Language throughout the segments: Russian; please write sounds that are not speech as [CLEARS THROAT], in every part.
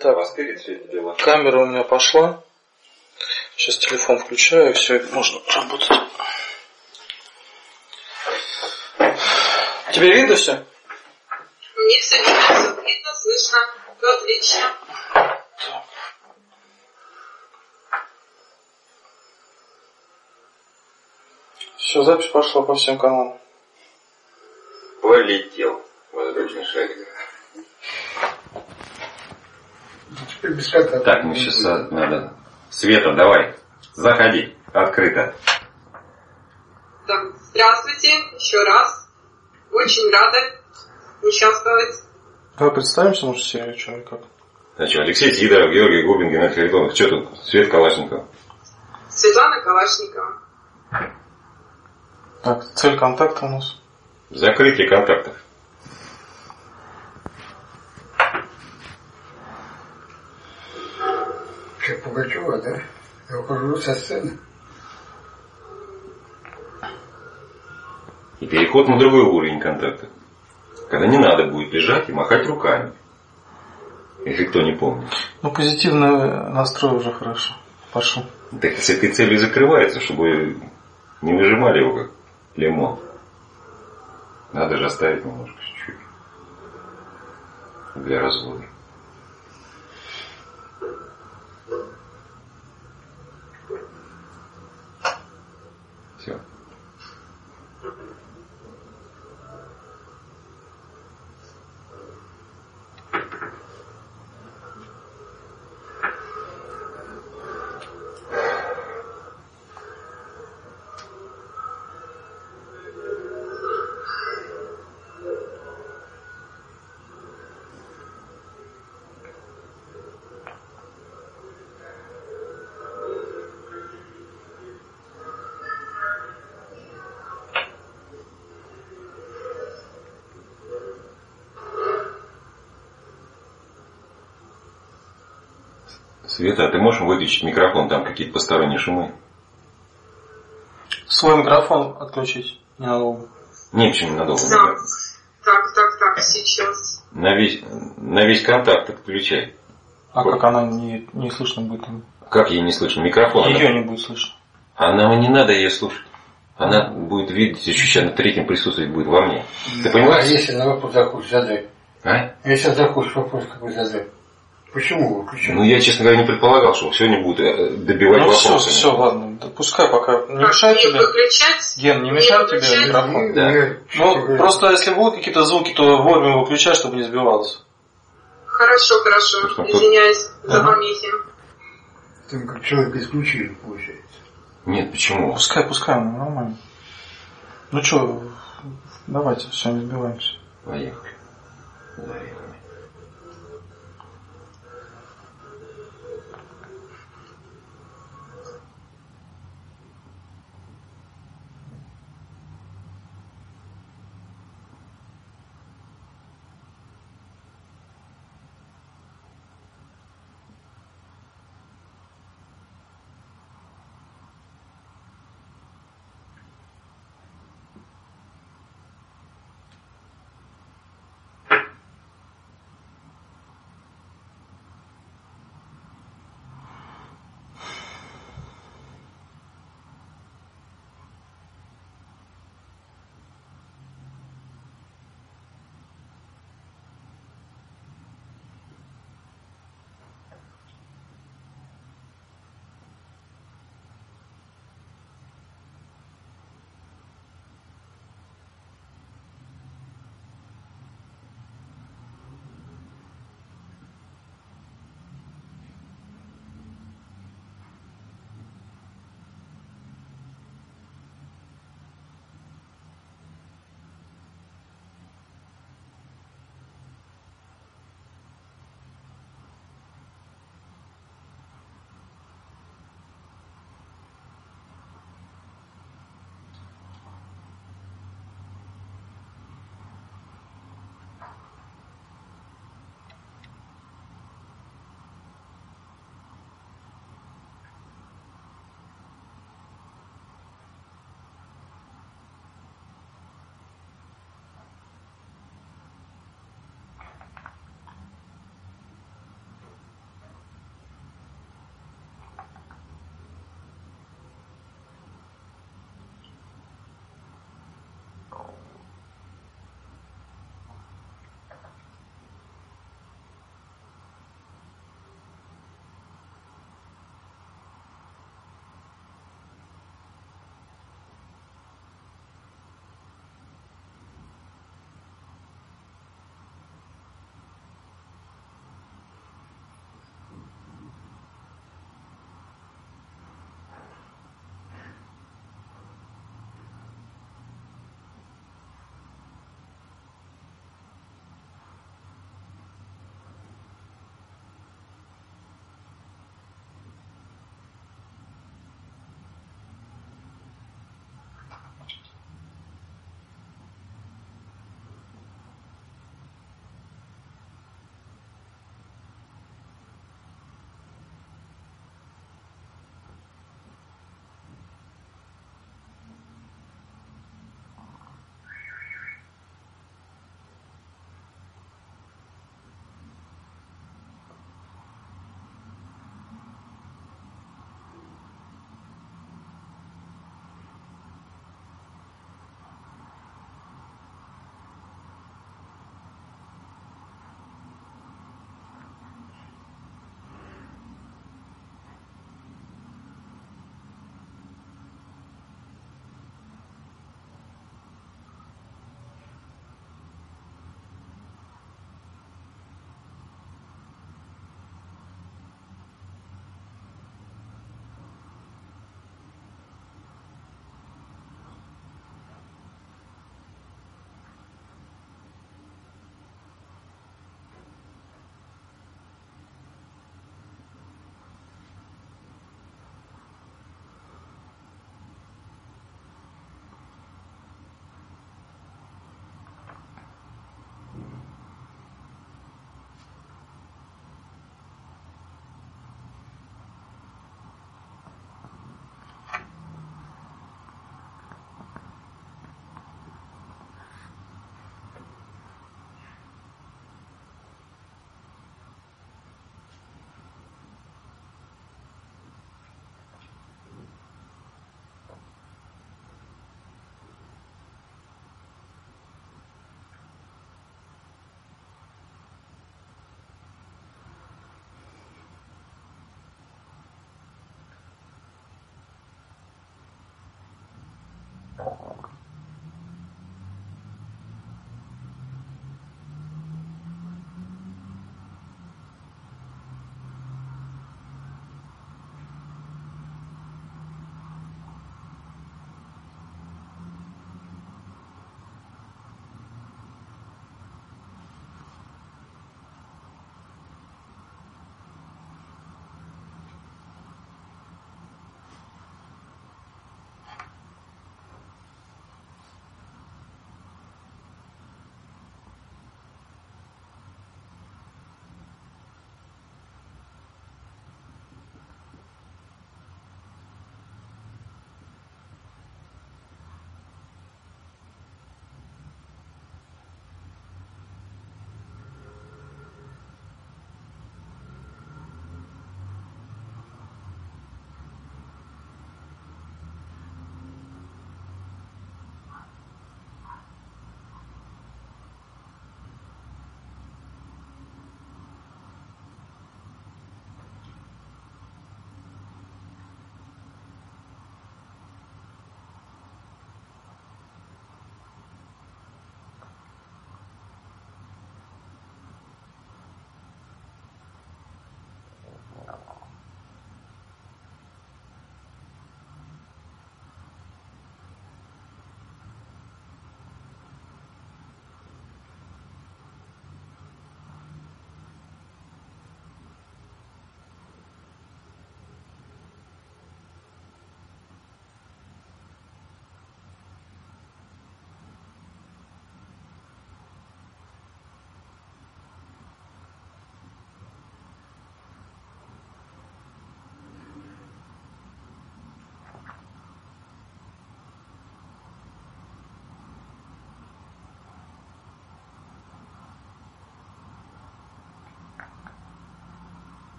Так, камера у меня пошла. Сейчас телефон включаю, и все, можно работать. Тебе видно все? Мне все видно, видно, слышно. Отлично. Все, запись пошла по всем каналам. Полетел воздушный шарик. Теперь без контакта. Так, ну сейчас а, надо. Света, давай. Заходи. Открыто. Так, здравствуйте еще раз. Очень рада участвовать. Давай представимся, может, все что, как? Значит, Алексей Сидоров, Георгий Губин, Геннадий Харитонов. Что тут? Свет Калашников. Светлана Калашникова. Так, цель контакта у нас. Закрытие контактов. Пугачева, да? Я ухожу со сцены. И переход на другой уровень контакта. Когда не надо будет лежать и махать руками. Если кто не помнит. Ну, позитивный настрой уже хорошо. Пошел. Так с этой целью закрывается, чтобы не выжимали его как лимон. Надо же оставить немножко чуть-чуть. Для развода. Все. Света, а ты можешь выключить микрофон? Там какие-то посторонние шумы. Свой микрофон отключить ненадолго. Не, почему ненадолго. Да. Так, так, так, сейчас. На весь, на весь контакт отключай. А Вот. как она не, не слышно будет? Как ей не слышно? Микрофон. она- Ее не будет слышно. А нам не надо ее слушать. Она будет видеть, ощущать, на третьем присутствовать будет во мне. Ты А понимаешь? если на вопрос захочешь задать? А? Если захочешь вопрос какой задать? Почему выключил? Ну, я, честно говоря, не предполагал, что сегодня будет э, добивать Ну все, вопросами. все, ладно. Да пускай пока. Не мешает тебе? выключать? Ген, не мешает тебе микрофон? Да. Честно Ну, просто если будут какие-то звуки, то вовремя выключай, чтобы не сбивалось. Хорошо, хорошо. Что, Извиняюсь за Ага. помехи. Там как человека исключили, получается. Нет, почему? Пускай, пускай, ну, нормально. Ну что, давайте, все, не сбиваемся. Поехали. Поехали.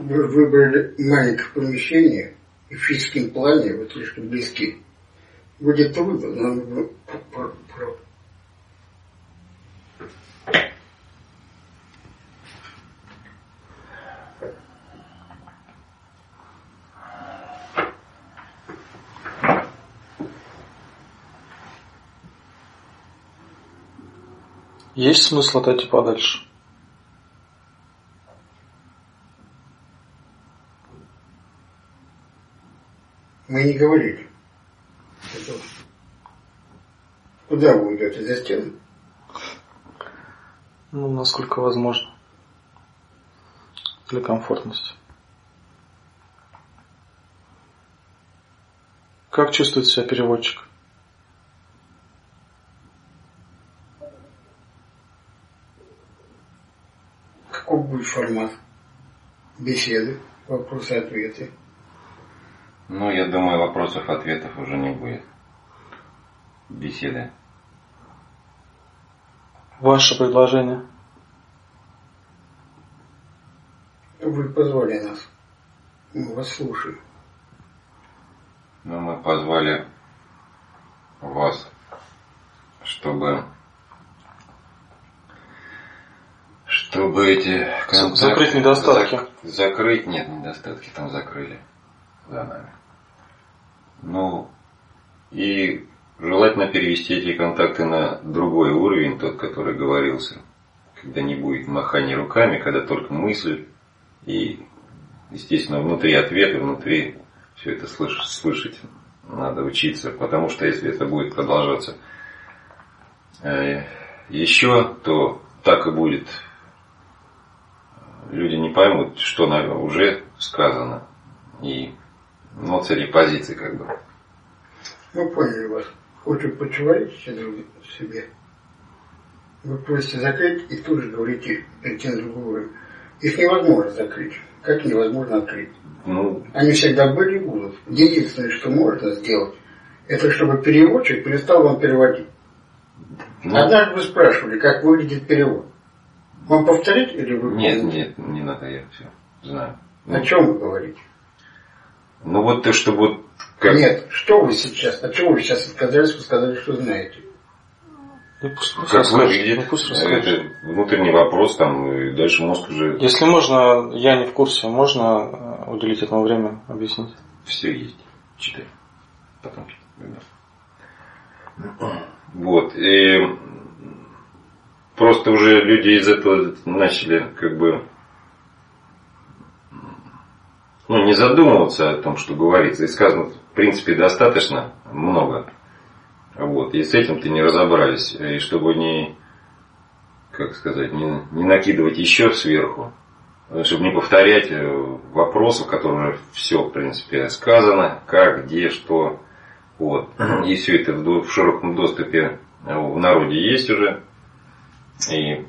Вы выбрали маленькое помещение и в физическом плане вы слишком близки. Будет трудно, но Есть смысл отойти подальше? Говорили. Куда вы уйдете? За стену? Ну, насколько возможно. Для комфортности. Как чувствует себя переводчик? Какой будет формат беседы, вопросы-ответы? Ну, я думаю, вопросов-ответов уже не будет. Беседы. Ваше предложение? Вы позвали нас. Мы вас слушаем. Но мы позвали вас, чтобы чтобы эти контакты- закрыть недостатки. зак- закрыть нет недостатки там закрыли за нами. Ну и желательно перевести эти контакты на другой уровень, тот, который говорился, когда не будет махания руками, когда только мысль и естественно внутри ответы, внутри все это слышать, слышать надо учиться, потому что если это будет продолжаться э, еще, то так и будет. Люди не поймут, что уже сказано. И ну, с этой позиции как бы. Мы поняли вас. Противоречите друг себе. Вы просите закрыть и тут же говорите другой уровень. Их невозможно закрыть. Как невозможно открыть? Ну, Они всегда были и будут. Единственное, что можно сделать, это чтобы переводчик перестал вам переводить. ну, Однажды вы спрашивали, как выглядит перевод. Вам повторить или вы нет, нет, не надо, я все знаю. О чем вы говорите? Ну вот то, что вот как Нет, что вы сейчас, от чего вы сейчас отказались, вы сказали, что знаете. Ну, пусть, пусть как расскажет. выглядит, Ну, пусть расскажет. это внутренний вопрос, там, и дальше мозг уже Если можно, я не в курсе, можно э, уделить этому время, объяснить? все есть. Читай. Потом. Вот. И просто уже люди из этого начали как бы ну, не задумываться о том, что говорится. И сказано, в принципе, достаточно много. Вот. И с этим ты не разобрались. И чтобы не, как сказать, не, не накидывать еще сверху, чтобы не повторять э, вопросов, которые уже все, в принципе, сказано, как, где, что. Вот. И все это в, в широком доступе э, в народе есть уже. И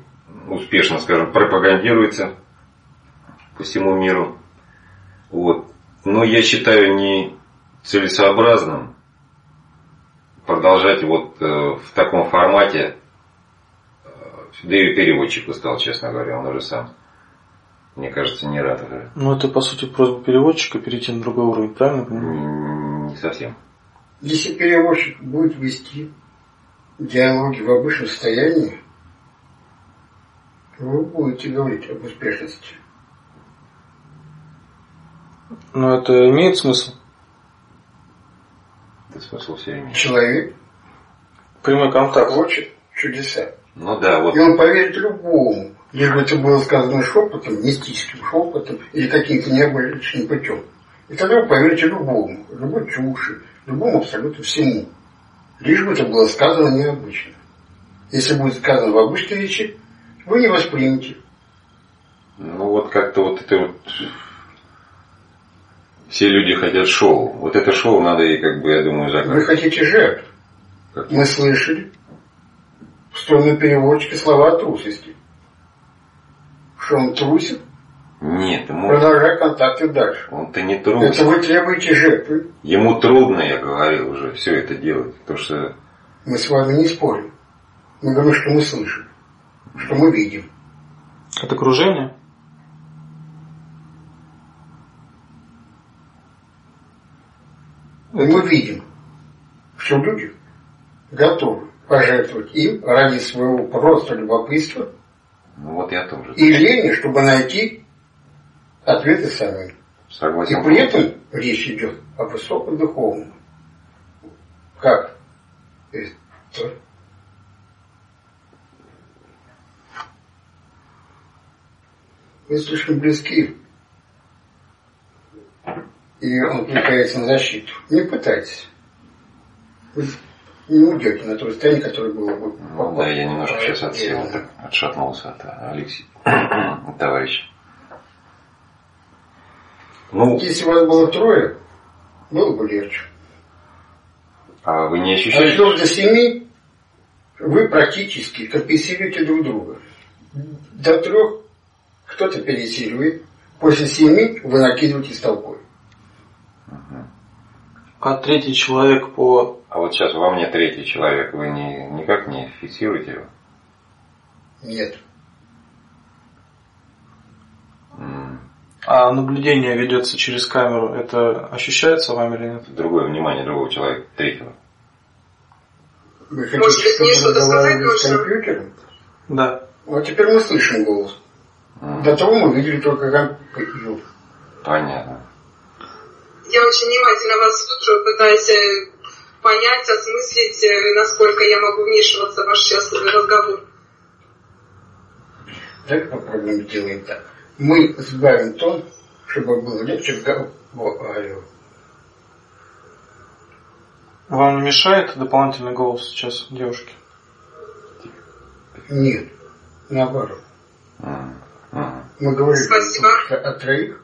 успешно, скажем, пропагандируется по всему миру. Вот. Но я считаю не целесообразным продолжать вот э, в таком формате. Э, Да и переводчик устал, честно говоря, он уже сам. Мне кажется, не рад уже. Ну, это, по сути, просьба переводчика перейти на другой уровень, правильно понимаю? Не совсем. Если переводчик будет вести диалоги в обычном состоянии, вы будете говорить об успешности. Но это имеет смысл? Это смысл все имеет. Человек Прямой контакт. хочет чудеса. Ну да, вот И он поверит любому, лишь бы это было сказано шепотом, мистическим шепотом или каким-то необычным путем. И тогда вы поверите любому, любой чуши, любому абсолютно всему. Лишь бы это было сказано необычно. Если будет сказано в обычной речи, вы не воспримете. Ну вот как-то вот это вот все люди хотят шоу. Вот это шоу надо и как бы, я думаю, Вы закрыть. хотите жертв. Как- Мы слышали в сторону переводчика слова о трусости. Что он трусит, Нет, ему, продолжая контакты дальше. он-то не Это трудно. вы требуете жертвы. Ему трудно, я говорил уже, все это делать. Потому что Мы с вами не спорим. Мы говорим, что мы слышим, что мы видим. Это окружение? И мы видим, что люди готовы пожертвовать им ради своего просто любопытства Ну вот я тоже. и лени, чтобы найти ответы самим. И Согласен. при этом речь идет о высоком духовном. Как это? Вы слишком близки. И он отвлекается на защиту. Не пытайтесь. Вы не уйдете на то расстояние, которое было бы. Ну да, я немножко сейчас отсел, Правильно. отшатнулся от Алексея, от [COUGHS] товарища. Ну, Если вас было трое, было бы легче. а вы не А ощущаете? что до семи вы практически компенсируете друг друга. До трех кто-то пересиливает, после семи вы накидываетесь толпой. А третий человек по... А вот сейчас во мне третий человек, вы не, никак не фиксируете его? Нет. А наблюдение ведется через камеру. Это ощущается вами или нет? Другое внимание другого человека, третьего. Вы хотите, Может чтобы что-то сказать с компьютером? Да. Вот теперь мы слышим голос. М, До того мы видели только компьютер. Понятно. Я очень внимательно вас слушаю, пытаюсь э, понять, осмыслить, э, насколько я могу вмешиваться в ваш сейчас разговор. Так попробуем сделаем так. Мы сбавим тон, чтобы было легче разговаривать. Вам не мешает дополнительный голос сейчас девушки? Нет. Наоборот. М, м. Мы говорим Спасибо. о троих.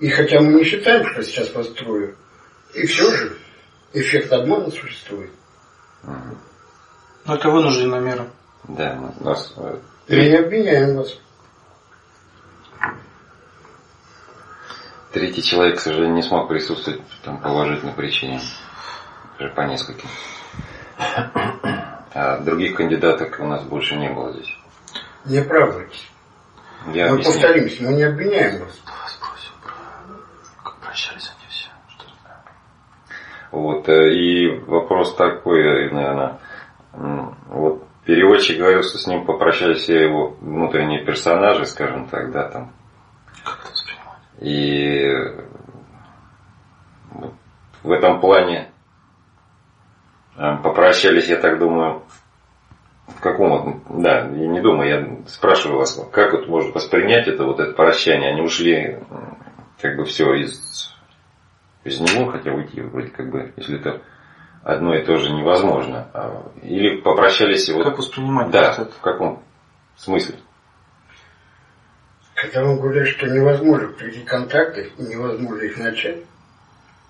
И хотя мы не считаем, что сейчас вас трое, и все же эффект обмана существует. Ну, это вынужденная мера. Да, мы- у нас э, Мы не обвиняем вас. третий человек, к сожалению, не смог присутствовать там, по уважительной причине. Уже по нескольким. А других кандидаток у нас больше не было здесь. Не оправдывайтесь. Я мы объясню. повторимся, мы не обвиняем вас. Прощались они все. Вот, э, и вопрос такой, наверное, вот переводчик говорил, что с ним попрощались все его внутренние персонажи, скажем так, да, там. Как это воспринимать? И вот в этом плане э, попрощались, я так думаю, в каком вот, да, я не думаю, я спрашиваю вас, как вот можно воспринять это вот это прощание, они ушли как бы все из, из него, хотя уйти вроде как бы, если это одно и то же невозможно. А, Или попрощались вот... Как воспринимать Да, это? в каком смысле? Когда мы говорим, что невозможно прийти контакты невозможно их начать,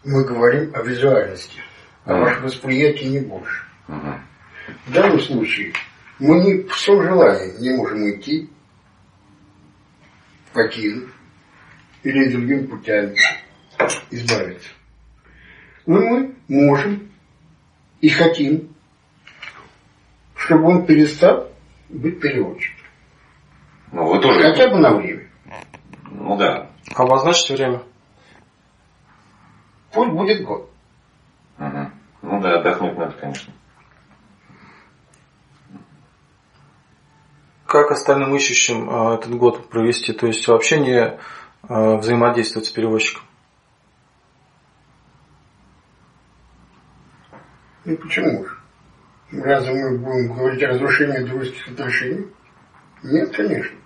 мы говорим о визуальности, а Мгм. ваше восприятие не больше. Мгм. В данном случае мы не в всем желании не можем идти, покинуть или другими путями избавиться. Но мы можем и хотим, чтобы он перестал быть переводчиком. Ну, вы тоже... Хотя бы на время. Ну да. Обозначьте время. Пусть будет год. Мгм. Ну да, отдохнуть надо, конечно. Как остальным ищущим э, этот год провести? То есть вообще не взаимодействовать с переводчиком? Ну почему же? Разве мы будем говорить о разрушении дружеских отношений? Нет, конечно.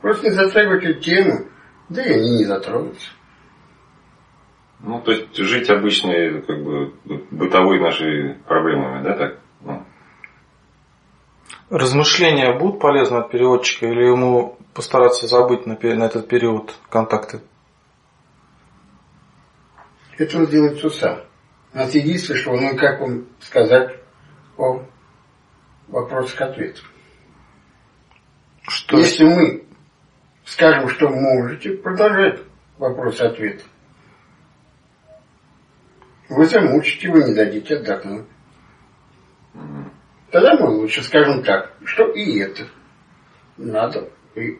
Просто не затрагивать эту тему, да и они не затронутся. Ну, то есть жить обычной, как бы, бытовой нашей проблемами, да, так? Размышления будут полезны от переводчика или ему постараться забыть на, этот период контакты? Это он сделает все сам. У нас единственное, что ну как вам сказать о вопросах-ответах. Что Если мы скажем, что можете, продолжать вопрос-ответ. Вы замучите, вы не дадите отдохнуть. Тогда мы лучше скажем так, что и это надо и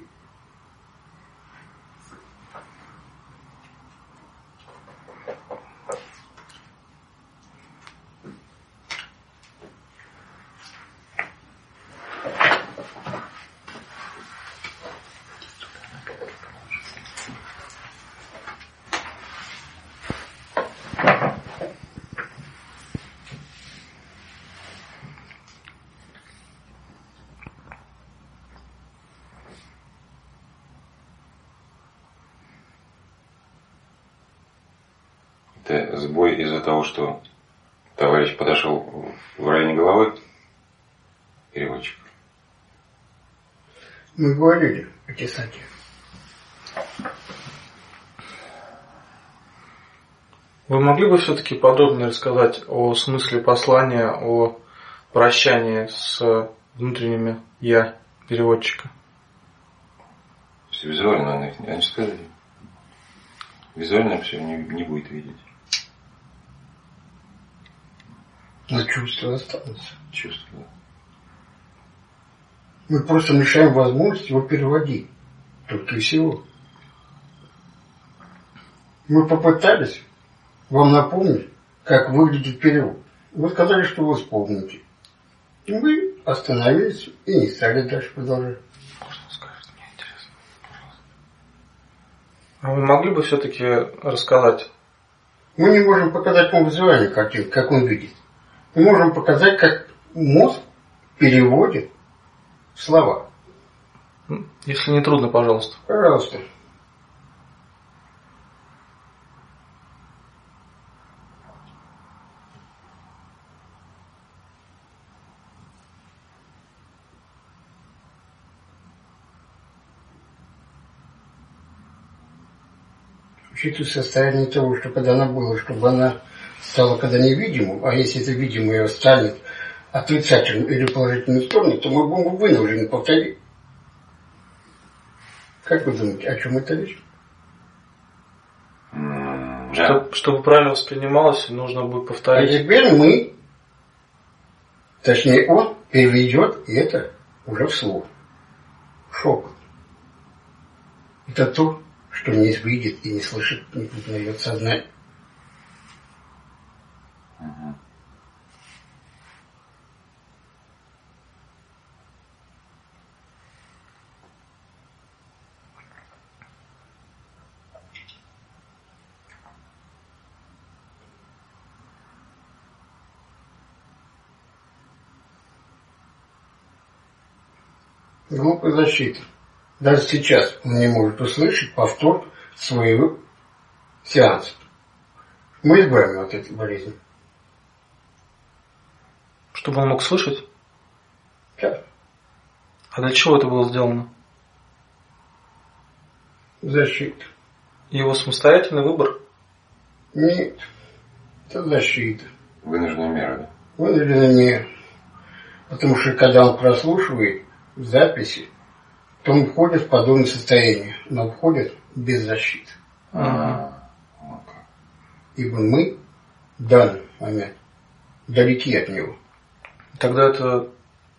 Это сбой из-за того, что товарищ подошел в районе головы переводчик. Мы говорили о тесаке. Вы могли бы все-таки подробно рассказать о смысле послания, о прощании с внутренними я переводчика? Все визуально, они, они сказали. Визуально все не, не будет видеть. Но чувство останутся. Чувство. Мы просто мешаем возможность его переводить. Только и всего. Мы попытались вам напомнить, как выглядит перевод. Вы сказали, что вы вспомните. И мы остановились и не стали дальше продолжать. Можно сказать, мне интересно. А вы могли бы все-таки рассказать? Мы не можем показать вам визуальную картинку, как он видит. Мы можем показать, как мозг переводит слова. Если не трудно, пожалуйста. Пожалуйста. учитывая состояние того, что когда она была, чтобы она стала когда невидимым, а если это видимое станет отрицательным или положительным сторону, то мы будем вынуждены повторить. Как вы думаете, о чем это речь? М, Чтоб- чтобы правильно воспринималось, нужно будет А повторить. теперь мы, точнее он, переведет это уже вслух. Шепот. Это то, что не видит и не слышит, не познает сознание. Глупая защита. Даже сейчас он не может услышать повтор своего сеанса. Мы избавим от этой болезни. Чтобы он мог слышать? Сейчас. А для чего это было сделано? Защита. Его самостоятельный выбор? Нет. Это защита. Вынужденная мера, да? Вынуждена мера. Потому что когда он прослушивает записи, то он входит в подобное состояние, но входит без защиты. Ага. Как. Ибо мы в данный момент далеки от него. Тогда это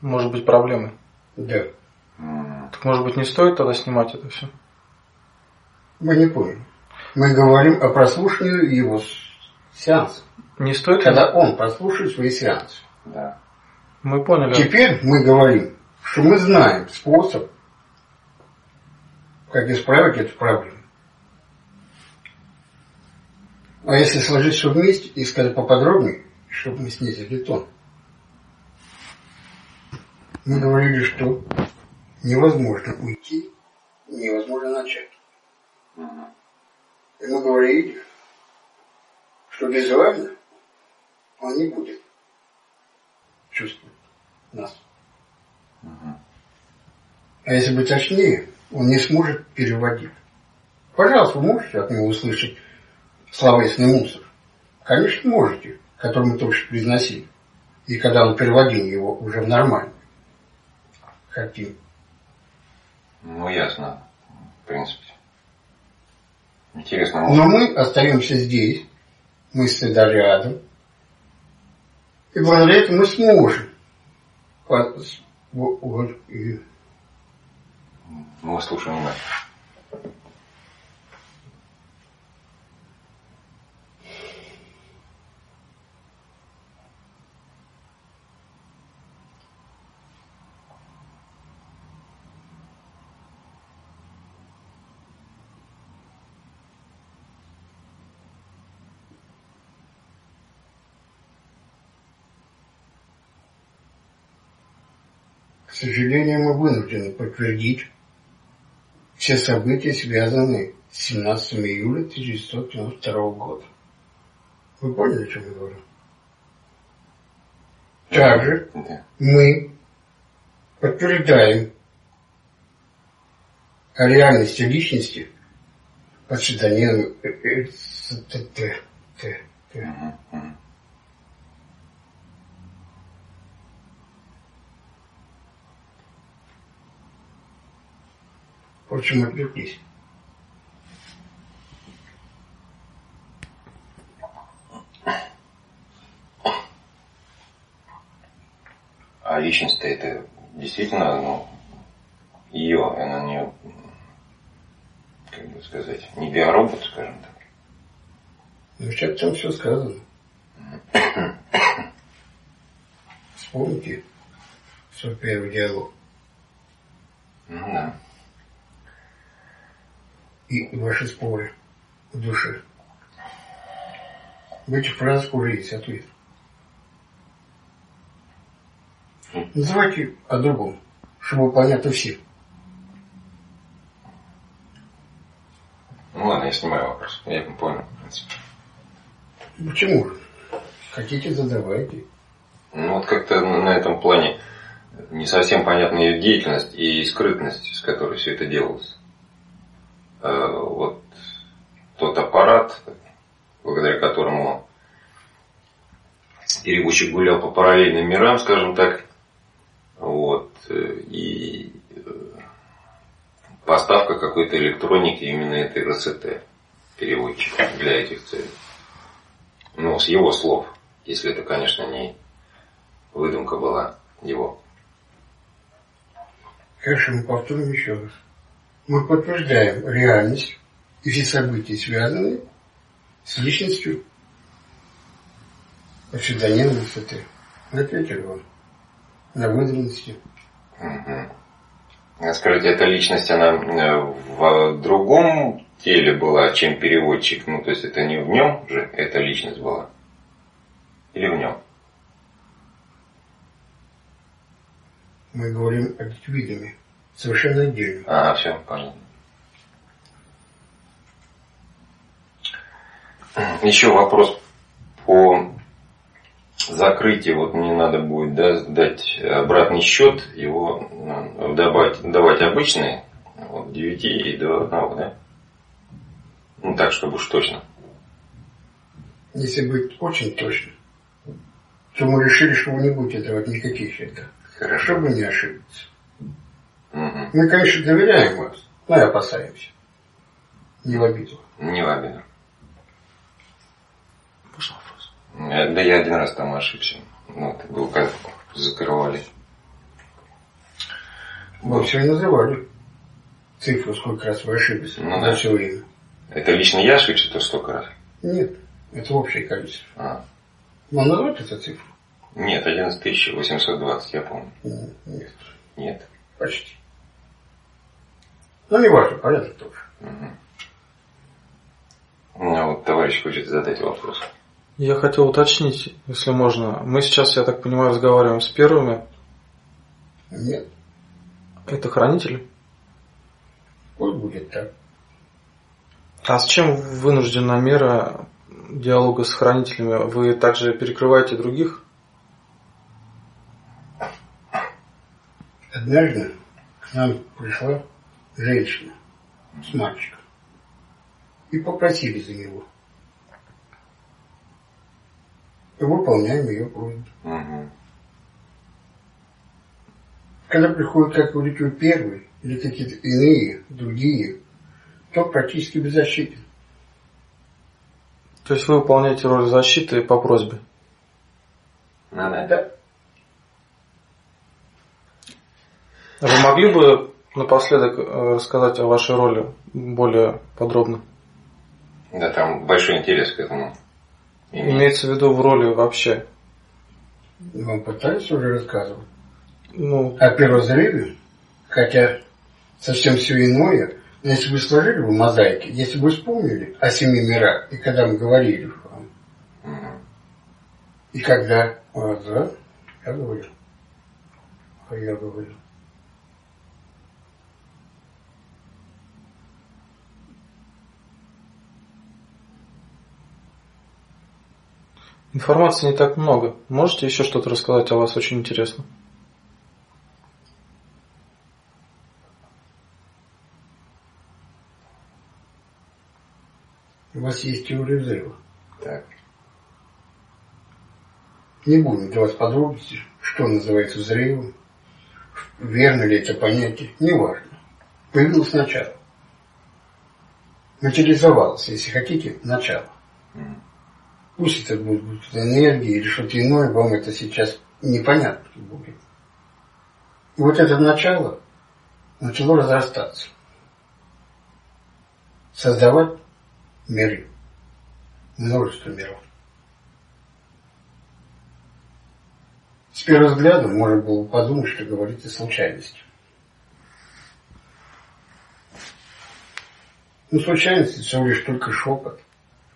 может быть проблемой. Да. Так может быть не стоит тогда снимать это все? Мы не поняли. Мы говорим о прослушивании его с- сеансов. Не стоит? Когда он прослушает свои сеансы. Да. Мы поняли. Теперь мы говорим, что мы знаем способ, как исправить эту проблему. А если сложить все вместе и сказать поподробнее, чтобы мы снизили тон. Мы говорили, что невозможно уйти, невозможно начать. И мы говорили, что визуально он не будет чувствовать нас. А если быть точнее, он не сможет переводить. Пожалуйста, вы можете от него услышать словесный мусор? Конечно, можете, который мы только что произносили. И когда он переводил его уже в нормальную картину. Ну, ясно. В принципе. Интересно, может, Но мы остаемся здесь, мы всегда рядом. И благодаря этому мы сможем мы слушаем внимательно. Сожалению, мы вынуждены подтвердить все события, связанные с 17 июля 1992 года. Вы поняли, о чем я говорю? Также Да. мы подтверждаем о реальности личности под псевдонимом э, Впрочем, отвлеклись. А личность-то это действительно, ну, ее, она не, как бы сказать, не биоробот, скажем так. Ну, сейчас там все сказано. Вспомните свой первый диалог. Ну да. И ваши споры в душе. В этих фразах уже есть ответ. Называйте о другом, чтобы понятно всем. Ну ладно, я снимаю вопрос. Я понял, в принципе. Почему же? Хотите, задавайте. Ну вот как-то на этом плане не совсем понятна ее деятельность и скрытность, с которой все это делалось. Э, Вот тот аппарат, благодаря которому перевозчик гулял по параллельным мирам, скажем так, вот, э, и э, поставка какой-то электроники именно этой РСТ переводчика для этих целей. Ну, с его слов, если это, конечно, не выдумка была его. Хорошо, мы повторим еще раз. Мы подтверждаем реальность и все события, связанные с личностью псевдонимом ВСТ. Мы ответили вам на выданности. Мгм. А Скажите, эта личность, она э, в другом теле была, чем переводчик? Ну, то есть это не в нем же эта личность была? Или в нем? Мы говорим о видами, совершенно отдельно. А, все, понятно. Еще вопрос по закрытию. Вот мне надо будет да, дать обратный счет, его ну, давать, давать обычный, от 9 и до 1, да? Ну так, чтобы уж точно. Если быть очень точным, то мы решили, что вы не будете давать никаких счетов, Хорошо. чтобы не ошибиться. Мгм. Мы, конечно, доверяем вас, но и опасаемся. Не в обиду. Не в обиду. Можно вопрос? Э, Да я один раз там ошибся. Ну, это был как закрывали. Вы все и называли цифру, сколько раз вы ошиблись Ну за да. все время. Это лично я ошибся-то столько раз? Нет, это общее количество. А. Вам назвать эту цифру? Нет, 11 820, я помню. Нет, Нет. почти. Ну, не важно, понятно тоже. Мгм. У меня вот товарищ хочет задать вопрос. Я хотел уточнить, если можно. Мы сейчас, я так понимаю, разговариваем с первыми. Нет, Это хранители? пусть будет так. А с чем вынуждена мера диалога с хранителями? Вы также перекрываете других? Однажды к нам пришла женщина с мальчиком и попросили за него. И выполняем ее просьбу. Мгм. Когда приходят, как говорите, вы первые или какие-то иные, другие, то практически беззащитен. То есть вы выполняете роль защиты по просьбе? Надо. Да. Вы могли бы напоследок э, рассказать о вашей роли более подробно? Да, там большой интерес к этому. имеется. Имеется в виду в роли вообще. Вам пытались уже рассказывать. Ну, О первозрыве, хотя совсем все иное, но если бы сложили бы мозаики, если бы вспомнили о семи мирах, и когда мы говорили вам, Мгм. и когда, а, да, я говорил, а я говорил. Информации не так много. Можете еще что-то рассказать о вас? Очень интересно. У вас есть теория взрыва. Так. Не будем давать подробности, что называется взрывом, верно ли это понятие, неважно. Появилось начало. Материализовалось, если хотите, начало. Пусть это будет, энергия или что-то иное, вам это сейчас непонятно будет. И вот это начало начало разрастаться. Создавать миры. Множество миров. С первого взгляда можно было подумать, что говорит о случайности. Но случайность всего лишь только шепот,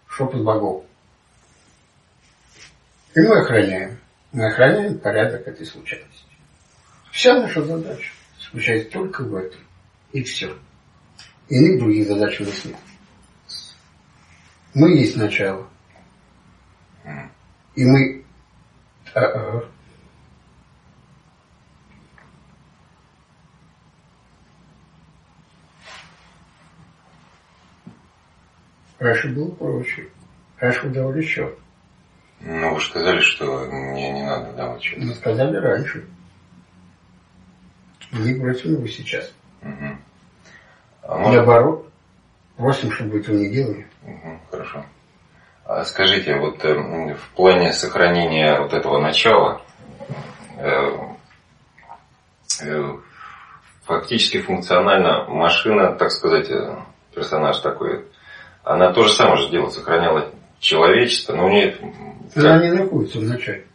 шепот богов. И мы охраняем. Мы охраняем порядок этой случайности. Вся наша задача заключается только в этом. И все. Иных других задач у нас нет. Мы есть начало. И мы... А, а, Раньше было проще. Раньше вы давали счет. Ну, вы же сказали, что мне не надо давать счет. Мы сказали раньше. Не просим его сейчас. Угу. А может... Наоборот, просим, чтобы этого не делали. Угу, хорошо. А скажите, вот э, в плане сохранения вот этого начала, э, э, фактически функционально машина, так сказать, э, персонаж такой, она то же самое же делала, сохраняла человечество, но у нее... Она не находится в начале.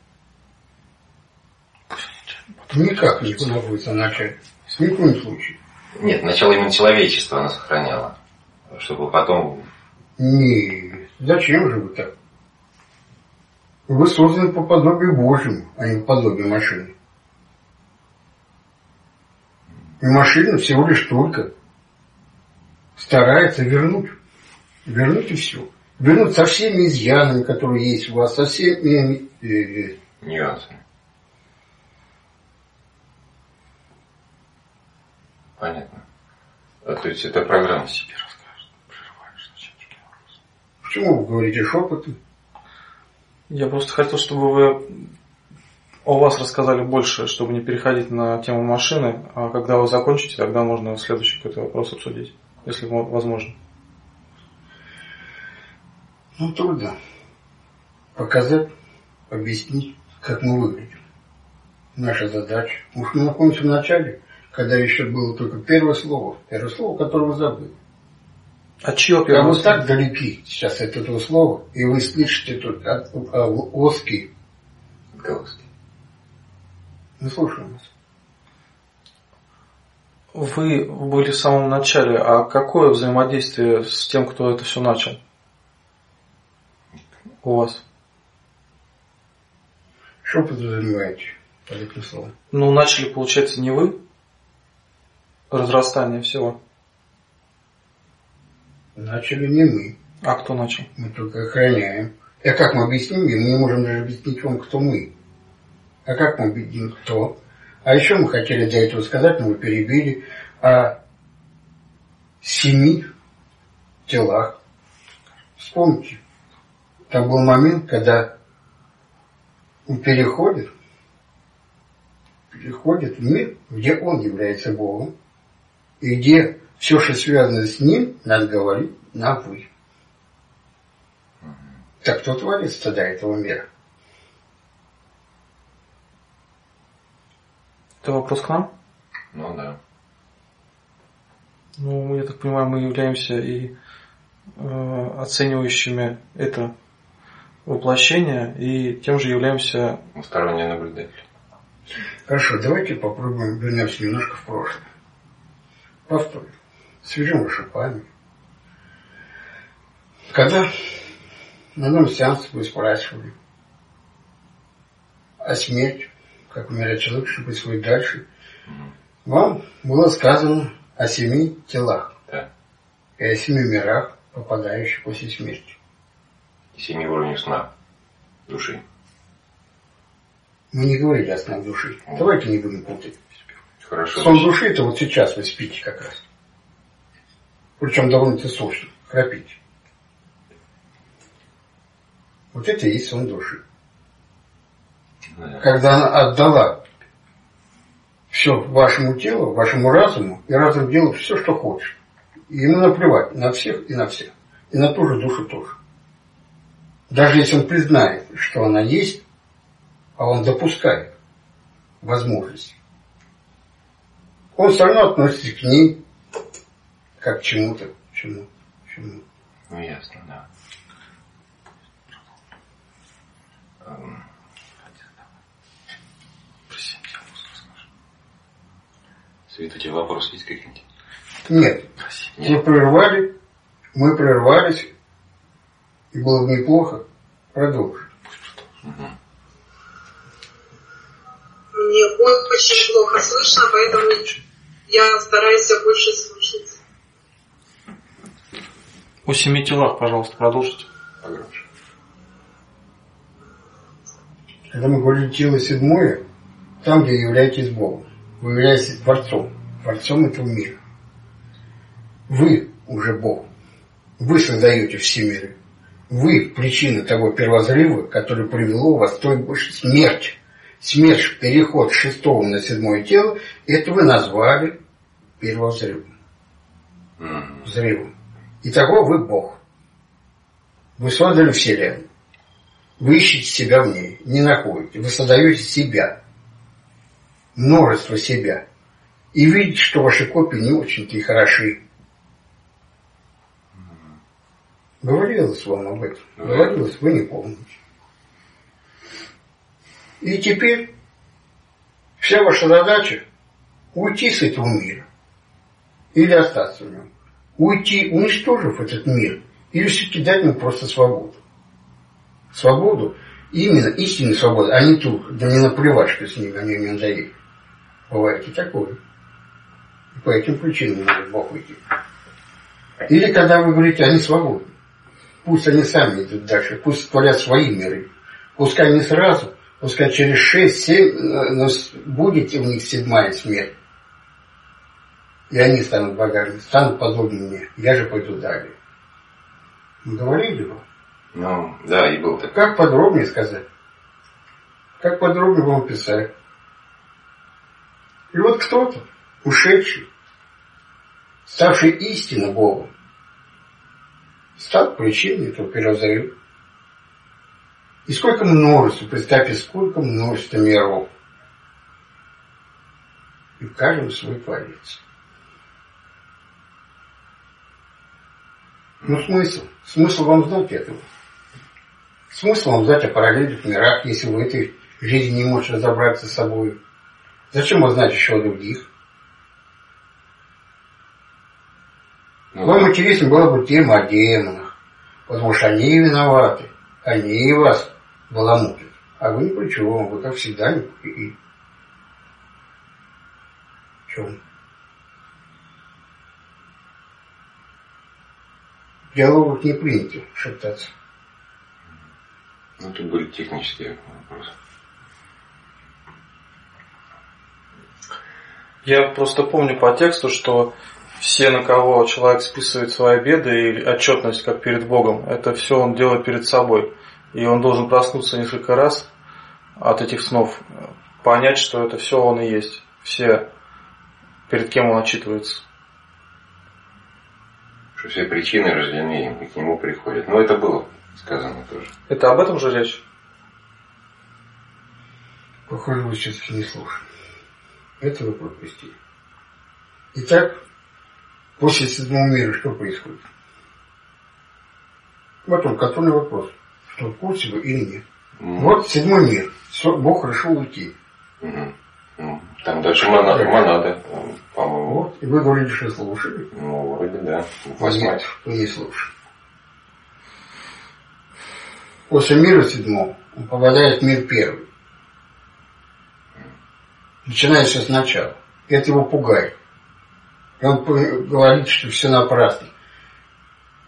Никак не находится в начале. Ни в коем случае. Нет, начало именно человечества она сохраняла. Чтобы потом... Нет. Зачем же вы так? Вы созданы по подобию Божьему, а не по подобию машины. И машина всего лишь только старается вернуть вернуть и все. Вернуть со всеми изъянами, которые есть у вас, со всеми э, э, нюансами. Понятно. А то есть это программа себе расскажет. Почему вы говорите шепотом? Я просто хотел, чтобы вы о вас рассказали больше, чтобы не переходить на тему машины, а когда вы закончите, тогда можно следующий какой-то вопрос обсудить, если возможно. Ну, трудно показать, объяснить, как мы выглядим. Наша задача. Уж мы находимся в начале, когда еще было только первое слово. Первое слово, которое вы забыли. А чье первое а вы так далеки сейчас от этого слова, и вы слышите тут от, от, от, оски. Галузки. Мы слушаем вас. Вы были в самом начале, а какое взаимодействие с тем, кто это все начал? У вас? Что подразумеваете под этим словом? Ну, начали, получается, не вы? Разрастание всего. Начали не мы. А кто начал? Мы только охраняем. А как мы объясним? Мы не можем даже объяснить вам, кто мы. А как мы объясним, кто? А еще мы хотели для этого сказать, но вы перебили, о семи телах. Вспомните. Там был момент, когда он переходит, переходит в мир, где он является Богом, и где все, что связано с ним, надо говорить на «вы». Так кто творец тогда этого мира? Это вопрос к нам? Ну да. Ну, я так понимаю, мы являемся и э, оценивающими это воплощения и тем же являемся... Сторонний наблюдатель. Хорошо, давайте попробуем вернемся немножко в прошлое. Повторим. Свяжем вашу память. Когда на одном сеансе вы спрашивали о смерти, как умирает человек, что происходит дальше, вам было сказано о семи телах да. и о семи мирах, попадающих после смерти семи уровней сна. души. Мы не говорили о снах души. Давайте не будем путать. Хорошо. Сон души это вот сейчас вы спите как раз. Причем довольно-таки сочно. Храпите. Вот это и есть сон души. Да. Когда она отдала все вашему телу, вашему разуму, и разум делает все, что хочет. И ему наплевать на всех и на всех. И на ту же душу тоже. Даже если он признает, что она есть, а он допускает возможность, он все равно относится к ней как к чему-то, чему, чему. Ну, ясно, да. Эм, Свет, у тебя вопрос есть какие-нибудь? Нет, мы прервали, мы прервались, и было бы неплохо продолжить. Мне очень плохо слышно, поэтому я стараюсь все больше слушать. О семи телах, пожалуйста, продолжите. Погромче. Когда мы говорим тело седьмое, там, где являетесь Богом, вы являетесь Творцом, Творцом этого мира. Вы уже Бог. Вы создаете все миры. Вы причина того первозрыва, который привело вас к той больше смерти. Смерть, переход с шестого на седьмое тело, это вы назвали первозрывом. Мгм. Взрывом. Итого вы Бог. Вы создали Вселенную. Вы ищете себя в ней, не находите. Вы создаете себя. Множество себя. И видите, что ваши копии не очень-то и хороши. Говорилось вам об этом. Да. Говорилось, вы не помните. И теперь вся ваша задача уйти с этого мира. Или остаться в нем. Уйти, уничтожив этот мир. Или все-таки дать ему просто свободу. Свободу, именно истинную свободу, а не ту, да не наплевать, что с ним они не надоели. Бывает и такое. И по этим причинам может Бог уйти. Или когда вы говорите, они свободны. Пусть они сами идут дальше, пусть творят свои миры. Пускай не сразу, пускай через 6-7 будет у них седьмая смерть. И они станут богами, станут подобны мне. Я же пойду далее. Мы говорили вам. Ну, да, и был такой. Как подробнее сказать? Как подробнее вам писать? И вот кто-то, ушедший, ставший истинно Богом, стал причиной этого переразрыва. И сколько множества, представьте, сколько множества миров. И в каждом свой творец. Ну смысл? Смысл вам знать этого? Смысл вам знать о параллельных мирах, если вы в этой жизни не можете разобраться с собой? Зачем вам знать еще о других? Ну, Вам да. интереснее была бы тема о демонах, потому что они и виноваты, они и вас баламутят. А вы ни при чем, вы как всегда ни при чем. В диалогах не принято шептаться. Ну, тут были технические вопросы. Я просто помню по тексту, что все, на кого человек списывает свои беды и отчетность, как перед Богом, это все он делает перед собой. И он должен проснуться несколько раз от этих снов, понять, что это все он и есть. Все, перед кем он отчитывается. Что все причины рождены им, и к нему приходят. Но это было сказано тоже. Это об этом же речь? Похоже, вы все-таки не слушали. Это вы пропустили. Итак, после седьмого мира что происходит? Вот он, который вопрос. Что в курсе вы или нет? М. Вот седьмой мир. Бог решил уйти. Ну, Там дальше монада, монада по-моему. Вот. И вы говорили, что слушали. Ну, вроде да. Нет, Восьмая. вы не слушали. После мира седьмого он попадает в мир первый. Начинает все сначала. Это его пугает. И он говорит, что все напрасно.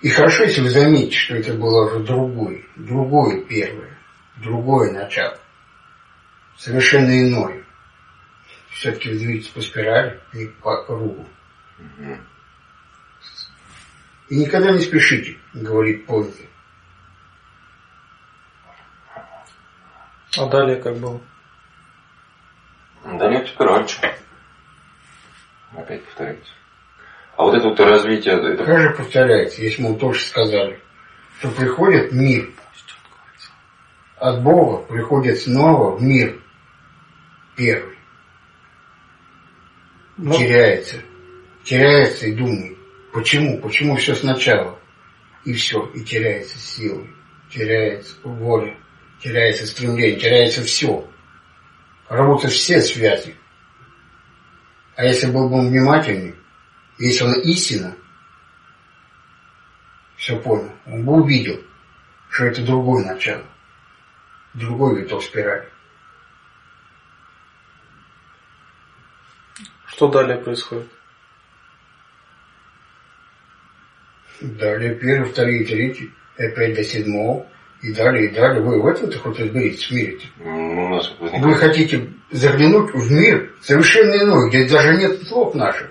И хорошо, если вы заметите, что это было уже другое, другое первое. другое начало. Совершенно иное. Все-таки двигаться по спирали и по кругу. И никогда не спешите, говорит Понти. А далее как было? Далее спираль. Опять повторяется. А вот это вот развитие... Это... Как же повторяется, если мы тоже сказали, что приходит мир. От Бога приходит снова в мир первый. Ну, теряется. Теряется и думает. Почему? Почему все сначала? И все. И теряется сила, теряется воля, теряется стремление, теряется все. Работают все связи. А если был бы он внимательный, если он истинно все понял, он бы увидел, что это другое начало, другой виток спирали. Что далее происходит? Далее первый, второй, третий, и опять до седьмого, и далее, и далее. Вы в этом-то хоть разберитесь в мире -то. Ну, Вы хотите заглянуть в мир совершенно иной, где даже нет слов наших.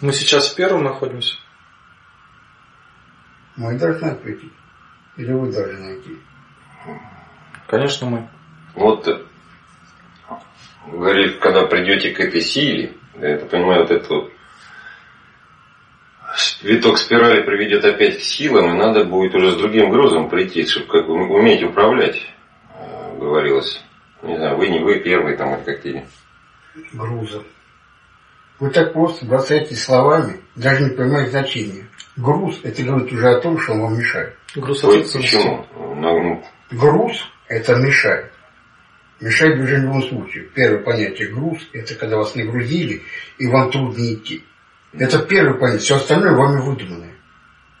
Мы сейчас в первом находимся. Мы должны ответить. Или вы должны найти. Конечно, мы. Вот, э, говорит, когда придете к этой силе, я это понимаю, вот этот вот виток спирали приведет опять к силам, и надо будет уже с другим грузом прийти, чтобы как бы уметь управлять, э, говорилось. Не знаю, вы не вы первый там или какие. Грузом. Вы так просто бросаете словами, даже не понимаете значения. Груз, это говорит уже о том, что он вам мешает. Груз Ой, ответственности. почему? Ну, Груз – это мешает. Мешает движению в любом случае. Первое понятие – груз – это когда вас нагрузили, и вам трудно идти. Это первое понятие. Все остальное вами выдуманное.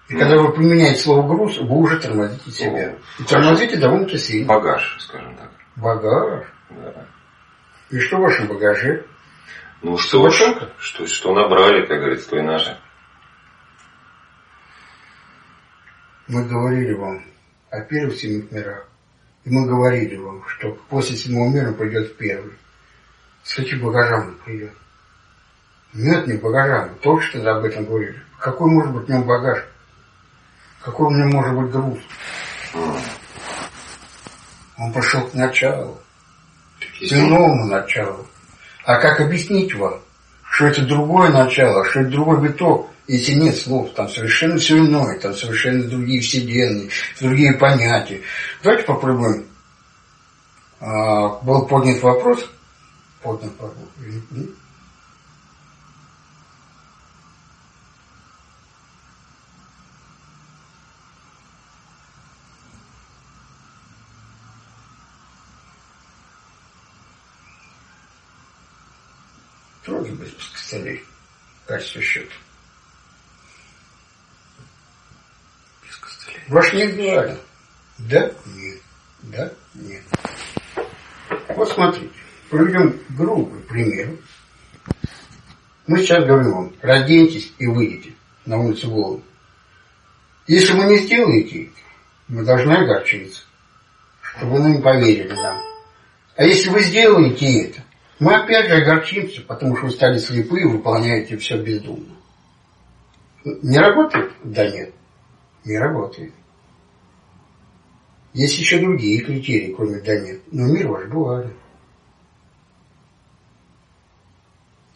И когда вы применяете слово «груз», вы уже тормозите себя. И тормозите довольно-таки сильно. багаж, скажем так. Багаж. Да. И что в вашем багаже? Ну что ж, что, что набрали, как говорится, то и наше. Мы говорили вам о первых семи мирах. И мы говорили вам, что после седьмого мира придет первый. С каким багажом он придет? Нет, не багажом. Только что об этом говорили. Какой может быть в нем багаж? Какой у него может быть груз? Он пошел к началу, иному началу. А как объяснить вам, что это другое начало, что это другой виток, если нет слов, там совершенно все иное, там совершенно другие вселенные, другие понятия. Давайте попробуем. А, был поднят вопрос, поднят вопрос, М? Трудно без костылей в качестве счета. Без костылей. Ваш не актуален. Да? Нет. Да? Нет. Вот смотрите, проведем грубый пример. Мы сейчас говорим вам, разденьтесь и выйдите на улицу голым. Если вы не сделаете это, мы должны огорчиться, чтобы вы не поверили нам. А если вы сделаете это, мы опять же огорчимся, потому что вы стали слепы и выполняете все бездумно. Не работает? Да нет, не работает. Есть еще другие критерии, кроме да нет. Но мир ваш дуален.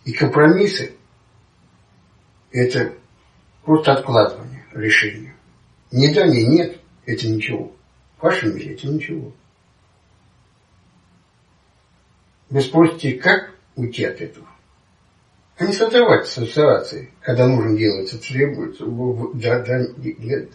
И компромиссы – это просто откладывание решения. Не да, не нет – это ничего. В вашем мире это ничего. Вы спросите, как уйти от этого? А не создавать ассоциации, когда нужно это требуется. Да, да, нет.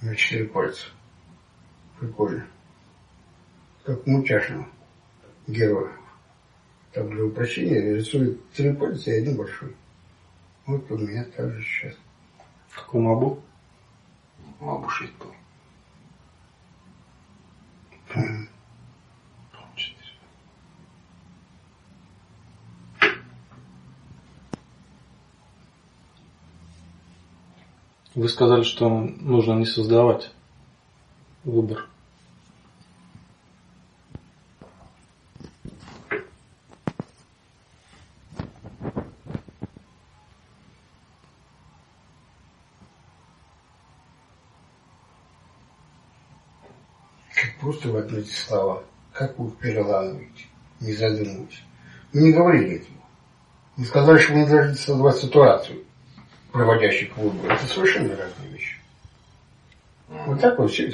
На четыре пальца. Прикольно. Как мультяшного. героев. Там для упрощения рисуют три пальца и один большой. Вот у меня так же сейчас. Какой Мабу? Мабу 6 был. Вы сказали, что нужно не создавать выбор. Как просто в эти слова. Как их переламываете, не задумываясь. Вы не говорили этого. Вы сказали, что не должны создавать ситуацию, приводящую к выбору. Это совершенно разные вещи. Вот так вот все.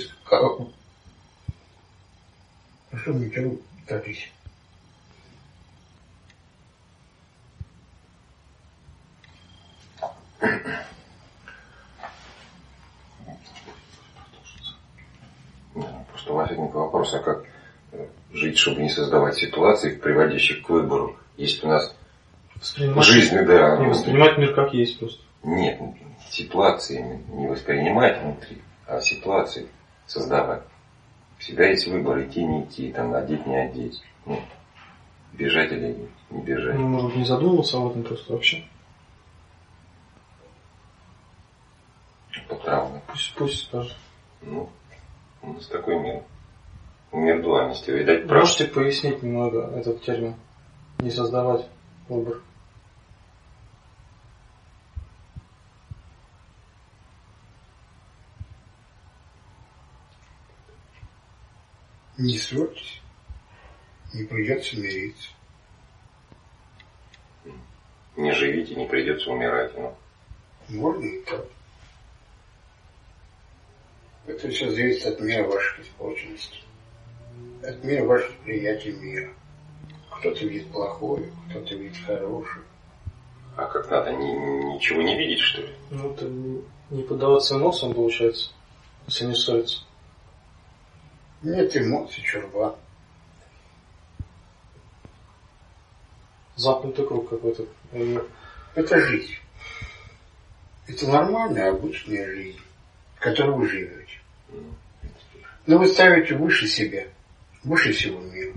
А что мне чего? Да, Просто возникнет вопрос, а как э, жить, чтобы не создавать ситуаций, приводящих к выбору, если у нас жизнь, да, не воспринимать мир как есть просто. Нет, ситуации не воспринимать внутри, а ситуации создавать. Всегда есть выбор, идти, не идти, там, одеть, не одеть. Ну, бежать или не бежать. Ну, может, не задумываться об этом просто вообще. По травме. Пусть, пусть скажет. Ну, у нас такой мир. Мир дуальности. Видать, прав. Можете пояснить немного этот термин? Не создавать выбор. Не ссорьтесь, не придется мириться. Не живите, не придется умирать. Ну, Можно и так. Это все зависит от меры вашей испорченности. От меры вашего приятия мира. Кто-то видит плохое, кто-то видит хорошее. а как надо, ни- ничего не видеть, что ли? Ну, это не- не поддаваться эмоциям, получается, если не ссориться. Нет эмоций, чурба. Замкнутый круг какой-то. И Это жизнь. Это нормальная, обычная жизнь, в которой вы живете. Но вы ставите выше себя, выше всего мира.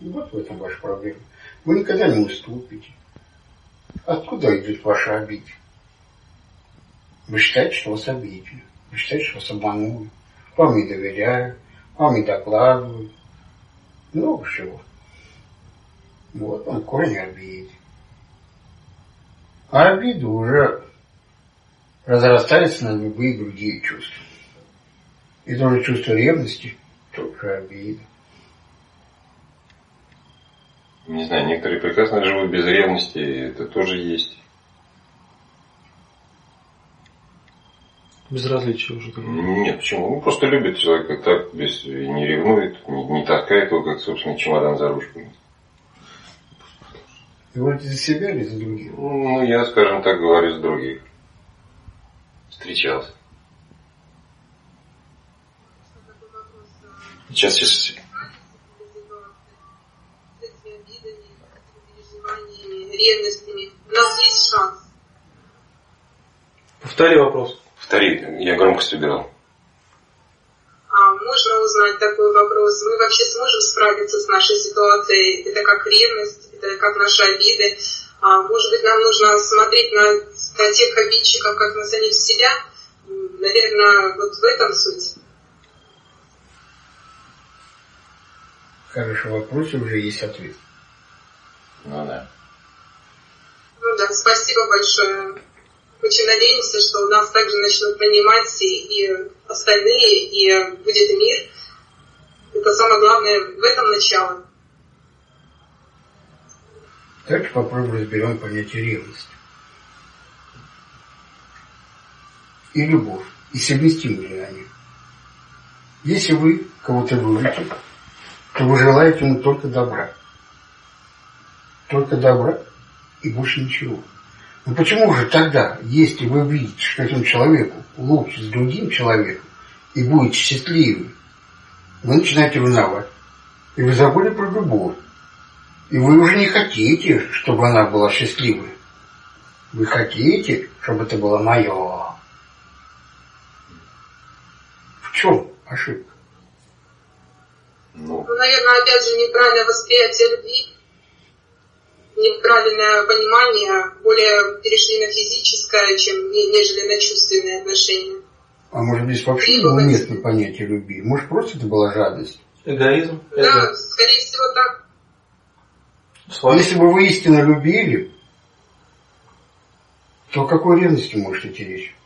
И вот в этом ваша проблема. Вы никогда не уступите. Откуда идет ваша обида? Вы считаете, что вас обидели. Вы считаете, что вас обманули. Вам не доверяют, вам не докладывают. Много чего. Вот он корень обиды. А обида уже разрастается на любые другие чувства. И тоже чувство ревности, тоже обида. Не знаю, некоторые прекрасно живут без ревности, это тоже есть. Безразличие уже такое. Нет, почему? Ну, просто любит человека так, без, не ревнует, не, не таскает его, как, собственно, чемодан за ручку. Вы говорите за себя или за других? Ну, я, скажем так, говорю с других. Встречался. Сейчас, сейчас, с этими обидами, переживаниями, ревностями. У нас есть шанс. Повтори вопрос. Повтори, я громкость убирал. А можно узнать такой вопрос? Мы вообще сможем справиться с нашей ситуацией? Это как ревность, это как наши обиды. А может быть, нам нужно смотреть на, на тех обидчиков, как на самих себя? Наверное, вот в этом суть. Хороший вопрос, и уже есть ответ. Ну да. Ну да, спасибо большое. Очень надеемся, что нас также начнут понимать и, и остальные, и будет мир. Это самое главное, в этом начало. Давайте попробуем разберем понятие ревности. И любовь. И совместимы ли они. Если вы кого-то любите, то вы желаете ему только добра. Только добра и больше ничего. Но почему же тогда, если вы видите, что этому человеку лучше с другим человеком и будет счастливым, вы начинаете ревновать, И вы забыли про любовь. И вы уже не хотите, чтобы она была счастливой. Вы хотите, чтобы это было мое. В чем ошибка? Ну, наверное, опять же, неправильное восприятие любви, неправильное понимание, более перешли на физическое, чем нежели на чувственные отношения. А может здесь вообще неуместно понятие любви? Может просто это была жадность? Эгоизм? Да, Эго. скорее всего так. Слава. Если бы вы истинно любили, то о какой ревности может идти речь?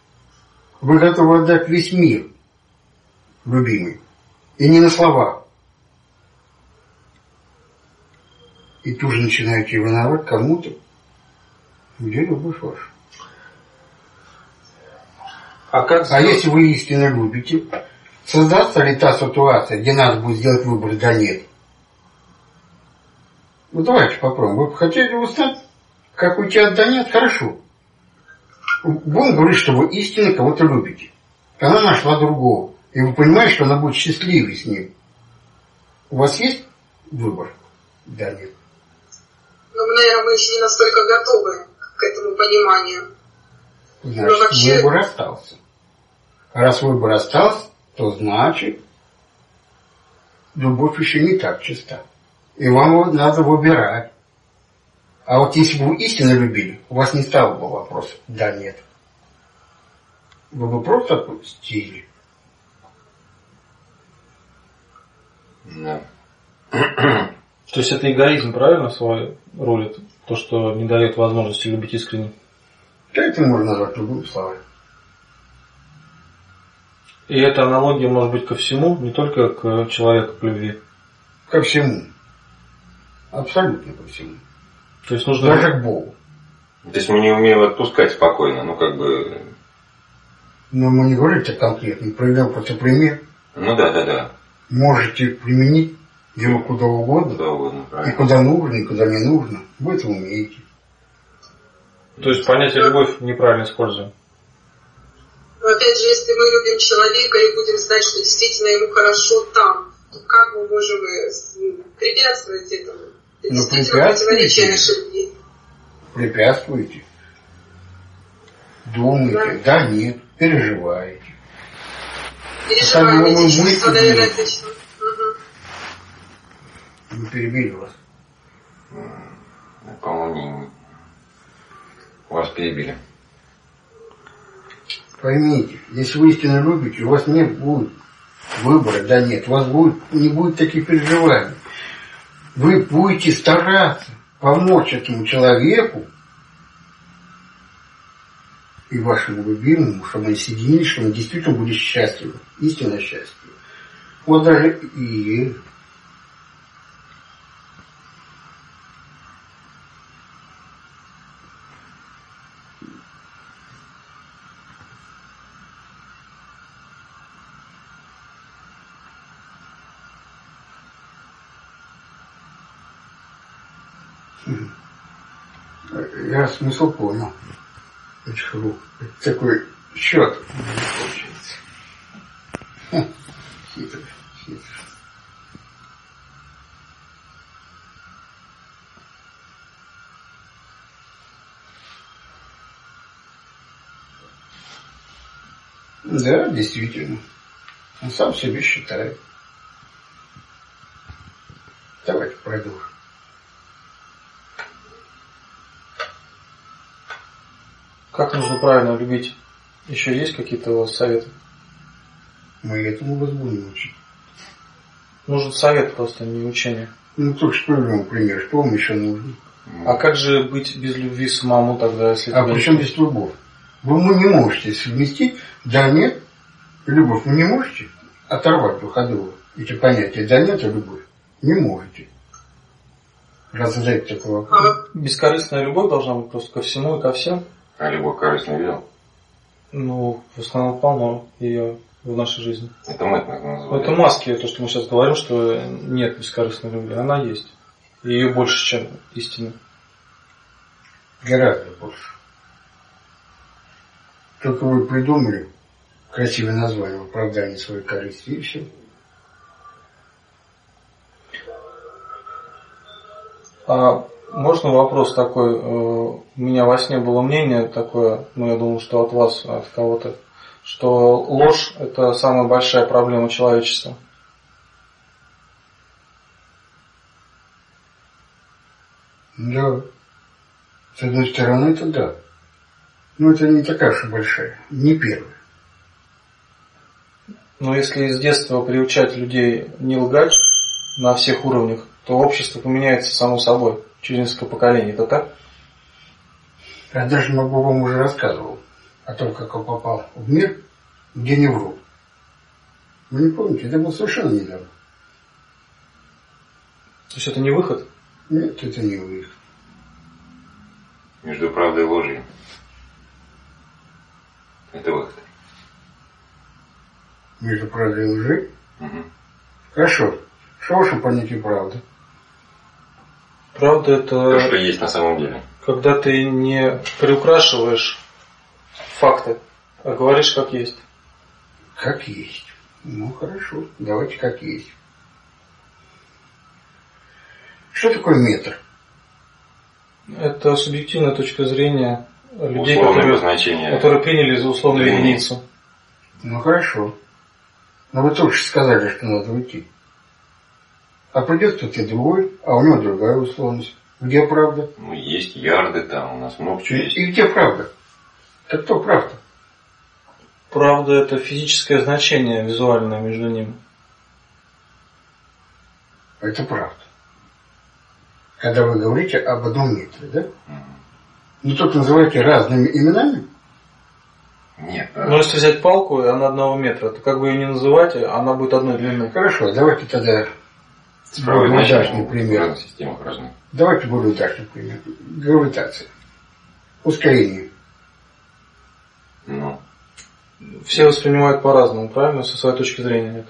Вы готовы отдать весь мир, любимый, и не на словах. И тут же начинаете ревновать кому-то. Где любовь ваша? А, как а если вы истинно любите, создастся ли та ситуация, где надо будет сделать выбор, да нет? Ну давайте попробуем. Вы бы хотели узнать, как уйти от да нет? Хорошо. Будем говорить, что вы истинно кого-то любите. Она нашла другого. И вы понимаете, что она будет счастливой с ним. У вас есть выбор? Да, нет. Ну, наверное, мы еще не настолько готовы к этому пониманию. Значит, вообще... выбор остался. Раз выбор остался, то значит, любовь еще не так чиста. И вам надо выбирать. А вот если бы вы истинно любили, у вас не стало бы вопроса «да, нет». Вы бы просто отпустили. Да. То есть это эгоизм, правильно, свою ролит? То, что не дает возможности любить искренне? Да это можно назвать любым словами. И эта аналогия может быть ко всему, не только к человеку, к любви. Ко всему. Абсолютно ко всему. То есть нужно... Даже к Богу. То есть мы не умеем отпускать спокойно, ну как бы... Но мы не говорим тебе конкретно, приведем просто пример. Ну да, да, да. Можете применить его куда угодно. Куда угодно, правильно. И куда нужно, и куда не нужно. Вы это умеете. То есть понятие любовь неправильно используем. Но опять же, если мы любим человека и будем знать, что действительно ему хорошо там, то как мы можем э, препятствовать этому? Это ну, препятствуйте. Препятствуйте. Думаете, да. да нет, переживаете. Переживаете, чувства, наверное, отлично. Не перебили вас. По-моему, вас перебили. Поймите, если вы истинно любите, у вас не будет выбора, да нет, у вас будет, не будет таких переживаний. Вы будете стараться помочь этому человеку и вашему любимому, чтобы они соединились, чтобы они действительно были счастливы, истинно счастливы. Вот даже и Я смысл понял. Почему? Такой счет получается. Хитро, хитро. Да, действительно. Он сам себе считает. Давайте продолжим. Как нужно правильно любить? Еще есть какие-то у вас советы? Мы этому вас будем учить. Нужен совет просто, не учение. Ну, только что приведем пример. Что вам еще нужно? А как же быть без любви самому тогда, если... А при чем здесь любовь? Вы мы не можете совместить, да, нет, любовь вы не можете оторвать друга. Эти понятия, да, нет, а любовь. Не можете. Такой вопрос. Бескорыстная любовь должна быть просто ко всему и ко всем. А любовь корысть не видел? Ну, в основном полно ее в нашей жизни. Это мы так называем. Это маски, то, что мы сейчас говорим, что нет бескорыстной любви. Она есть. И ее больше, чем истина. Гораздо больше. Только вы придумали красивое название оправдания своей корысти и все. А можно вопрос такой? Э, у меня во сне было мнение такое, ну я думаю, что от вас, от кого-то, что ложь – это самая большая проблема человечества. Да. С одной стороны, это да. Но это не такая уж и большая, не первая. Но если с детства приучать людей не лгать на всех уровнях, то общество поменяется само собой через несколько поколений. Это так? Я даже могу вам уже рассказывал о том, как он попал в мир, где не врут. Вы не помните, это было совершенно недавно. То есть это не выход? Нет, это не выход. Между правдой и ложью. Это выход. Между правдой и лжи? Угу. Хорошо. Что ваше понятие правды? Правда То, что это есть на самом деле. когда ты не приукрашиваешь факты, а говоришь как есть. Как есть. Ну, хорошо. Давайте как есть. Что такое метр? Это субъективная точка зрения людей, Условное которые, обозначение. которые приняли за условную единицу. Ну, хорошо. Но вы только что сказали, что надо уйти. А придет кто-то другой, а у него другая условность. Где правда? Ну, есть ярды там, у нас много чего есть. и где правда? Так кто правда? Правда это физическое значение визуальное между ними. Это правда. Когда вы говорите об одном метре, да? Ну, только называете разными именами. Нет, Но если взять палку, и она одного метра, то как бы ее не называть, она будет одной длины. Хорошо, давайте тогда цифровые более удачный пример. системах. Давайте более удачный пример. Гравитация. Ускорение. Ну, Все воспринимают по-разному, правильно, со своей точки зрения нет.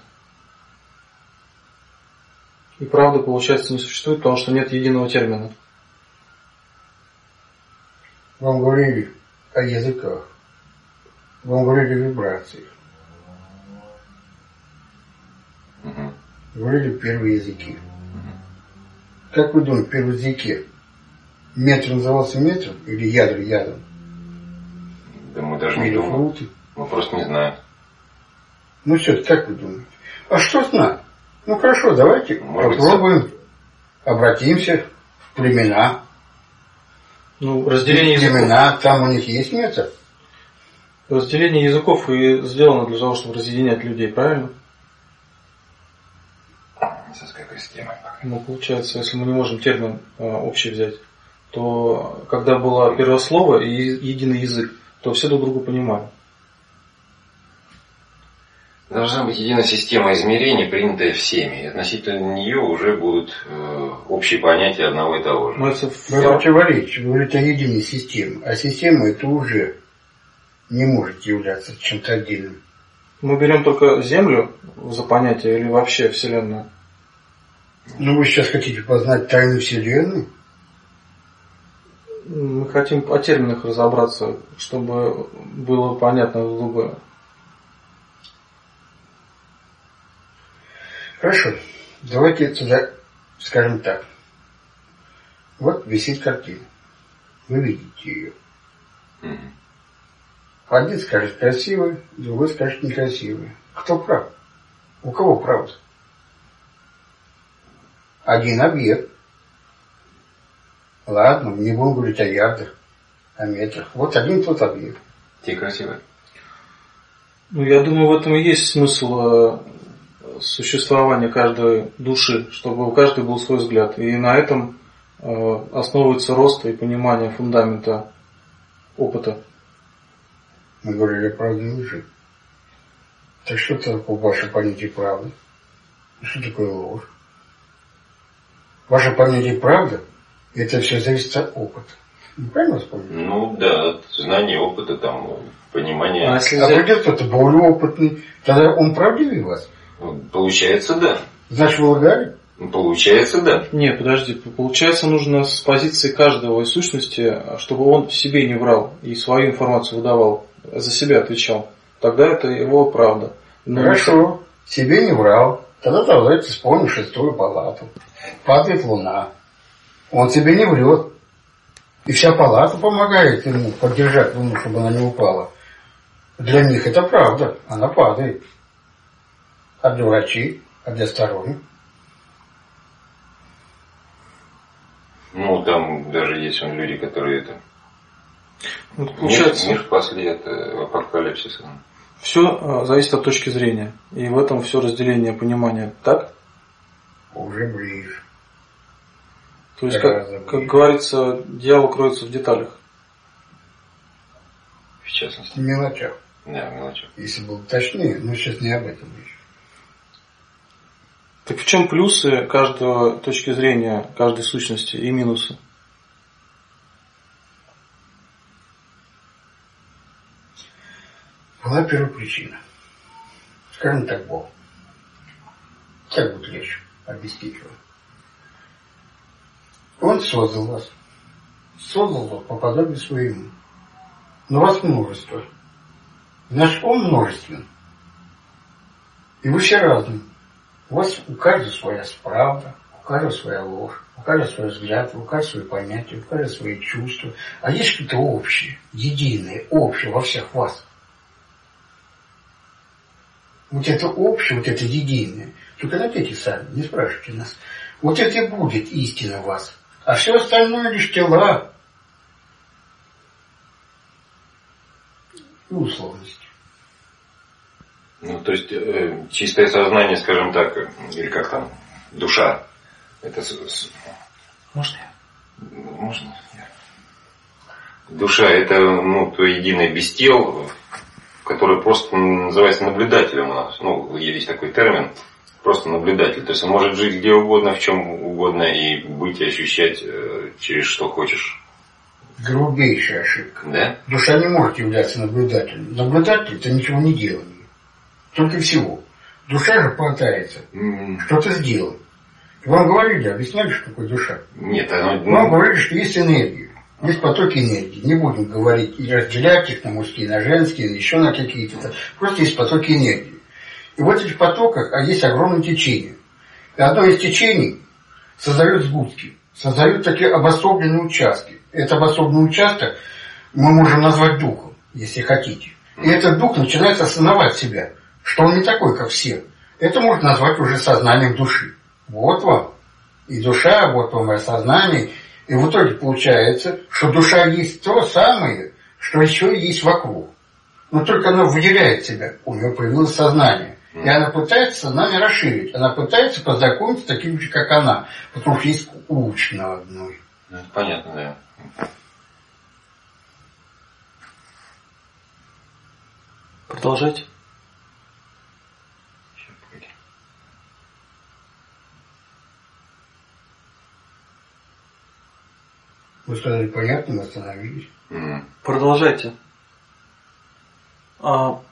И правда, получается, не существует, потому что нет единого термина. Вам говорили о языках. Вам говорили о вибрациях. Говорили первые языки. Как вы думаете, первые языки метр назывался метром или ядро ядром? да мы даже не Или думаем. фруты? Мы просто не знаем. Ну все, как вы думаете? А что знать? Ну хорошо, давайте Может быть, попробуем, обратимся в племена. Ну, разделение языков, Племена, там у них есть метр. разделение языков и сделано для того, чтобы разъединять людей, правильно? Пока. Ну, получается, если мы не можем термин э, общий взять, то когда было первое слово и единый язык, то все друг друга понимали. Должна быть единая система измерений, принятая всеми. И относительно нее уже будут э, общие понятия одного и того же. Но это в- Вы противоречите, вы говорите о единой системе. А система это уже не может являться чем-то отдельным. мы берем только Землю за понятие или вообще Вселенную. Ну вы сейчас хотите познать тайну Вселенной? Мы хотим о терминах разобраться, чтобы было понятно другу. Хорошо. Давайте туда скажем так. Вот висит картина. Вы видите ее. Мгм. Один скажет красивый, другой скажет некрасивый. Кто прав? У кого правда? Один объект. Ладно, не будем говорить о ярдах, о метрах. Вот один тот объект. Те красивые. Ну, я думаю, в этом и есть смысл э, существования каждой души, чтобы у каждой был свой взгляд. И на этом э, основывается рост и понимание фундамента опыта. Мы говорили о правде и лжи. Так что такое ваше понятие правды? И Что такое ложь? Ваше понятие правды, это все зависит от опыта. Не правильно вас понял? Ну да, от знания, опыта, там, понимания. А если А придет кто-то более опытный, тогда он правдивее вас. Ну, Получается, да. Значит, вы лгали? Ну, Получается, да. Не, подожди, получается нужно с позиции каждого из сущности, чтобы он себе не врал и свою информацию выдавал, за себя отвечал. Тогда это его правда. Но Хорошо. Себе не врал. Тогда давайте вспомним шестую палату. Падает луна. Он тебе не врет. И вся палата помогает ему поддержать луну, чтобы она не упала. Для них это правда, она падает. А для врачей, а для сторонних. Ну, там даже есть он люди, которые это... Вот получается, Мир, мир спасли от э, апокалипсиса. все зависит от точки зрения. И в этом все разделение понимания. Так? Уже ближе. То есть, Гораздо как, как ближе. говорится, дьявол кроется в деталях. В частности. В мелочах. Да, в мелочах. Если было точнее, но сейчас не об этом речь. Так в чем плюсы каждого точки зрения, каждой сущности и минусы? Была первопричина. Скажем так, Бог. Так будет легче его. Он создал вас. Создал вас по подобию своему. Но вас множество. Наш ум множествен. И вы все разные. У вас у каждого своя правда, у каждого своя ложь, у каждого свой взгляд, у каждого свои понятия, у каждого свои чувства. А есть что-то общее, единое, общее во всех вас. Вот это общее, вот это единое. Только напейте сами, не спрашивайте нас. Вот это и будет истина в вас. А все остальное лишь тела и условности. Ну, то есть, э, чистое сознание, скажем так, или как там, душа, это с- с- Можно я? Можно? Душа это ну, то единое без тел, которое просто называется наблюдателем у нас. Ну, есть такой термин, просто наблюдатель. То есть он может жить где угодно, в чем угодно и быть и ощущать э, через что хочешь. Грубейшая ошибка. Да? Душа не может являться наблюдателем. Наблюдатель – это ничего не делание. Только всего. Душа же пытается М, что-то сделать. И Вам говорили, объясняли, что такое душа? Нет, оно, Вам ну, говорили, что есть энергия. Есть потоки энергии. Не будем говорить и разделять их на мужские, на женские, еще на какие-то. Просто есть потоки энергии. И в этих потоках а есть огромное течение. И одно из течений создает сгустки, создает такие обособленные участки. Этот обособленный участок мы можем назвать духом, если хотите. И этот дух начинает осознавать себя, что он не такой, как все. Это можно назвать уже сознанием души. Вот вам и душа, вот вам и сознание. И в итоге получается, что душа есть то самое, что еще есть вокруг. Но только она выделяет себя, у нее появилось сознание. И она пытается сознание расширить. Она пытается познакомиться с таким же, как она. Потому что есть луч на одной. ну, понятно, да. Погоди. Вы сказали, понятно, мы остановились. Продолжайте. А,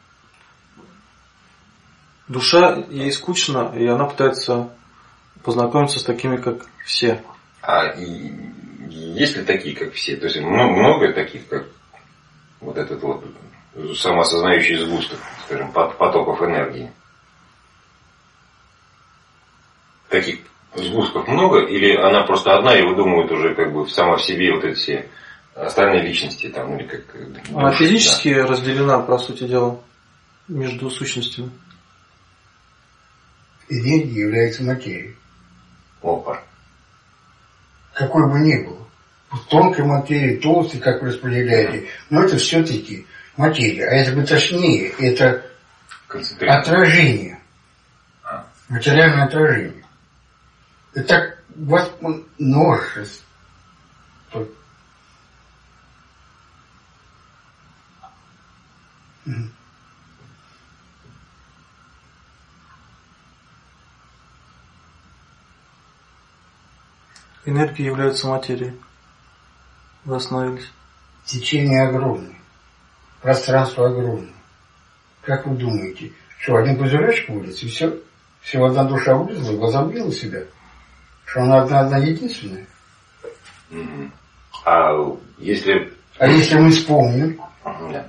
душа ей скучно, и она пытается познакомиться с такими, как все. А и есть ли такие, как все? То есть много, много таких, как вот этот вот самоосознающий сгусток, скажем, пот- потоков энергии? Таких сгустков много, или она просто одна и выдумывает уже как бы сама в себе вот эти все остальные личности там, или как э, Она души, физически разделена, по сути дела, между сущностями. Энергия является материей. да. Опа. Какой бы ни было. Тонкой материи, толстой, как вы распределяете. Но это все-таки материя. А если бы точнее, это отражение. А. Материальное отражение. И так у вас множество. Мгм. Энергия является материей. Вы остановились. Течение огромное. Пространство огромное. Как вы думаете, что один пузыречек вылез, и все? Всего одна душа вылезла возомнила себя? Что она одна-одна единственная? А если... А если мы вспомним, Да.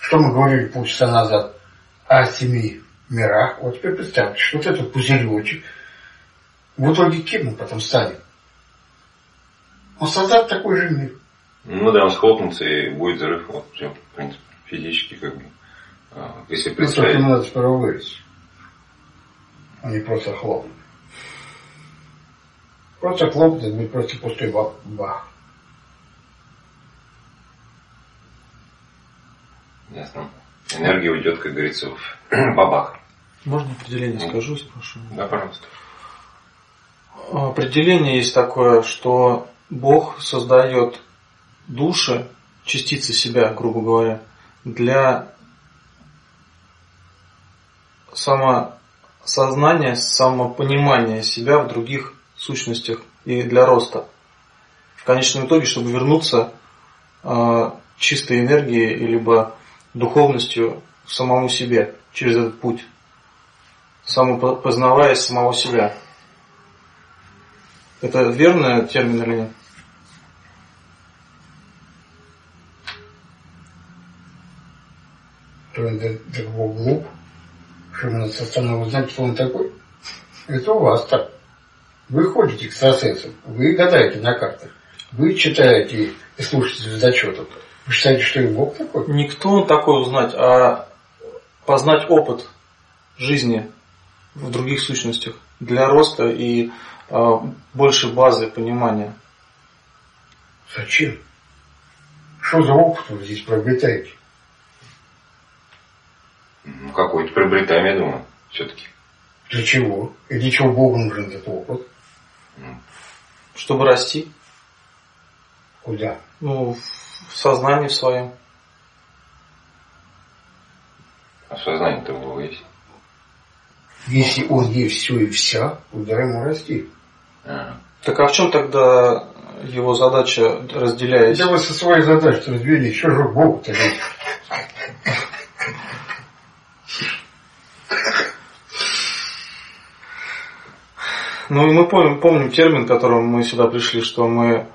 что мы говорили полчаса назад о семи мирах, вот теперь представьте, что вот этот пузыречек, в итоге кем он потом станет? Он создаст такой же мир. Ну да, он схлопнется и будет взрыв. Вот, все, в принципе, физически как бы. А, если Ну, представить. надо сперва вырасти. А не просто хлопнуть. Просто хлопнуть, это будет просто пустой бах. бах. Ясно. Энергия уйдет, как говорится, в [CLEARS THROAT] бабах. Можно определение скажу, спрошу? Да, пожалуйста. Определение есть такое, что Бог создает души, частицы себя, грубо говоря, для самосознания, самопонимания себя в других сущностях и для роста. В конечном итоге, чтобы вернуться э, чистой энергией, либо духовностью к самому себе через этот путь, самопознавая самого себя. Это верный термин или нет? То он того глуп, что надо со стороны узнать, кто он такой. Это у вас так. Вы ходите к экстрасенсам, вы гадаете на картах, вы читаете и слушаете звездочетов. Вы считаете, что и Бог такой? Не кто он такой узнать, а познать опыт жизни в других сущностях для роста и э, больше базы понимания. Зачем? Что за опыт вы здесь приобретаете? Ну, какой-то приобретаем, я думаю, все-таки. Для чего? И для чего Богу нужен этот опыт? Чтобы расти Куда? ну, в сознании в своем. А сознание-то у есть. Если он есть все и вся, куда ему расти? А. Так а в чем тогда его задача, разделяясь? Да вы со своей задачей развели, что же Богу-то есть? Ну и мы помним, помним термин, к которому мы сюда пришли, что мы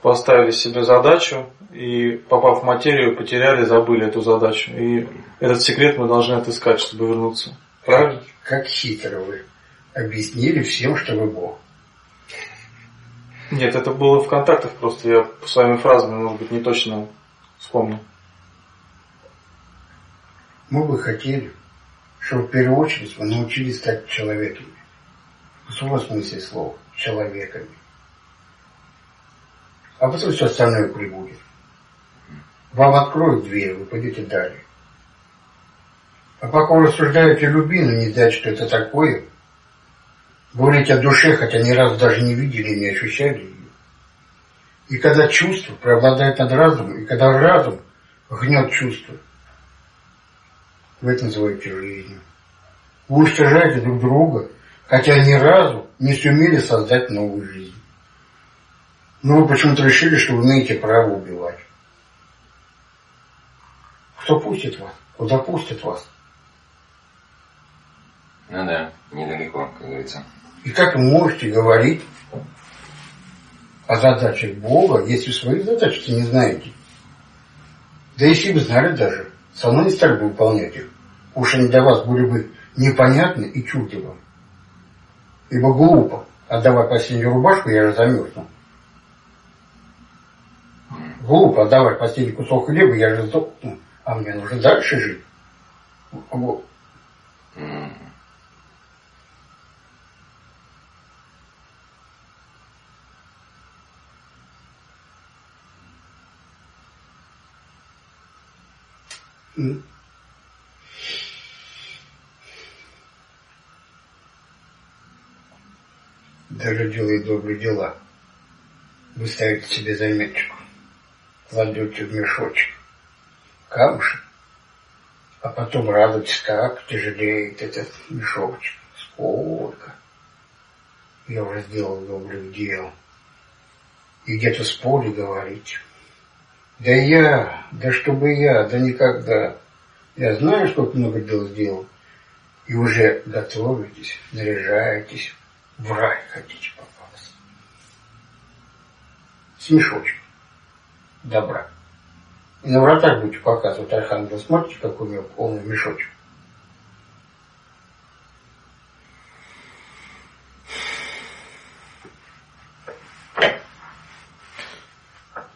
поставили себе задачу и, попав в материю, потеряли, забыли эту задачу. И этот секрет мы должны отыскать, чтобы вернуться. Правильно? Как хитро вы объяснили всем, что вы Бог. Нет, это было в контактах просто. Я своими фразами, может быть, не точно вспомнил. Мы бы хотели, чтобы в первую очередь вы научились стать человеками. В самом смысле слова. Человеками. А потом все остальное прибудет. Вам откроют дверь, вы пойдете далее. А пока вы рассуждаете любви, но не знаете, что это такое, говорите о душе, хотя ни разу даже не видели не ощущали ее. И когда чувство преобладает над разумом, и когда разум гнет чувство, вы это называете жизнью. Вы уничтожаете друг друга, хотя ни разу не сумели создать новую жизнь. Но вы почему-то решили, что вы имеете право убивать. Кто пустит вас? Куда пустит вас? Ну да, недалеко, как говорится. И как вы можете говорить о задачах Бога, если свои задачи не знаете? Да если бы знали даже, со мной не стали бы выполнять их. Уж они для вас были бы непонятны и чужды вам. Ибо глупо, отдавать последнюю рубашку, я же замерзну. Глупо отдавать последний кусок хлеба, я же сдохну. А мне нужно дальше жить. Вот. М. Даже делая добрые дела, вы ставите себе заметочку, кладете в мешочек камушек, а потом радуетесь, как тяжелеет этот мешочек. Сколько я уже сделал добрых дел. И где-то с поля говорить. Да я, да чтобы я, да никогда. Я знаю, сколько много дел сделал. И уже готовитесь, заряжаетесь, в рай хотите попасть. Мешочком добра. И на вратах будете показывать архангел. Смотрите, какой у него полный мешочек.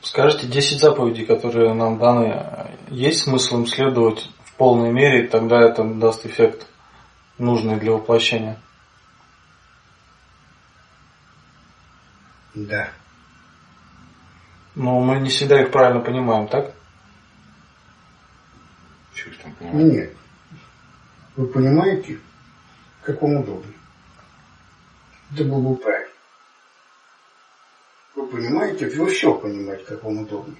Скажите, 10 заповедей, которые нам даны, есть смысл им следовать в полной мере, тогда это даст эффект нужный для воплощения? Да. Но мы не всегда их правильно понимаем, так? Чего там понимаешь? Нет. Вы понимаете, как вам удобно? Это было бы правильно. Вы понимаете, вы все понимаете, как вам удобно.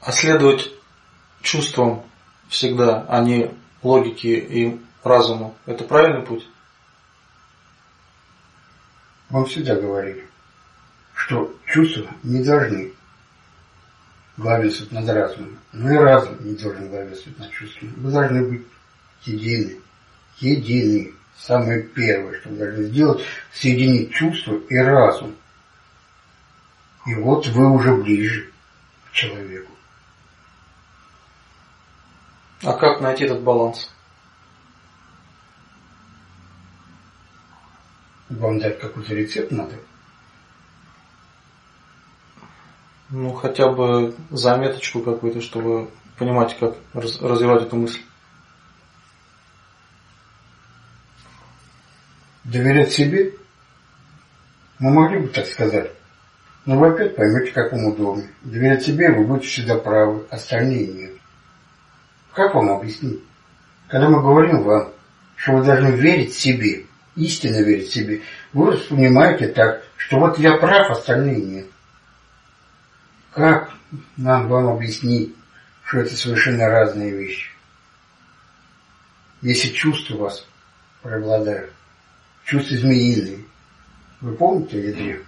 А следовать чувствам всегда, а не логике и разуму, это правильный путь? Вам всегда говорили, что чувства не должны главенствовать над разумом, но и разум не должен главенствовать над чувствами. Вы должны быть едины, едины. Самое первое, что вы должны сделать, соединить чувство и разум. И вот вы уже ближе к человеку. А как найти этот баланс? Вам дать какой-то рецепт надо? Ну, хотя бы заметочку какую-то, чтобы понимать, как раз- развивать эту мысль. Доверять себе? Мы могли бы так сказать. Но вы опять поймете, как вам удобнее. Доверять себе вы будете всегда правы, остальные нет. Как вам объяснить? Когда мы говорим вам, что вы должны верить себе, истинно верить себе, вы воспринимаете так, что вот я прав, остальные нет. Как нам вам объяснить, что это совершенно разные вещи? Если чувства вас преобладают, чувства змеиные. Вы помните ядре?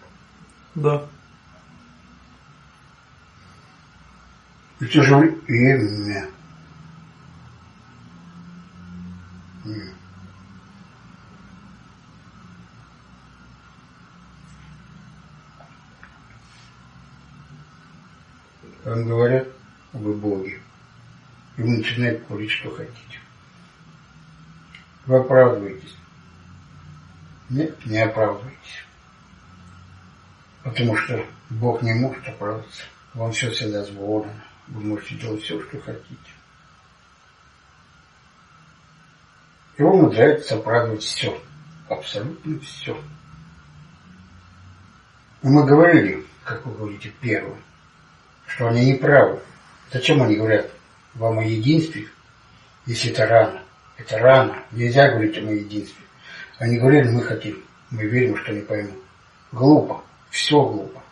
Да. И в то же время. Вам говорят, вы боги. И вы начинаете курить, что хотите. Вы оправдываетесь. Нет, не оправдываетесь. Потому что Бог не может оправдаться. Вам все всегда дозволено. Вы можете делать все, что хотите. И вам нравится оправдывать все. Абсолютно все. И мы говорили, как вы говорите, первым, что они не правы. Зачем они говорят вам о единстве, если это рано? Это рано. Нельзя говорить о единстве. Они говорили, мы хотим, мы верим, что они поймут. Глупо. Все глупо.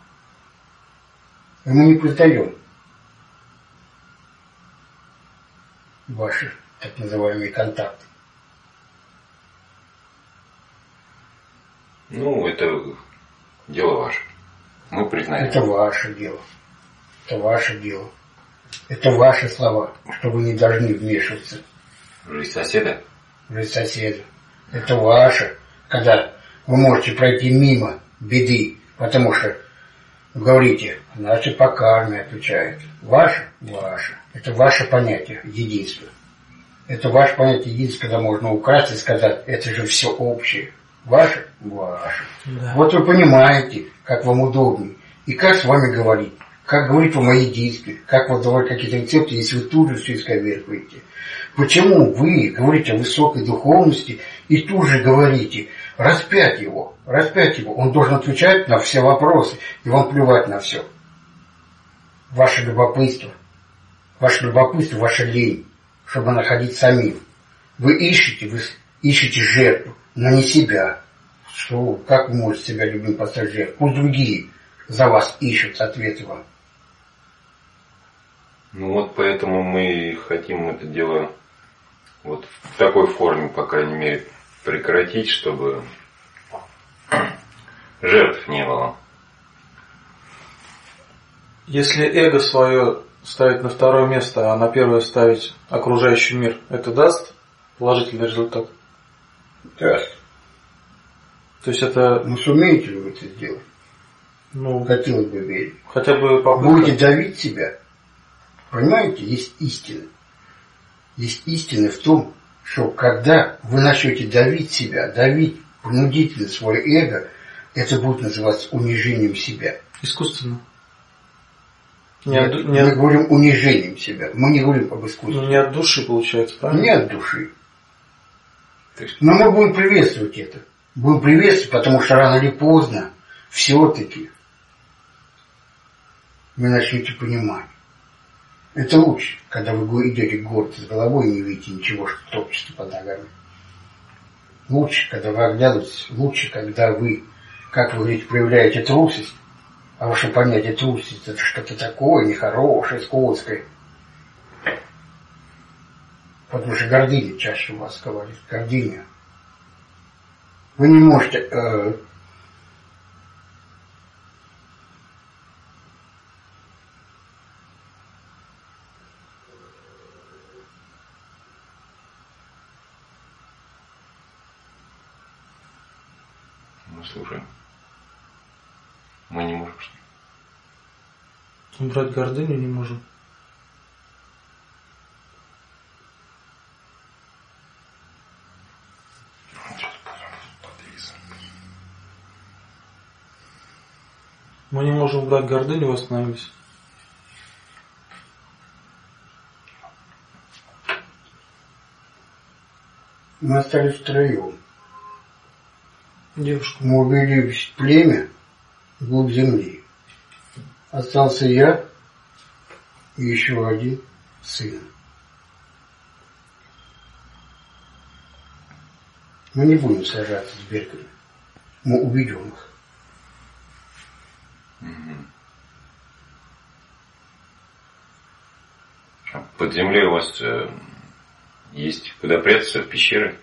И мы не признаем ваши так называемые контакты. Ну, это дело ваше. Мы признаем. Это ваше дело. Это ваше дело. Это ваши слова, что вы не должны вмешиваться Жизнь соседа? в жизнь соседа. Это ваше, когда вы можете пройти мимо беды, потому что говорите, наши по карме отвечают. Ваше? Ваше. Это ваше понятие единства. Это ваше понятие единства, когда можно украсть и сказать, это же все общее. Ваше? Ваше. Да. Вот вы понимаете, как вам удобнее. И как с вами говорить. Как говорить вам о единстве. Как вот давать какие-то рецепты, если вы тут же все исковеркаете. Почему вы говорите о высокой духовности и тут же говорите, распять его, распять его. Он должен отвечать на все вопросы, и вам плевать на все. Ваше любопытство, ваше любопытство, ваша лень, чтобы находить самим. Вы ищете, вы ищете жертву, но не себя. Что, как вы можете себя любим поставить жертву? Пусть другие за вас ищут ответы вам. Ну вот поэтому мы и хотим это дело вот в такой форме, по крайней мере, прекратить, чтобы жертв не было. Если эго свое ставить на второе место, а на первое ставить окружающий мир, это даст положительный результат? Да. То есть это, Ну сумеете ли вы это сделать? ну, Хотелось бы верить. хотя бы Будете попытка. давить себя. Понимаете, есть истина. Есть истина в том, что когда вы начнете давить себя, давить принудительно свое эго, это будет называться унижением себя. Искусственно. Не от, не мы от... говорим унижением себя. Мы не говорим об искусстве. Ну, не от души, получается, правильно? Не от души. Но мы будем приветствовать это. Будем приветствовать, потому что рано или поздно все-таки вы начнете понимать. Это лучше, когда вы идете город с головой и не видите ничего, что топчется под ногами. Лучше, когда вы оглядываетесь, лучше, когда вы, как вы говорите, проявляете трусость, а ваше понятие трусость это что-то такое нехорошее, скользкое. Потому что гордыня чаще у вас говорит, гордыня. Вы не можете э, Убрать гордыню не можем. Мы не можем убрать гордыню, восстановились. Мы остались втроем. Девушка. Мы увели племя вглубь земли. Остался я и еще один сын. Мы не будем сражаться с Берками. Мы уведем их. А под землей у вас э, есть куда прятаться, в пещеры?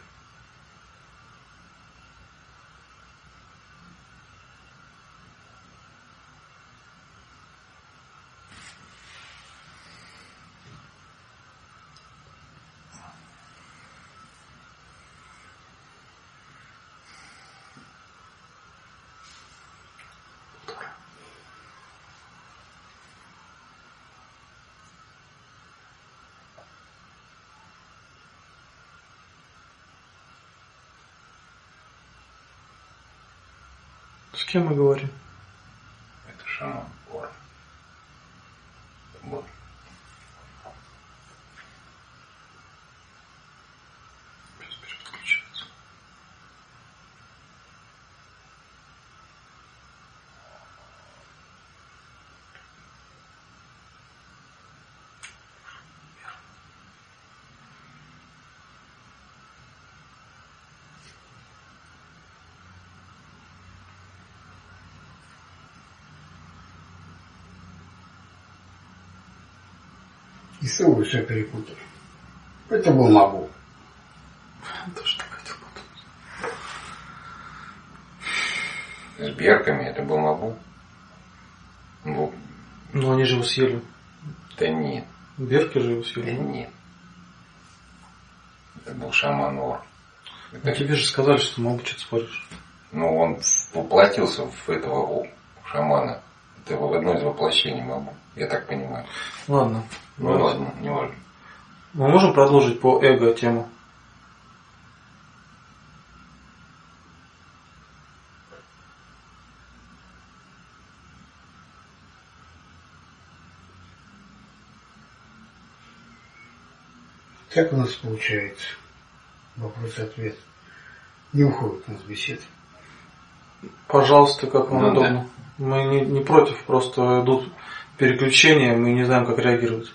С кем мы говорим? Это шаман Гор. Вот. И ссылку все перепутали. Это был Мабу. Тоже так хотел С берками это был Мабу? Ну, ну они же его съели. Да нет. Берки же его съели. Да нет. Это был шаман Ор. Это... Ну, тебе же сказали, что Мабу что-то споришь. Ну, он воплотился в этого шамана. Это в одно из воплощений Мабу. Я так понимаю. Ладно. Ну вот. ладно, не важно. Мы можем продолжить по эго тему? Как у нас получается? Вопрос-ответ. Не уходит у нас бесед. Пожалуйста, как вам ну, удобно. Да. Мы не, не против, просто идут переключения, мы не знаем, как реагировать.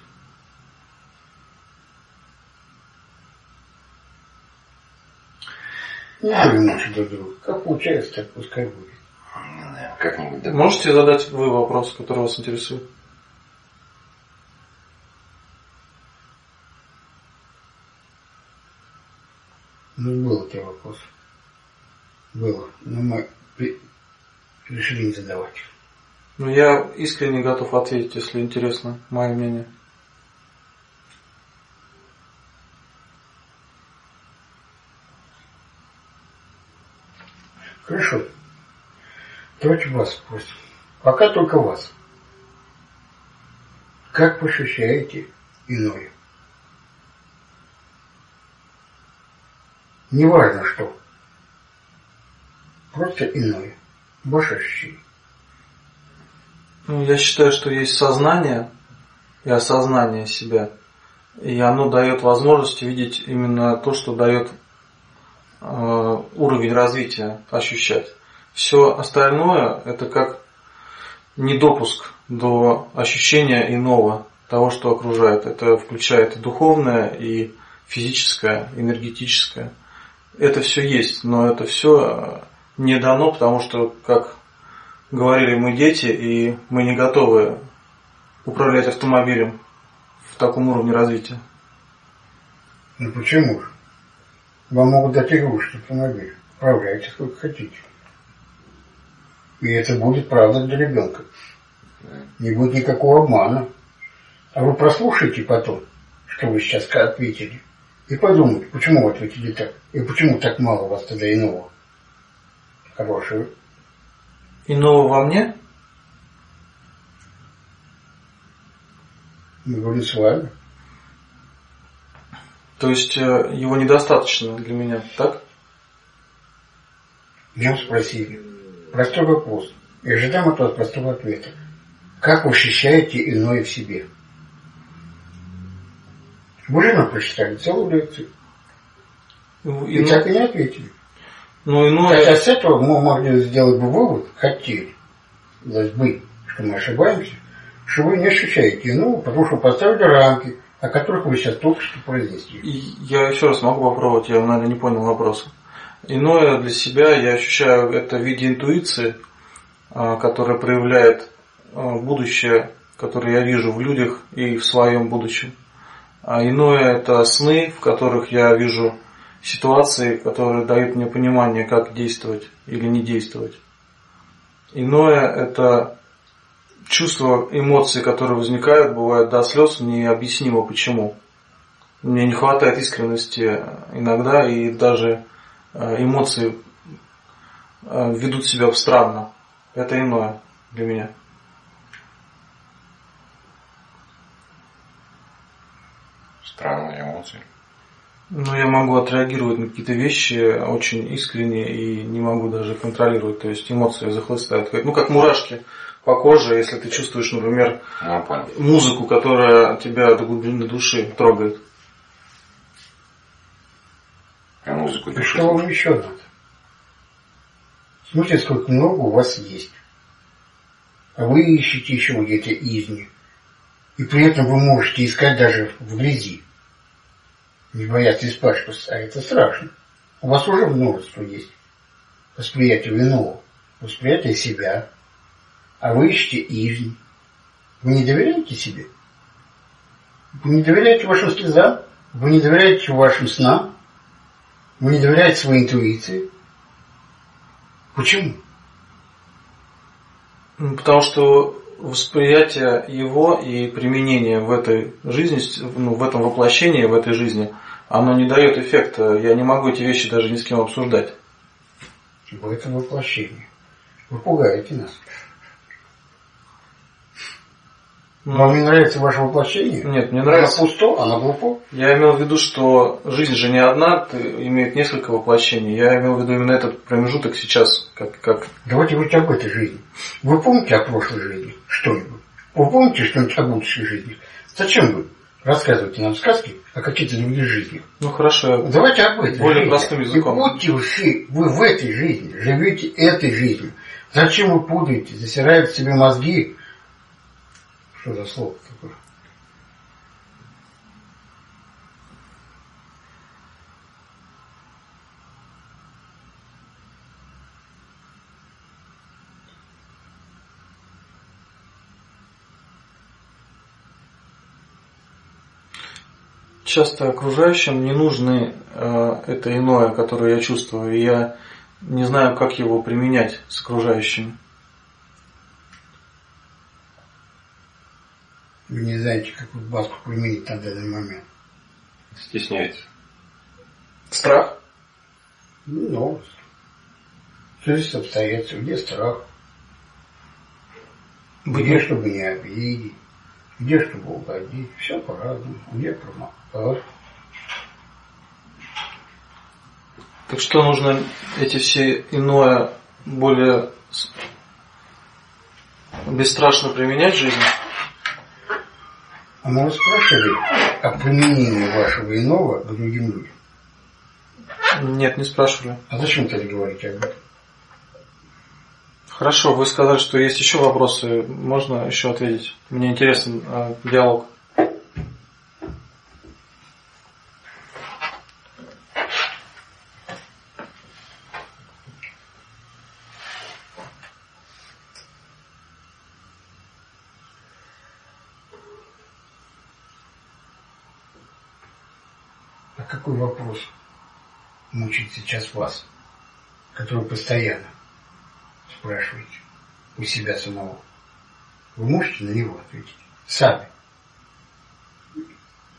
Не будем мучить друг друга. Как получается, так пускай будет. Как-нибудь да. Можете задать вы вопрос, который вас интересует? Ну, был у тебя вопрос. Было. Но мы решили не задавать. Ну, я искренне готов ответить, если интересно мое мнение. Хорошо. Давайте вас спросим. Пока только вас. Как вы ощущаете иное? Неважно что. Просто иное. Ощущений. Ну, я считаю, что есть сознание и осознание себя. И оно дает возможность видеть именно то, что дает э, уровень развития ощущать. Все остальное это как недопуск до ощущения иного, того, что окружает. Это включает и духовное, и физическое, энергетическое. Это все есть, но это все не дано, потому что, как говорили мы дети, и мы не готовы управлять автомобилем в таком уровне развития. Ну почему же? Вам могут дать игрушечный автомобиль. Управляйте сколько хотите. И это будет правда для ребенка. Не будет никакого обмана. А вы прослушайте потом, что вы сейчас ответили, и подумайте, почему вы ответили так, и почему так мало у вас тогда иного хорошего. Иного во мне? Мы говорим с вами. То есть э, его недостаточно для меня, так? Меня спросили. Простой вопрос. И ожидаем от вас простого ответа. Как вы ощущаете иное в себе? Нам прочитали целую лекцию. Ну, И ино- так и не ответили. Ну, иное... Хотя с этого мы могли сделать бы вывод, хотели, значит, бы, что мы ошибаемся, что вы не ощущаете иного, потому что поставили рамки, о которых вы сейчас только что произнесли. И Я еще раз могу попробовать, я, наверное, не понял вопроса. Иное для себя я ощущаю это в виде интуиции, а, которая проявляет а, будущее, которое я вижу в людях и в своем будущем. А иное это сны, в которых я вижу ситуации, которые дают мне понимание, как действовать или не действовать. Иное это чувства, эмоции, которые возникают, бывает до слез, необъяснимо почему. Мне не хватает искренности иногда, и даже э, эмоции э, ведут себя странно. Это иное для меня. Странные эмоции. Ну, я могу отреагировать на какие-то вещи очень искренне и не могу даже контролировать. То есть эмоции захлестают. Ну, как мурашки по коже, если ты чувствуешь, например, Ну, я понял. музыку, которая тебя до глубины души трогает. А музыку И души что вам еще надо? Смотрите, сколько много у вас есть. А вы ищете еще где-то изни. И при этом вы можете искать даже в грязи. Не бояться испачкаться, а это страшно. У вас уже множество есть. Восприятие иного, восприятие себя. А вы ищете изни. Вы не доверяете себе? Вы не доверяете вашим слезам? Вы не доверяете вашим снам? Вы не доверяете своей интуиции? Почему? Ну, Потому что восприятие его и применение в этой жизни, ну, в этом воплощении, в этой жизни, оно не дает эффекта. Я не могу эти вещи даже ни с кем обсуждать. В этом воплощении. Вы пугаете нас. Ну, Вам не нравится ваше воплощение? Нет, мне нравится. пусто, оно глупо. Я имел в виду, что жизнь же не одна, имеет несколько воплощений. Я имел в виду именно этот промежуток сейчас, как, как Давайте говорить об этой жизни. Вы помните о прошлой жизни что-нибудь? Вы помните что-нибудь о будущей жизни? Зачем вы рассказываете нам сказки о каких-то других жизнях? ну хорошо, Давайте об этой Более жизни. простым языком. И будьте вы, вы в этой жизни, живете этой жизнью. Зачем вы путаете, засираете себе мозги? Что за слово такое? часто окружающим не нужны э, это иное, которое я чувствую, и я не знаю, как его применять с окружающими. Вы не знаете, какую баску применить на данный момент. Стесняется. Страх? Ну, новость. Что здесь обстоятельства? Где страх? Где, чтобы не обидеть? Где, чтобы угодить? Все по-разному. Где промахать? Так что нужно эти все иное более бесстрашно применять в жизни. А мы вас спрашивали о применении вашего иного к другим людям? Нет, не спрашивали. А зачем тогда говорите об этом? Хорошо, вы сказали, что есть еще вопросы. Можно еще ответить? Мне интересен э, диалог. А какой вопрос мучает сейчас вас, который постоянно спрашиваете у себя самого? Вы можете на него ответить сами.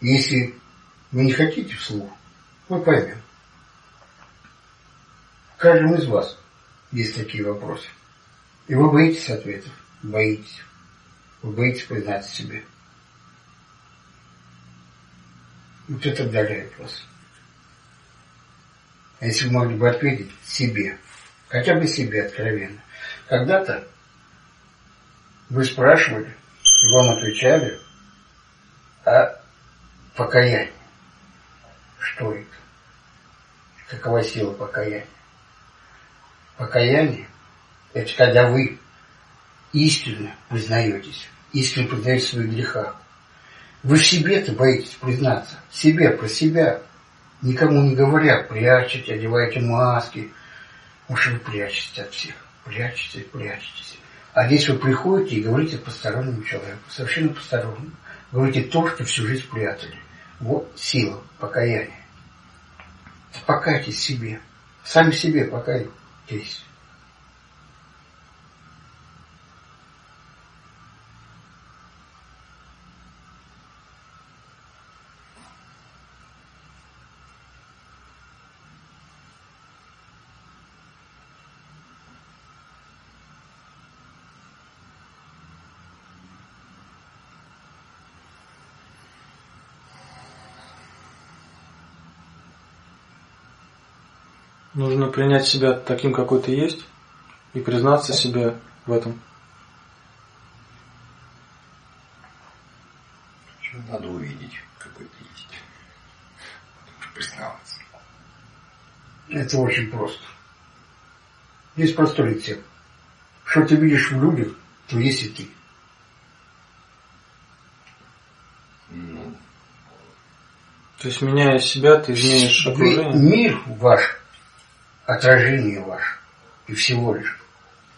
Если вы не хотите вслух, мы поймем. В каждом из вас есть такие вопросы. И вы боитесь ответов, боитесь. Вы боитесь признать себе. Вот это отдаляет вас. А если вы могли бы ответить себе, хотя бы себе откровенно. Когда-то вы спрашивали, и вам отвечали о покаянии. Что это? Какова сила покаяния? Покаяние – это когда вы искренне признаетесь, искренне признаете свои греха. Вы в себе-то боитесь признаться, себе, про себя. Никому не говоря, прячете, одеваете маски. Уж вы прячетесь от всех, прячетесь, прячетесь. А здесь вы приходите и говорите постороннему человеку, совершенно постороннему. Говорите то, что всю жизнь прятали. Вот сила покаяния. Покайтесь себе. Сами себе покайтесь. Принять себя таким, какой ты есть, и признаться себе в этом. Надо увидеть, какой ты есть. Признаваться. Это очень просто. Есть простой рецепт. Что ты видишь в людях, то есть и ты. Ну, То есть, меняя себя, ты изменишь окружение. Мир ваш, отражение ваше, и всего лишь.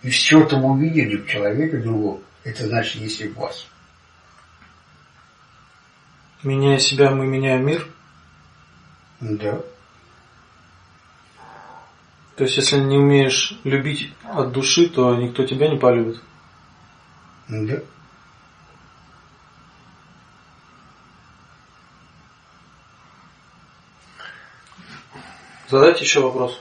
И все, что вы увидели в человеке другого, это значит, есть и в вас. Меняя себя, мы меняем мир. Да. То есть, если не умеешь любить от души, то никто тебя не полюбит. Да. Задайте еще вопрос.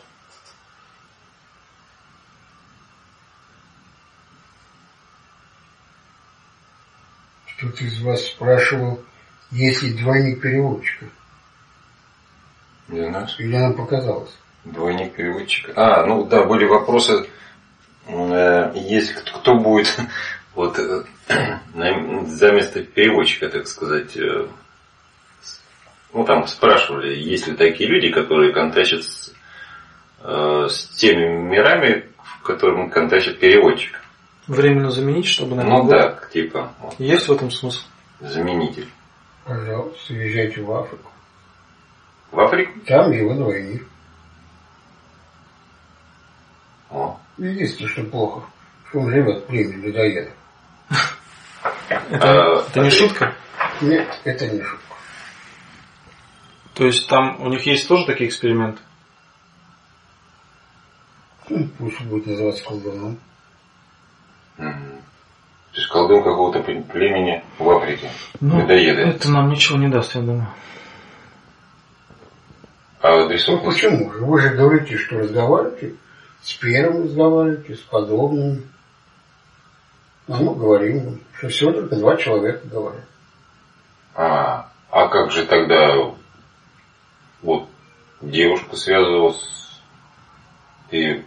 Кто-то из вас спрашивал, есть ли двойник переводчика. для нас. Или нам показалось. Двойник переводчика. А, ну да, были вопросы. Э, Есть кто, будет [LAUGHS] вот э, [CLEARS THROAT] за место переводчика, так сказать. э, Ну там спрашивали, есть ли такие люди, которые контачат с, э, с теми мирами, в котором контачит переводчик. Временно заменить, чтобы на Ну него- да, типа вот, Есть в этом смысл? Заменитель. Пожалуйста, езжайте в Африку. В Африку? Там его двойник. О, Единственное, что плохо, что он живет в племя людоедов. Это, А, это не шутка? Нет, это не шутка. То есть там у них есть тоже такие эксперименты? Ну, Пусть будет называться колдуном. Мгм. То есть колдун какого-то пле- племени в Африке. Ну, Людоеды. это нам ничего не даст, я думаю. А Ну адресов почему же? Вы же говорите, что разговариваете с первым разговариваете, с подобным. А мы говорим, вам, что всего только два человека говорят. А, а как же тогда вот девушка связывалась и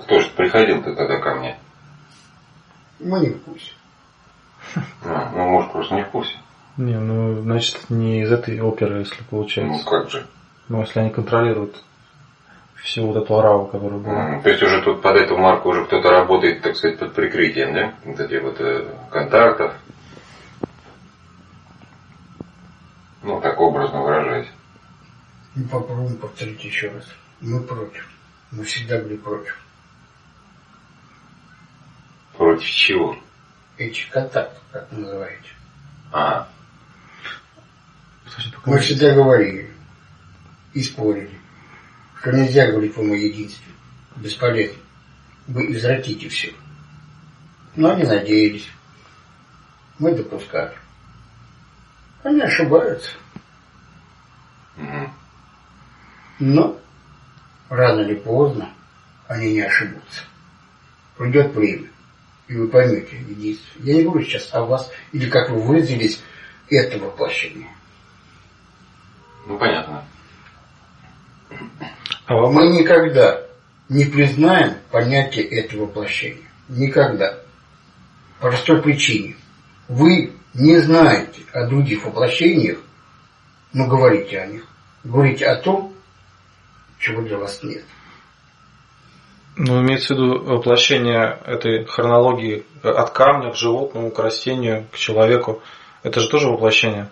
Кто же приходил-то тогда ко мне? Мы не в курсе. А, ну, может, просто не в курсе. Не, ну, значит, не из этой оперы, если Ну, получается. как же. Ну, если они контролируют всю вот эту ораву, которая была. М, То есть уже тут под эту марку уже кто-то работает, так сказать, под прикрытием, да? Вот этих вот э, контактов. Ну, так образно выражаясь. Мы попробуем повторить еще раз. Мы против. Мы всегда были против. Против чего? Контактов, как называете. А, Мы всегда говорили и спорили, что нельзя говорить вам о единстве. Бесполезно. Вы извратите все. Но они надеялись. Мы допускали. Они ошибаются. мгм. Но рано или поздно они не ошибутся. Придет время, и вы поймете единство. Я не говорю сейчас о вас, или как вы выразились, это воплощение. ну понятно. А Мы никогда не признаем понятие этого воплощения. Никогда. По простой причине. Вы не знаете о других воплощениях, но говорите о них. Говорите о том, чего для вас нет. Ну, имеется в виду воплощение этой хронологии от камня к животному, к растению, к человеку. Это же тоже воплощение.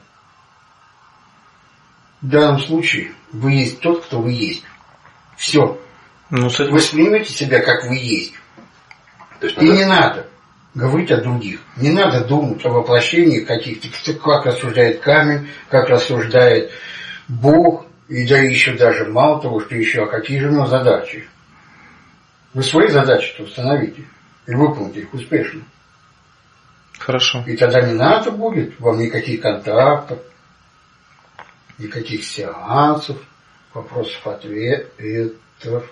В данном случае вы есть тот, кто вы есть. Все. Ну, с этим... Воспринимайте себя, как вы есть. То есть И надо- не надо говорить о других. Не надо думать о воплощении каких-то, как рассуждает камень, как рассуждает Бог, и да еще даже мало того, что еще, а какие же у него задачи. Вы свои задачи-то установите и выполните их успешно. Хорошо. И тогда не надо будет вам никаких контактов, никаких сеансов, вопросов-ответов.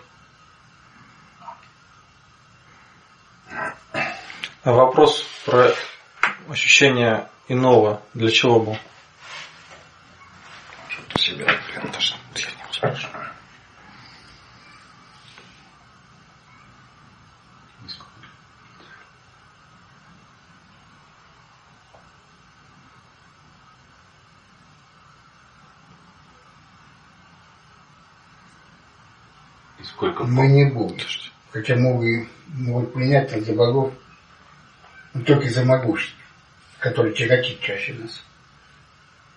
А вопрос про ощущение иного для чего был? себя, блин, даже я не спрашиваю. Сколько Мы не будем. Хотя могут, могут принять нас за богов, но только из-за могущества, которое тяготит чаще нас.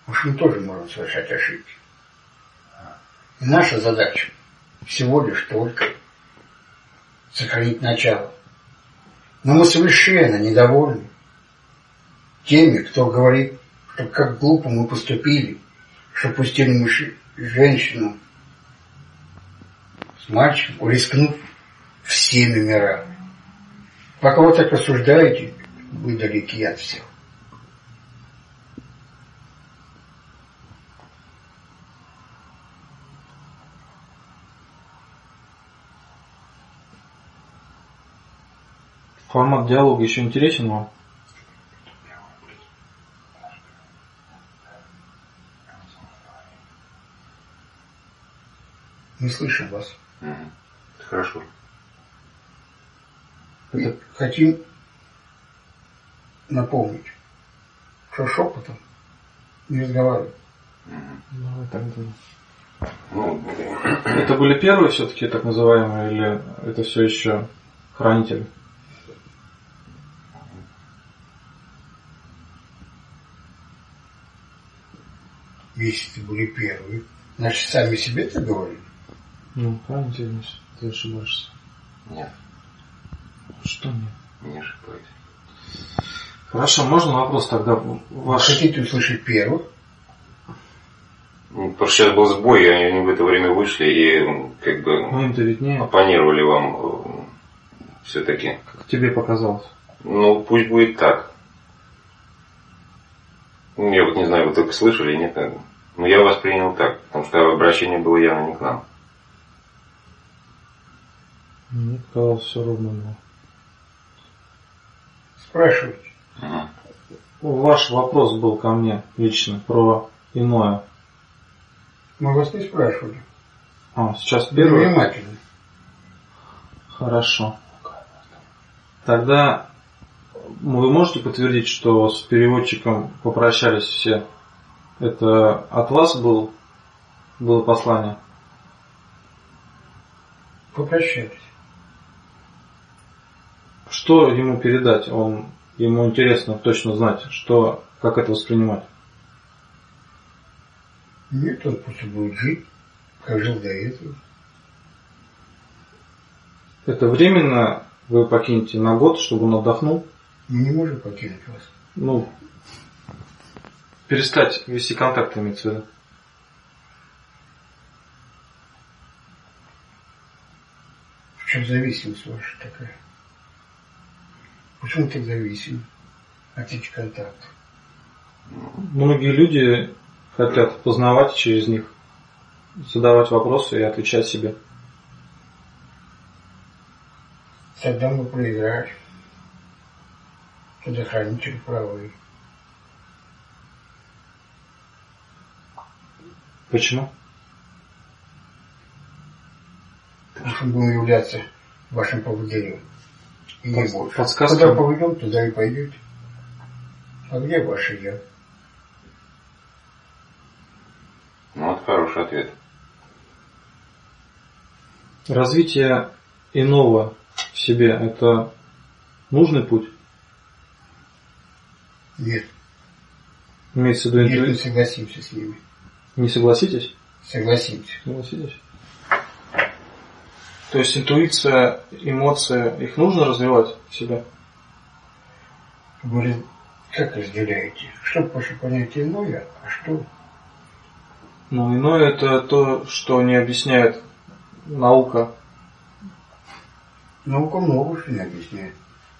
Уж мы тоже можем совершать ошибки. И наша задача всего лишь только сохранить начало. Но мы совершенно недовольны теми, кто говорит, что как глупо мы поступили, что пустили женщину с мальчиком, рискнув всеми мирами. Пока вы так рассуждаете, вы далеки от всех. Формат диалога еще интересен вам? Мы слышим вас. Хорошо. И хотим напомнить, что шепотом не разговаривать. Давай тогда. Ну, Это были первые все-таки так называемые, или это все еще хранители? Если это были первые, значит, сами себе это говорили. Ну, хранители, значит, ты ошибаешься. нет, Что нет? не ошибаюсь. Хорошо, можно вопрос тогда? Ваш... хотите услышать первых? Ну, Потому что сейчас был сбой, и они в это время вышли и как бы Ну, оппонировали вам все-таки. как тебе показалось. Ну, пусть будет так. Я вот не знаю, вы только слышали или нет. Но я воспринял так, потому что обращение было явно не к нам. Мне показалось все ровно было. Спрашивайте. Ваш вопрос был ко мне лично про иное. Мы вас не спрашивали. А, сейчас первый. внимательны. Хорошо. Тогда вы можете подтвердить, что с переводчиком попрощались все? Это от вас был, было послание? Попрощались. Что ему передать? Он, ему интересно точно знать, что, как это воспринимать. Нет, он просто будет жить, как жил до этого. Это временно вы покинете на год, чтобы он отдохнул? Мы не можем покинуть вас. Ну, перестать вести контакт, имеется в виду. В чем зависимость ваша такая? Почему ты зависим от этих контактов? Многие люди хотят познавать через них, задавать вопросы и отвечать себе. Тогда мы проиграем. Предохранители правые. Почему? Потому что будем являться вашим поводырем. И не больше. подсказка. Куда поведем, туда и пойдете. А где ваше я? Ну, вот хороший ответ. Развитие иного в себе – это нужный путь? Нет. Имеется в виду интуиция? согласимся с ними. Не согласитесь? Согласимся. Согласитесь? То есть интуиция, эмоции, их нужно развивать в себе? Говорит, как разделяете? Что ваше понятие иное, а что? Ну, иное это то, что не объясняет наука. Наука много что не объясняет.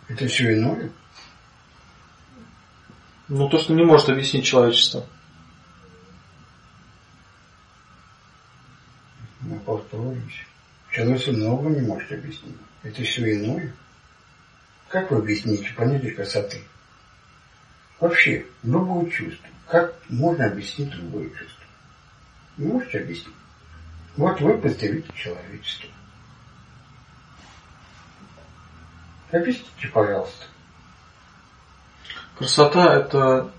Это все иное. Ну, то, что не может объяснить человечество. Мы повторюсь. Человек много не может объяснить. Это все иное. Как вы объясните понятие красоты? Вообще, любое чувство. Как можно объяснить любое чувство? Не можете объяснить? Вот вы представитель человечества. Объясните, пожалуйста. Красота – это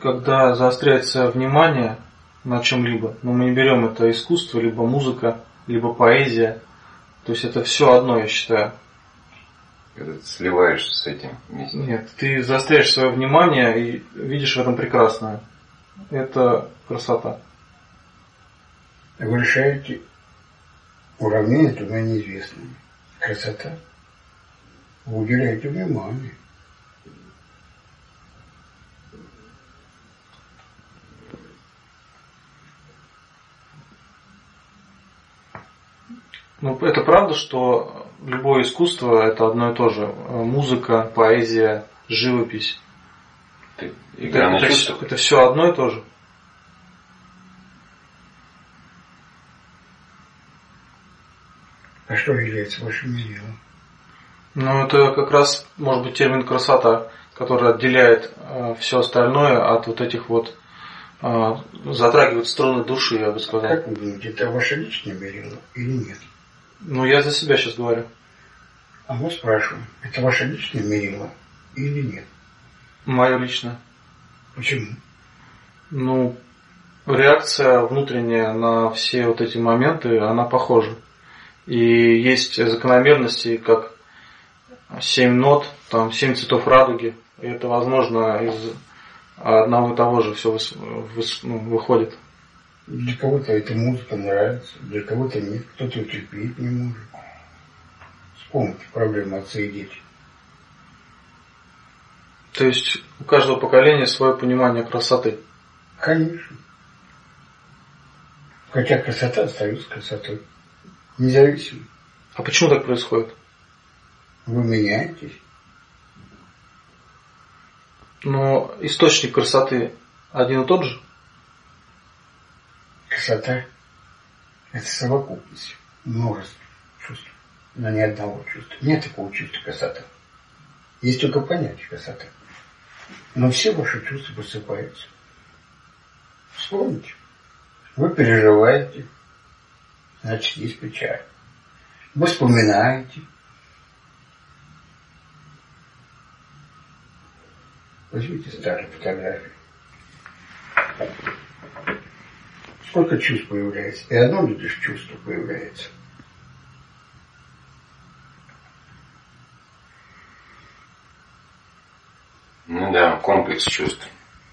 когда заостряется внимание на чем-либо. Но мы не берем это искусство, либо музыка, либо поэзия. То есть это все одно, я считаю. Когда ты сливаешься с этим вместе. Нет, ты заостряешь свое внимание и видишь в этом прекрасное. Это красота. Вы решаете уравнение туда неизвестное. Красота. Вы уделяете внимание. Ну, это правда, что любое искусство это одно и то же. Э, Музыка, поэзия, живопись. Ты- Игра на это, чувствах. это все одно и то же. А что является вашим мерилом? Ну, это как раз, может быть, термин красота, который отделяет все остальное от вот этих вот э, затрагивает струны души, я бы сказал. Как вы думаете, это ваше личное мерило или нет? Ну, я за себя сейчас говорю. А мы спрашиваем, это ваше личное мерило или нет? Мое личное. Почему? Ну, реакция внутренняя на все вот эти моменты, она похожа. И есть закономерности, как семь нот, там семь цветов радуги. И это возможно из одного и того же все выходит. Для кого-то эта музыка нравится, для кого-то нет, кто-то терпеть не может. Вспомните проблему отца и дети. То есть у каждого поколения свое понимание красоты. Конечно. Хотя красота остается красотой. Независимо. А почему так происходит? Вы меняетесь. Но источник красоты один и тот же. Красота – это совокупность множества чувств, но ни одного чувства. Нет такого чувства красоты. Есть только понятие красоты. Но все ваши чувства просыпаются. Вспомните. Вы переживаете, значит, есть печаль. Вы вспоминаете. Возьмите старые фотографии. Сколько чувств появляется? И одно лишь чувство появляется. Ну да, комплекс чувств.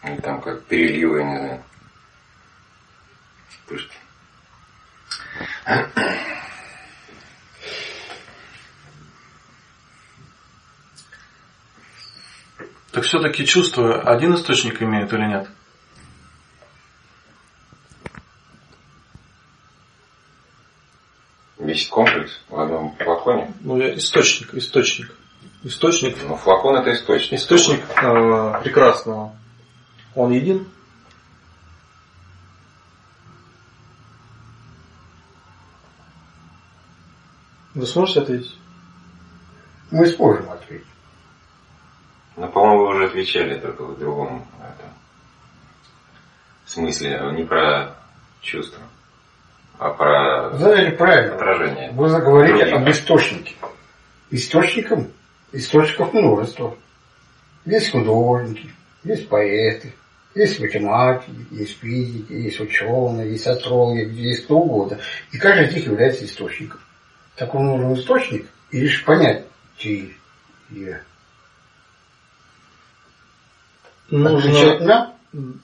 Или там как переливы, не знаю. Вспышки. Так все-таки чувства один источник имеют или нет? Весь комплекс в одном флаконе. Ну, я источник, источник. Источник. Ну, флакон это источник. Источник э, прекрасного. Он един? Вы сможете ответить? Мы сможем ответить. Ну, по-моему, вы уже отвечали только в другом этом, смысле, не про чувства, а про Знаете, правильно. отражение. Вы заговорили Других. об источнике. Источником, источников множество. Есть художники, есть поэты, есть математики, есть физики, есть ученые, есть астрологи, есть кто угодно. И каждый из них является источником. Так он нужен источник и лишь понять те Отвечать Нужно, нам?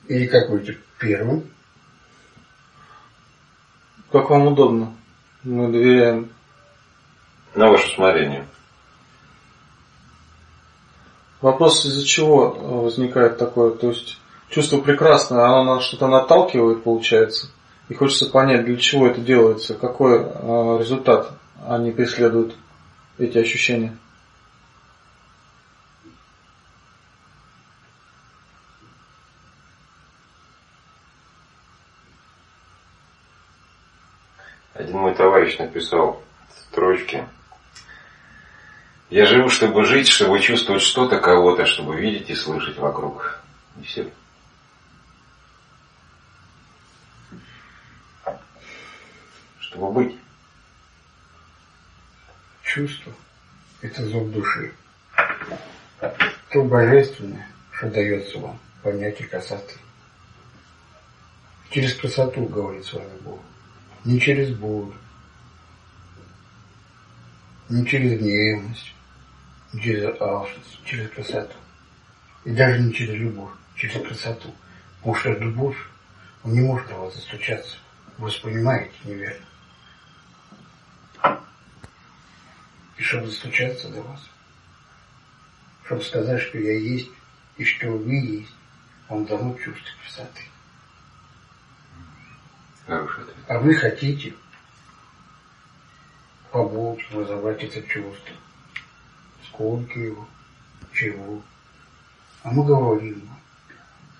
Или как будете первым? Как вам удобно. Мы доверяем. На ваше усмотрение. Вопрос, из-за чего э, возникает такое? То есть чувство прекрасное, оно на что-то наталкивает, получается. И хочется понять, для чего это делается, какой э, результат они преследуют, эти ощущения. Один товарищ написал строчки. Я живу, чтобы жить, чтобы чувствовать что-то, кого-то, чтобы видеть и слышать вокруг. И все. Чтобы быть. Чувство – это зов души. То божественное, что дается вам, понятие красоты. Через красоту говорит с вами Бог. Не через боль, не через гневность, не через алчность, через красоту. И даже не через любовь, через красоту. Потому что любовь, он не может до вас застучаться. Вы воспринимаете неверно. И чтобы застучаться до вас, чтобы сказать, что я есть, и что вы есть, вам дано чувство красоты. Хороший ответ. А вы хотите побольше разобрать это чувство. Сколько его, чего. А мы говорим,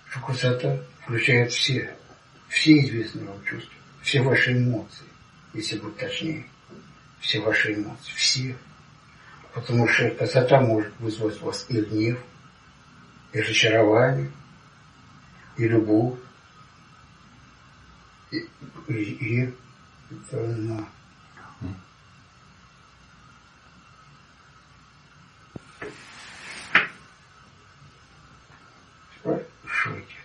что красота включает все, все известные вам чувства, все ваши эмоции, если быть точнее, все ваши эмоции, все. Потому что красота может вызвать у вас и гнев, и разочарование, и любовь, и, и, и это, ну, Спрашивайте.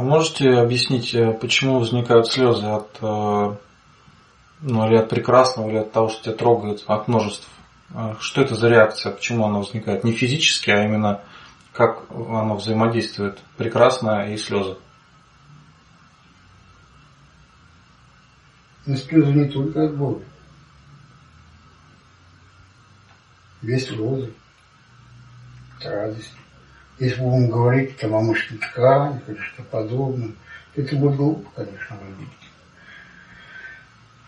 А можете объяснить, э, почему возникают слезы от, э, ну, или от прекрасного, или от того, что тебя трогают, от множеств? Э, Что это за реакция, почему она возникает? Не физически, а именно как оно взаимодействует, прекрасное и слезы. Но слезы не только от боли. Есть слезы, от радости. Если будем говорить там о ткани или что подобное, то это будет глупо, конечно, выглядеть.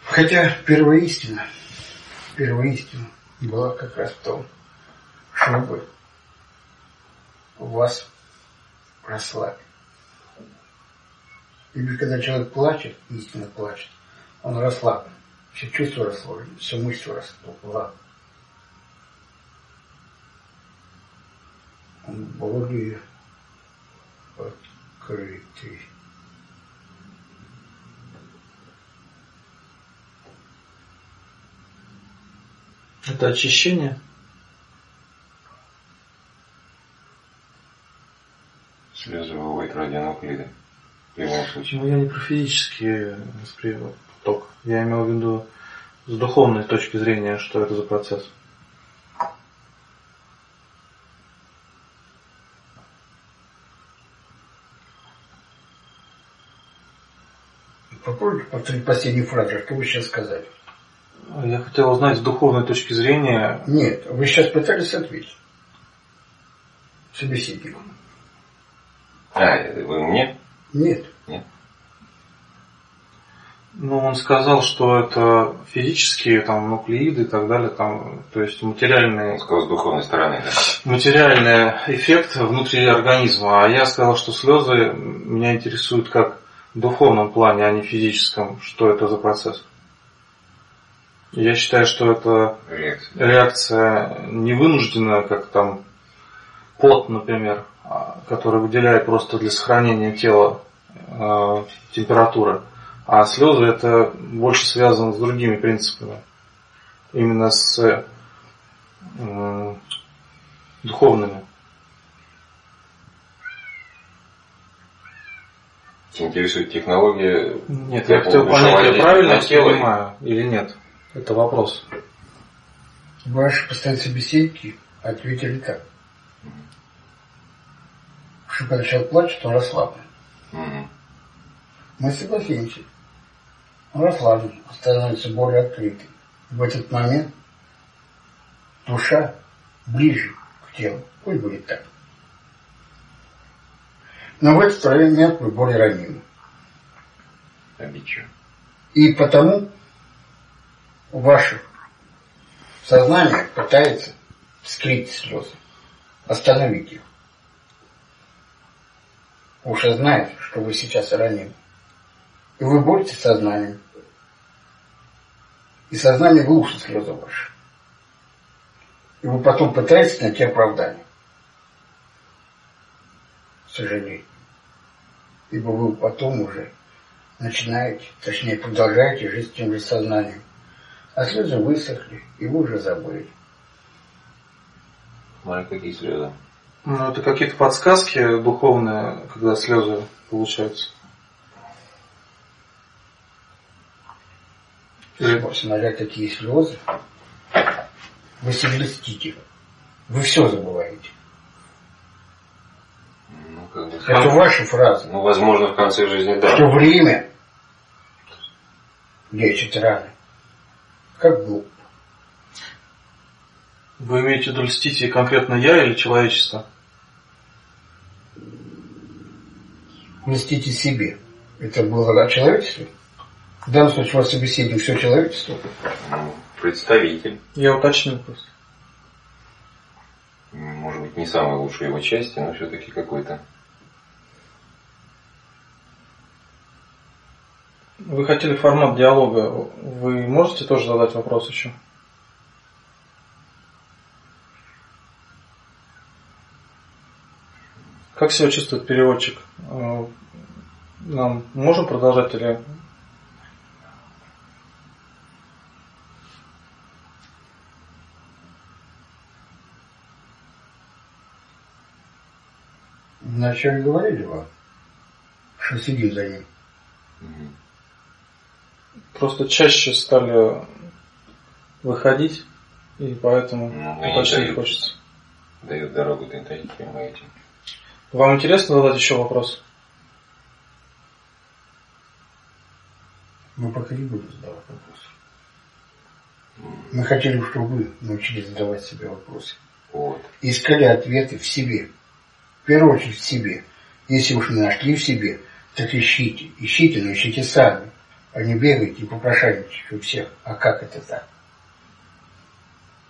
Хотя первая истина, первая истина была как раз в том, чтобы вас расслабить. Или когда человек плачет, истинно плачет, он расслаблен. Все чувства расслаблены, все мышцы расслаблены. Он более открытый. Это очищение? Слезы выводят радионуклиды. В любом случае. Ну, я не про физический ток. Я имел в виду с духовной точки зрения, что это за процесс. Повторить последнюю фразу, что вы сейчас сказали. Я хотел узнать с духовной точки зрения. Нет, вы сейчас пытались ответить собеседнику. А, вы мне? Нет. Нет. Ну, он сказал, что это физические там нуклеиды и так далее, там, то есть материальные, Он сказал с духовной стороны, да. материальный эффект внутри организма. А я сказал, что слезы меня интересуют как духовном плане, а не физическом, что это за процесс. Я считаю, что это Реакция. реакция не вынужденная, как там пот, например, а, который выделяет просто для сохранения тела э, температуры. А слезы это больше связано с другими принципами. Именно с э, духовными. Интересует технология. Нет, я хотел он понять, я правильно тело? понимаю или нет. Это вопрос. Ваши постоянные собеседники ответили так. Что когда человек плачет, он расслаблен. Мы согласимся. Он расслаблен, становится более открытым. В этот момент душа ближе к телу. Пусть будет так. Но в этот момент вы более ранимы. Обидчиво. И потому ваше сознание пытается скрыть слезы, остановить их. Уже знает, что вы сейчас ранены. И вы боретесь сознанием. И сознание глушит слезы ваши. И вы потом пытаетесь найти оправдание. К сожалению. Ибо вы потом уже начинаете, точнее продолжаете жить с тем же сознанием. А слезы высохли, и вы уже забыли. Смотри, какие слезы. Ну, это какие-то подсказки духовные, когда слезы получаются. Смотря какие слезы, вы себе льстите. Вы все забываете. Это ваши фразы. Ну, возможно, в конце жизни, да. Что время лечит раны. Как глупо. Вы имеете в виду льстите конкретно я или человечество? Льстите себе. Это было о человечестве. В данном случае у вас собеседник все человечество. Ну, представитель. Я уточнил просто. Может быть, не самой лучшей его части, но все-таки какой-то. Вы хотели формат диалога. Вы можете тоже задать вопрос еще? Как себя чувствует переводчик? Э, Нам можем продолжать или Вначале говорили вам, что сидим за ним. Мгм. Просто чаще стали выходить, и поэтому Ну, и уточнить дают. хочется. Дает дорогу тентативам этим. Вам интересно задать еще вопрос? Мы пока не будем задавать вопросы. Мы хотели, бы, чтобы вы научились задавать себе вопросы. Вот. Искали ответы в себе. В первую очередь в себе. Если уж не нашли в себе, так ищите. Ищите, но ищите сами. А не бегайте и попрошайничайте у всех. А как это так?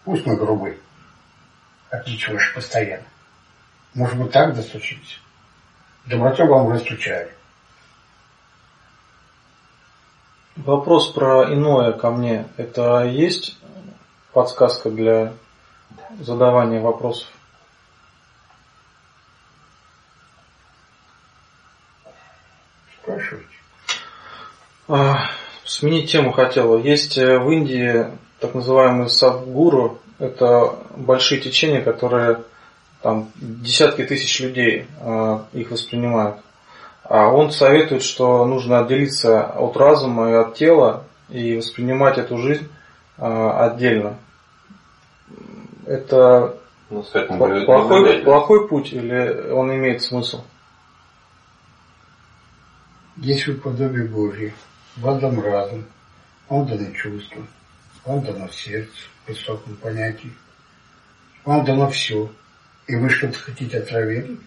Пусть мы грубы. Отличие ваше постоянно. Может быть, так достучились? Доброту вам уже стучали. Вопрос про иное ко мне. Это есть подсказка для задавания вопросов? Спрашивайте. А, Сменить тему хотела. Есть э, в Индии так называемые сабгуру, это большие течения, которые там десятки тысяч людей э, их воспринимают. А он советует, что нужно отделиться от разума и от тела и воспринимать эту жизнь э, отдельно. Это Ну, Плохой, да. плохой путь или он имеет смысл? Есть вы подобие Божье, вам дан разум, вам даны чувства, вам дано сердце в высоком понятии, вам дано все, и вы что-то хотите отравить,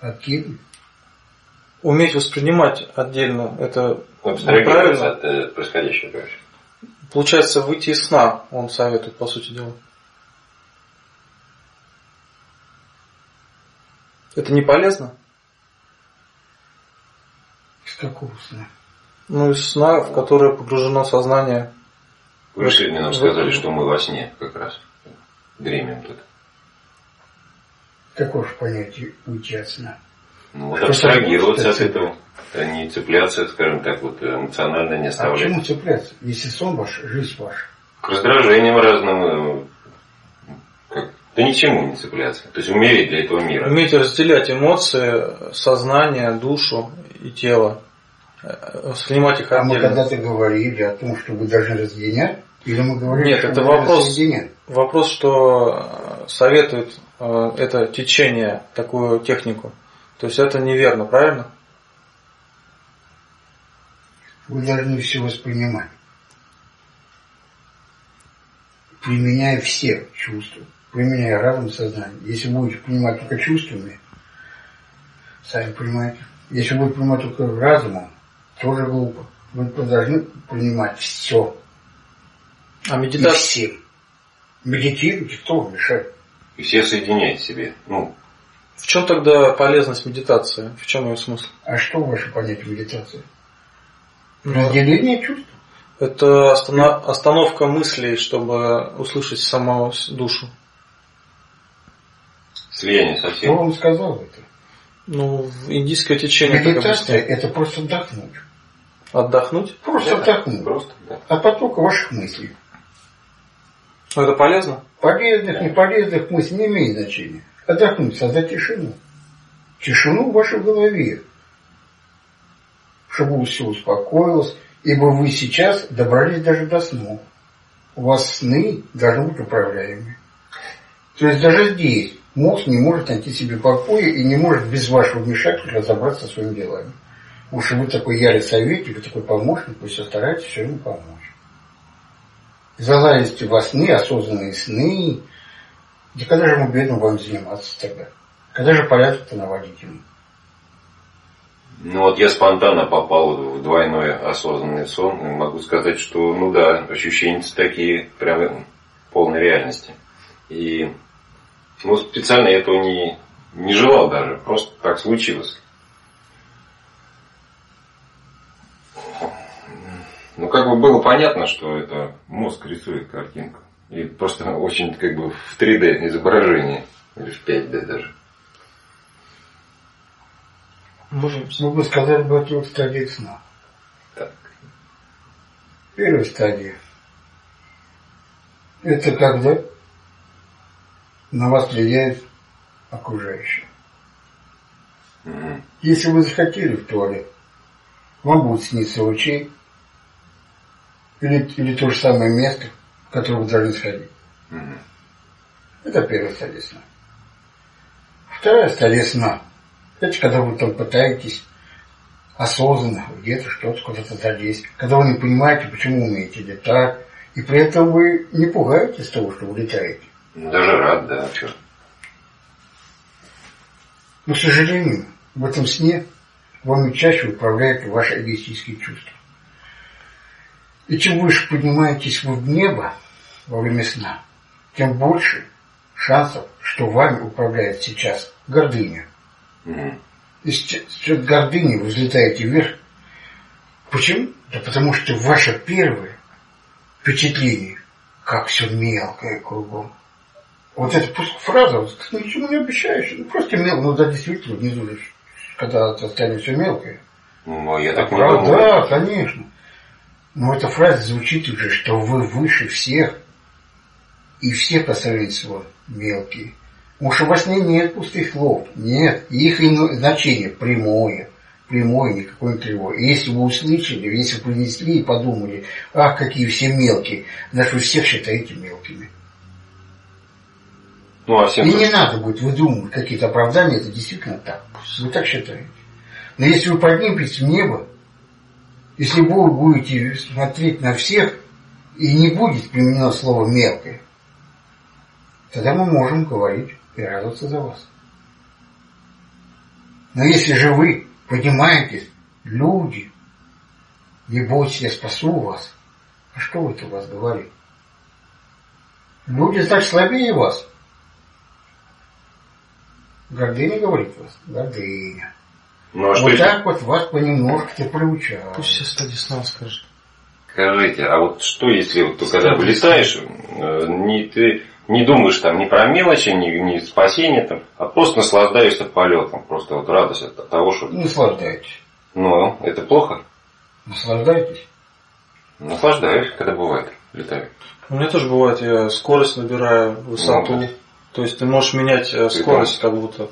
откинуть. Уметь воспринимать отдельно, это правильно. от э, происходящего, короче. Получается выйти из сна, он советует, по сути дела. Это не полезно? Какого сна? Ну, из сна, в которое погружено сознание. Вы же сегодня нам сказали, что мы во сне как раз. Дремем тут. Какое же понятие уйти от сна? Ну вот абстрагироваться от этого. а Не цепляться, скажем так, вот эмоционально не А оставлять. чему цепляться, если сон ваш, жизнь ваша? К раздражениям разным. э, Как, да ничему не цепляться. То есть умереть для этого мира. Уметь разделять эмоции, сознание, душу и тело. Э, Воспринимать их А мы отдельно. когда-то говорили о том, что вы должны разъединять, или мы говорили, Нет, что это вопрос- соединять? Вопрос, что э, советует э, это течение, такую технику. То есть это неверно, правильно? Вы должны все воспринимать. Применяя все чувства, применяя разум сознание. Если будете принимать только чувствами, сами понимаете. Если будете принимать только разумом, тоже глупо. Вы должны принимать все А и медитация, всем. Медитируйте, кто вам мешает? И все соединяют себе. Ну, в чем тогда полезность медитации? В чем ее смысл? А что ваше понятие медитации? Ну, Разделение чувств? Это остановка мыслей, чтобы услышать саму с- душу. слияние Кто совсем. вам сказал это? Ну, в индийское течение Медитация – это просто отдохнуть. Отдохнуть? Просто отдохнуть. Просто, да. От потока ваших мыслей. Ну, Это полезно? Полезных, неполезных мыслей не имеет значения. Отдохнуть, создать тишину. Тишину в вашей голове. Чтобы все успокоилось, ибо вы сейчас добрались даже до сну. У вас сны должны быть управляемыми. То есть даже здесь мозг не может найти себе покоя и не может без вашего вмешательства разобраться со своими делами. Уж вы такой ярый советник, вы такой помощник, вы все стараетесь все ему помочь. Залазите во сны, осознанные сны. И когда же ему бедным вам заниматься тогда? Когда же порядок-то наводить ему? Ну вот я спонтанно попал в двойной осознанный сон. И могу сказать, что, ну да, ощущения такие прям полной реальности. И ну, специально я этого не, не желал даже. Просто так случилось. Ну, как бы было понятно, что это мозг рисует картинку. И просто [LAUGHS] очень как бы в 3D изображение. Или в 5D даже. Можем. Мы бы сказали бы о трех стадиях сна. Так. Первая стадия. Это когда на вас влияет окружающее. Мгм. Если вы захотели в туалет, вам будет сниться лучей или, или то же самое место, в которое вы должны сходить. Мгм. Это первая стадия сна. Вторая стадия сна. Это когда вы там пытаетесь осознанно где-то что-то куда-то залезть. Когда вы не понимаете, почему умеете летать. И при этом вы не пугаетесь того, что вы летаете. Даже рад, да. Но, к сожалению, в этом сне вами чаще управляют ваши эгоистические чувства. И чем выше поднимаетесь вы в небо во время сна, тем больше шансов, что вами управляет сейчас гордыня. Мгм. И с гордыни вы взлетаете вверх. Почему? Да потому что ваше первое впечатление, как все мелкое кругом. Вот эта фраза, вот, ничего не обещаешь, ну просто мелко, ну да, действительно, внизу когда это станет все мелкое. Ну, я так не Правда, думал. да, конечно. Но эта фраза звучит уже, что вы выше всех, и все по сравнению мелкие. Уж во сне нет пустых слов, нет. Их значение прямое, прямое, никакой тревоги. Если вы услышали, если вы принесли и подумали, ах, какие все мелкие, значит, вы всех считаете мелкими. Ну, а всем и не надо будет выдумывать какие-то оправдания, это действительно так. Вы так считаете. Но если вы подниметесь в небо, если вы будете смотреть на всех, и не будет применено слово «мелкое», тогда мы можем говорить и радоваться за вас. Но если же вы поднимаетесь, люди, не бойтесь, я спасу вас, а что это у вас говорит? Люди, значит, слабее вас. Гордыня говорит вас? Гордыня. Ну, а вот так вот вас понемножку-то приучают. Пусть все стадии сна скажет. Скажите, а вот что если вот ты когда вылетаешь, э, не, ты не думаешь там ни про мелочи, ни, ни спасение, там, а просто наслаждаешься полетом, просто вот радость от того, что... Наслаждаетесь. Ну, это плохо? Наслаждаетесь? Наслаждаюсь, когда бывает, летаю. У меня тоже бывает, я скорость набираю, высоту. Ну, То есть ты можешь менять э, скорость как будто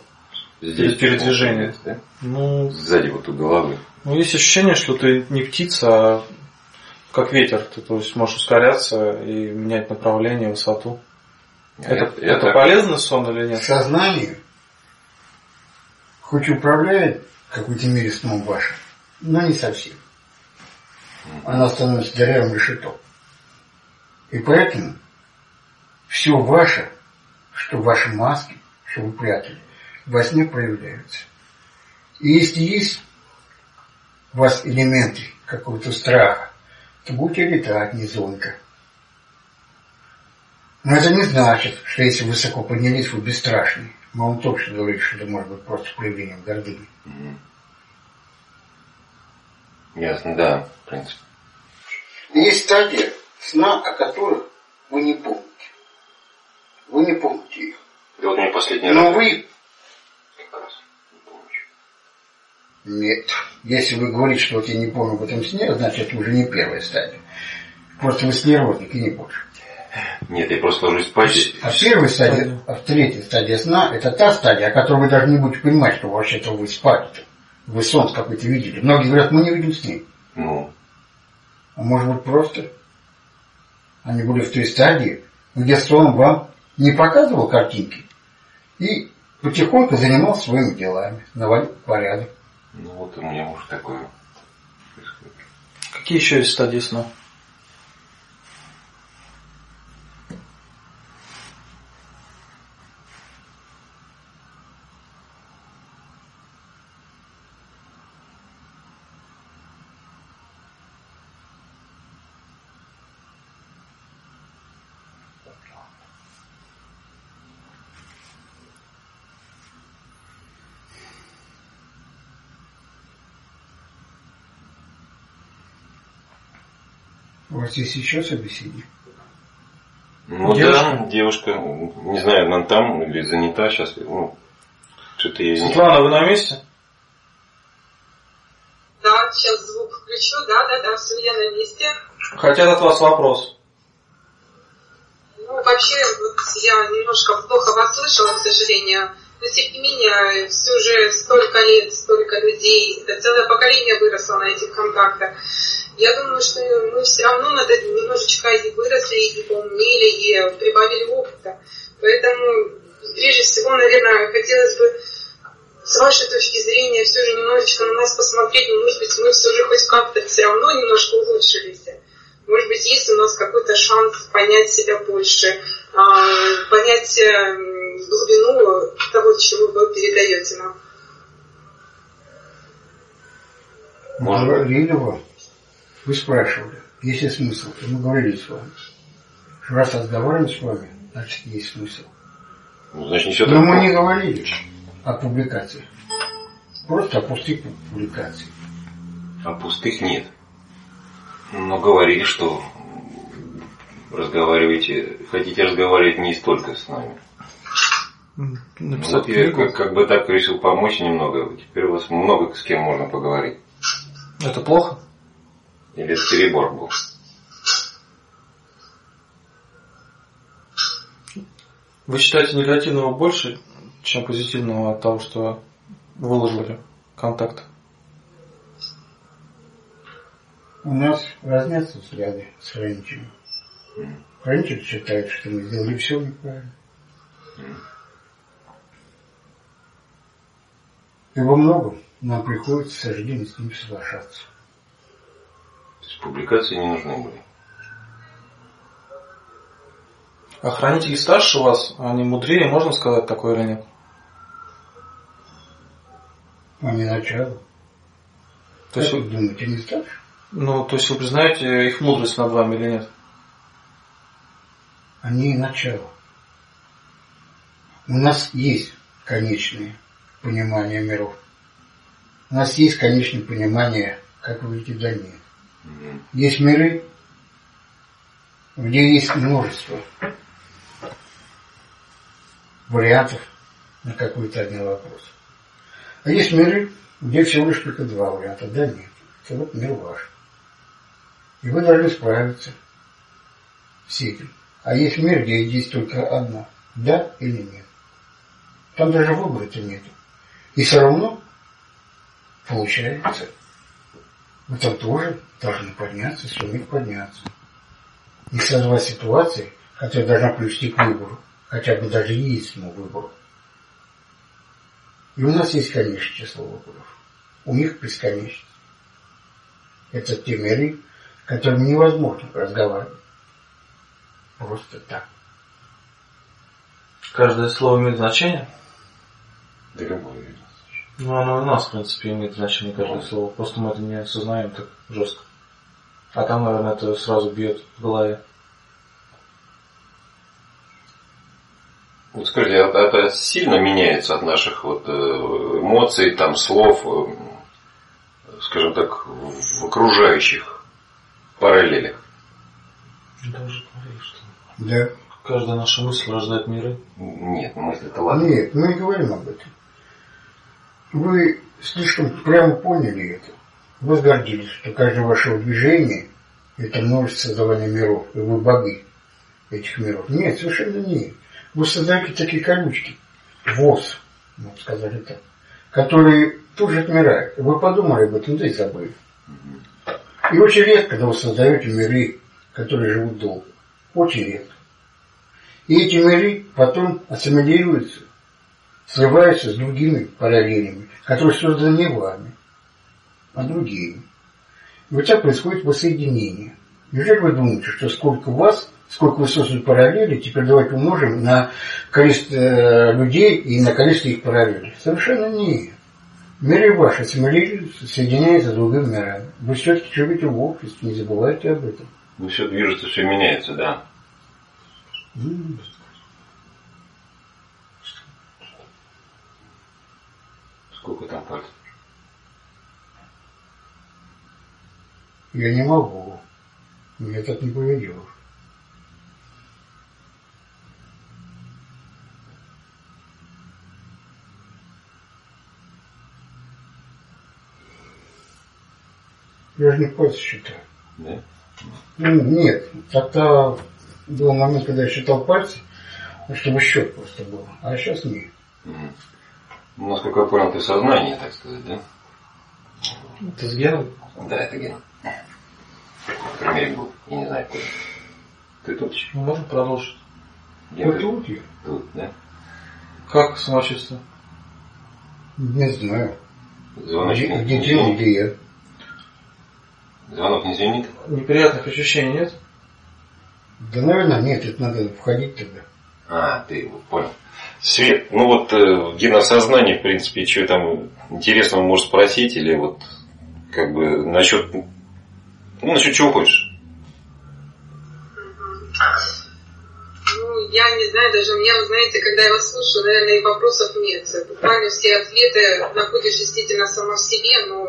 Здесь передвижение. Да? Ну, Сзади вот у головы. Ну, есть ощущение, что ты не птица, а как ветер. Ты то есть можешь ускоряться и менять направление, высоту. Это, это, это полезно сон или нет? Сознание хоть управляет в какой-то мере сном вашим, но не совсем. Она становится дырявым решетом. И поэтому все ваше, что ваши маски, что вы прятали, во сне проявляются. И если есть у вас элементы какого-то страха, то будете летать не зонка. Но это не значит, что если высоко поднялись, вы бесстрашны. Но он точно говорит, что это может быть просто проявлением гордыни. Угу. Ясно, да, в принципе. Есть стадия сна, о которых вы не помните. Вы не помните их. И вот мне последний Но раз. вы как раз не помню. Нет. Если вы говорите, что вот я не помню об этом сне, значит, это уже не первая стадия. Просто вы склеротик и не больше. Нет, я просто ложусь спать. А первая стадия, а третья стадия сна, это та стадия, о которой вы даже не будете понимать, что вообще-то вы спали. Вы сон какой-то видели. Многие говорят, мы не видим сны. Ну. А может быть просто они были в той стадии, где сон вам не показывал картинки и потихоньку занимался своими делами, наводил порядок. Ну вот у меня может такое Какие еще есть стадии сна? Есть еще собеседник? Ну девушка? да, девушка, не знаю, она там или занята сейчас. Ну, что-то я Светлана, вы на месте? Да, сейчас звук включу, да, да, да, все, я на месте. Хотят от вас вопрос. Ну, вообще, вот я немножко плохо вас слышала, к сожалению. Но тем не менее, все же столько лет, столько людей, это целое поколение выросло на этих контактах. Я думаю, что мы все равно надо немножечко и выросли, и поумнели, и прибавили опыта. Поэтому, прежде всего, наверное, хотелось бы с вашей точки зрения все же немножечко на нас посмотреть, но, может быть, мы все же хоть как-то все равно немножко улучшились. Может быть, есть у нас какой-то шанс понять себя больше, а, понять глубину того, чего вы передаете нам. Может, Лилева вы спрашивали, есть ли смысл? И мы говорили с вами. Что раз разговариваем с вами, значит есть смысл. Ну, значит, ничего Но такого. мы не говорили о публикациях. Просто о пустых публикациях. О пустых нет. Но говорили, что разговариваете, хотите разговаривать не столько с нами. вот я как, как бы так решил помочь немного. Теперь у вас много с кем можно поговорить. Это плохо? Или это перебор был? Вы считаете негативного больше, чем позитивного от того, что выложили контакт? У нас разнятся взгляды с хранителем. Хранитель считает, что мы сделали все неправильно. И во многом нам приходится, к сожалению, с ним соглашаться. Публикации не нужны были. А хранители старше вас, они мудрее, можно сказать такое или нет? Не начало. То есть, вы думаете, не старше? ну, то есть вы признаете их мудрость над вами или нет? Они начало. У нас есть конечное понимание миров. У нас есть конечное понимание, как выйти в дальнейшее. Есть миры, где есть множество вариантов на какой-то один вопрос. А есть миры, где всего лишь только два варианта. Да нет. Это вот мир ваш. И вы должны справиться с этим. А есть мир, где есть только одна. Да или нет. Там даже выбора-то нет. И все равно получается, вы там тоже должны подняться, суметь подняться. И создавать ситуации, которая должна привести к выбору, хотя бы даже единственному выбору. И у нас есть конечное число выборов. У них бесконечность. Это те миры, которым невозможно разговаривать. Просто так. Каждое слово имеет значение? Да любое. Ну, оно у нас, в принципе, имеет значение каждое слово. Просто мы это не осознаем так жестко. А там, наверное, это сразу бьет в голове. Вот скажите, это, это сильно меняется от наших вот э, эмоций, там, слов, э, скажем так, в окружающих параллелях? Я уже говорил, что Да. каждая наша мысль рождает миры. Нет, мысль это ладно. Нет, мы не говорим об этом. Вы слишком прямо поняли это. Возгордились, что каждое ваше движение – это множество создавания миров, и вы боги этих миров. Нет, совершенно нет. Вы создаете такие колючки, ВОЗ, мы сказали так, которые тут же отмирают. Вы подумали об этом, да и забыли. И очень редко, когда вы создаете миры, которые живут долго. Очень редко. И эти миры потом ассимилируются, сливаются с другими параллелями, которые созданы не вами, а другими. И вот так происходит воссоединение. Неужели вы думаете, что сколько вас, сколько вы создали параллели, теперь давайте умножим на количество э, людей и на количество их параллелей? Совершенно нет. Миры ваши соединяются с другими мирами. Вы все-таки живете в обществе, не забывайте об этом. Ну, все движется, все меняется, да. М. Сколько там пальцев? Я не могу. Мне так не поведешь. Я же не пальцы считаю. Да? Ну, нет, тогда был момент, когда я считал пальцы, чтобы счет просто был. А сейчас нет. Мгм. Ну, насколько я понял, ты сознание, так сказать, да? Это с геном? Да, это ген. В примере был. Я не знаю, кто. Ты тут еще? Мы можем продолжить. Вот ты тут я. тут, да? Как самочувствие? Не знаю. Звоночек Где, не, где не звенит? где я. Звонок не звенит? Неприятных ощущений нет? Да, наверное, нет, это надо входить тогда. А, ты его понял. Свет, ну вот э, геносознание, в принципе, что там интересного можешь спросить, или вот как бы насчет, ну, насчет чего хочешь? Ну, я не знаю, даже мне, вы знаете, когда я вас слушаю, наверное, и вопросов нет. Буквально все ответы находишь действительно сама в себе, но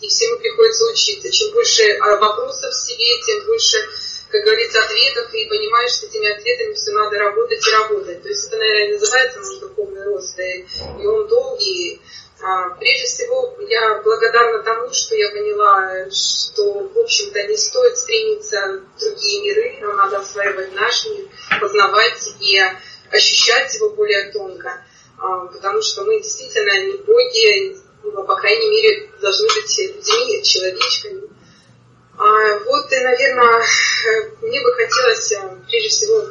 и всему приходится учиться. Чем больше а, вопросов в себе, тем больше, как говорится, ответов, и понимаешь, с этими ответами все надо работать и работать. То есть это, наверное, называется, может, духовный рост, и, и он долгий, А, прежде всего, я благодарна тому, что я поняла, что, в общем-то, не стоит стремиться в другие миры, но надо осваивать наш мир, познавать и ощущать его более тонко. А, потому что мы действительно не боги, ну, по крайней мере, должны быть людьми, человечками. А, вот, и, наверное, мне бы хотелось, э, прежде всего,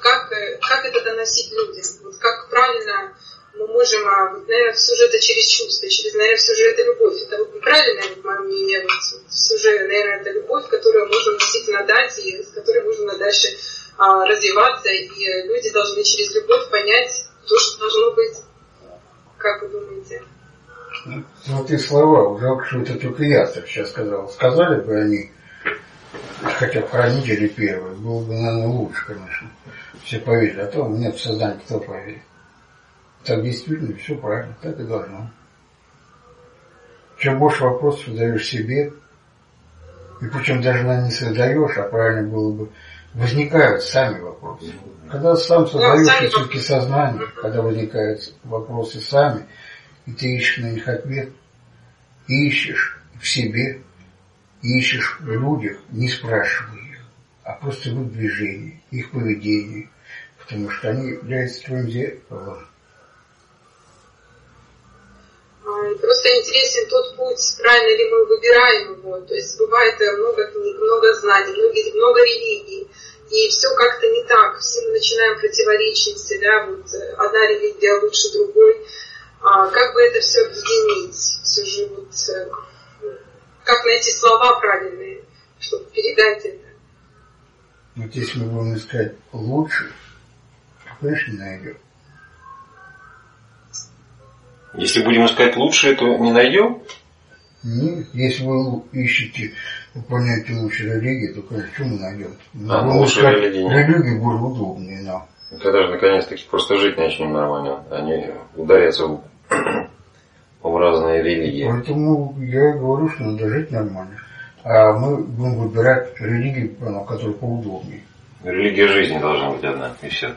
как, э, как это доносить людям, вот как правильно мы можем, а, вот, наверное, все же это через чувства, через, наверное, все же это любовь. Это вот неправильно, в моем мнении, вот, все же, наверное, это любовь, которую можно действительно дать, и с которой можно дальше а, развиваться, и люди должны через любовь понять то, что должно быть. Как вы думаете? Золотые слова, жалко, что это только я так сейчас сказал. Сказали бы они, хотя бы хранители первые, было бы, наверное, лучше, конечно. Все поверили, а то в сознании кто поверит. Так действительно все правильно, так и должно. Чем больше вопросов задаешь себе, и причем даже на не задаешь, а правильно было бы, возникают сами вопросы. Когда сам создаешь все-таки сознание, когда возникают вопросы сами, и ты ищешь на них ответ, ищешь в себе, ищешь в людях, не спрашивая их, а просто в их движении, их поведении, потому что они являются твоим зеркалом. Просто интересен тот путь, правильно ли мы выбираем его. То есть бывает много книг, много знаний, много, много религий. И все как-то не так. Все мы начинаем противоречить, да, вот э, одна религия лучше другой. А как бы это все объединить? Все же вот э, как найти слова правильные, чтобы передать это? Вот если мы будем искать лучше, конечно, найдем. Если будем искать лучшее, то не найдем? Нет, если вы ищете понятие лучшей религии, то, конечно, что мы найдем? Мы а, ну, лучшей религии. Религии более удобнее нам. Когда же наконец-таки просто жить начнем нормально, а не ударяться в, [CLEARS THROAT] в разные религии. Поэтому я говорю, что надо жить нормально. А мы будем выбирать религию, которая поудобнее. Религия жизни должна быть одна, и все.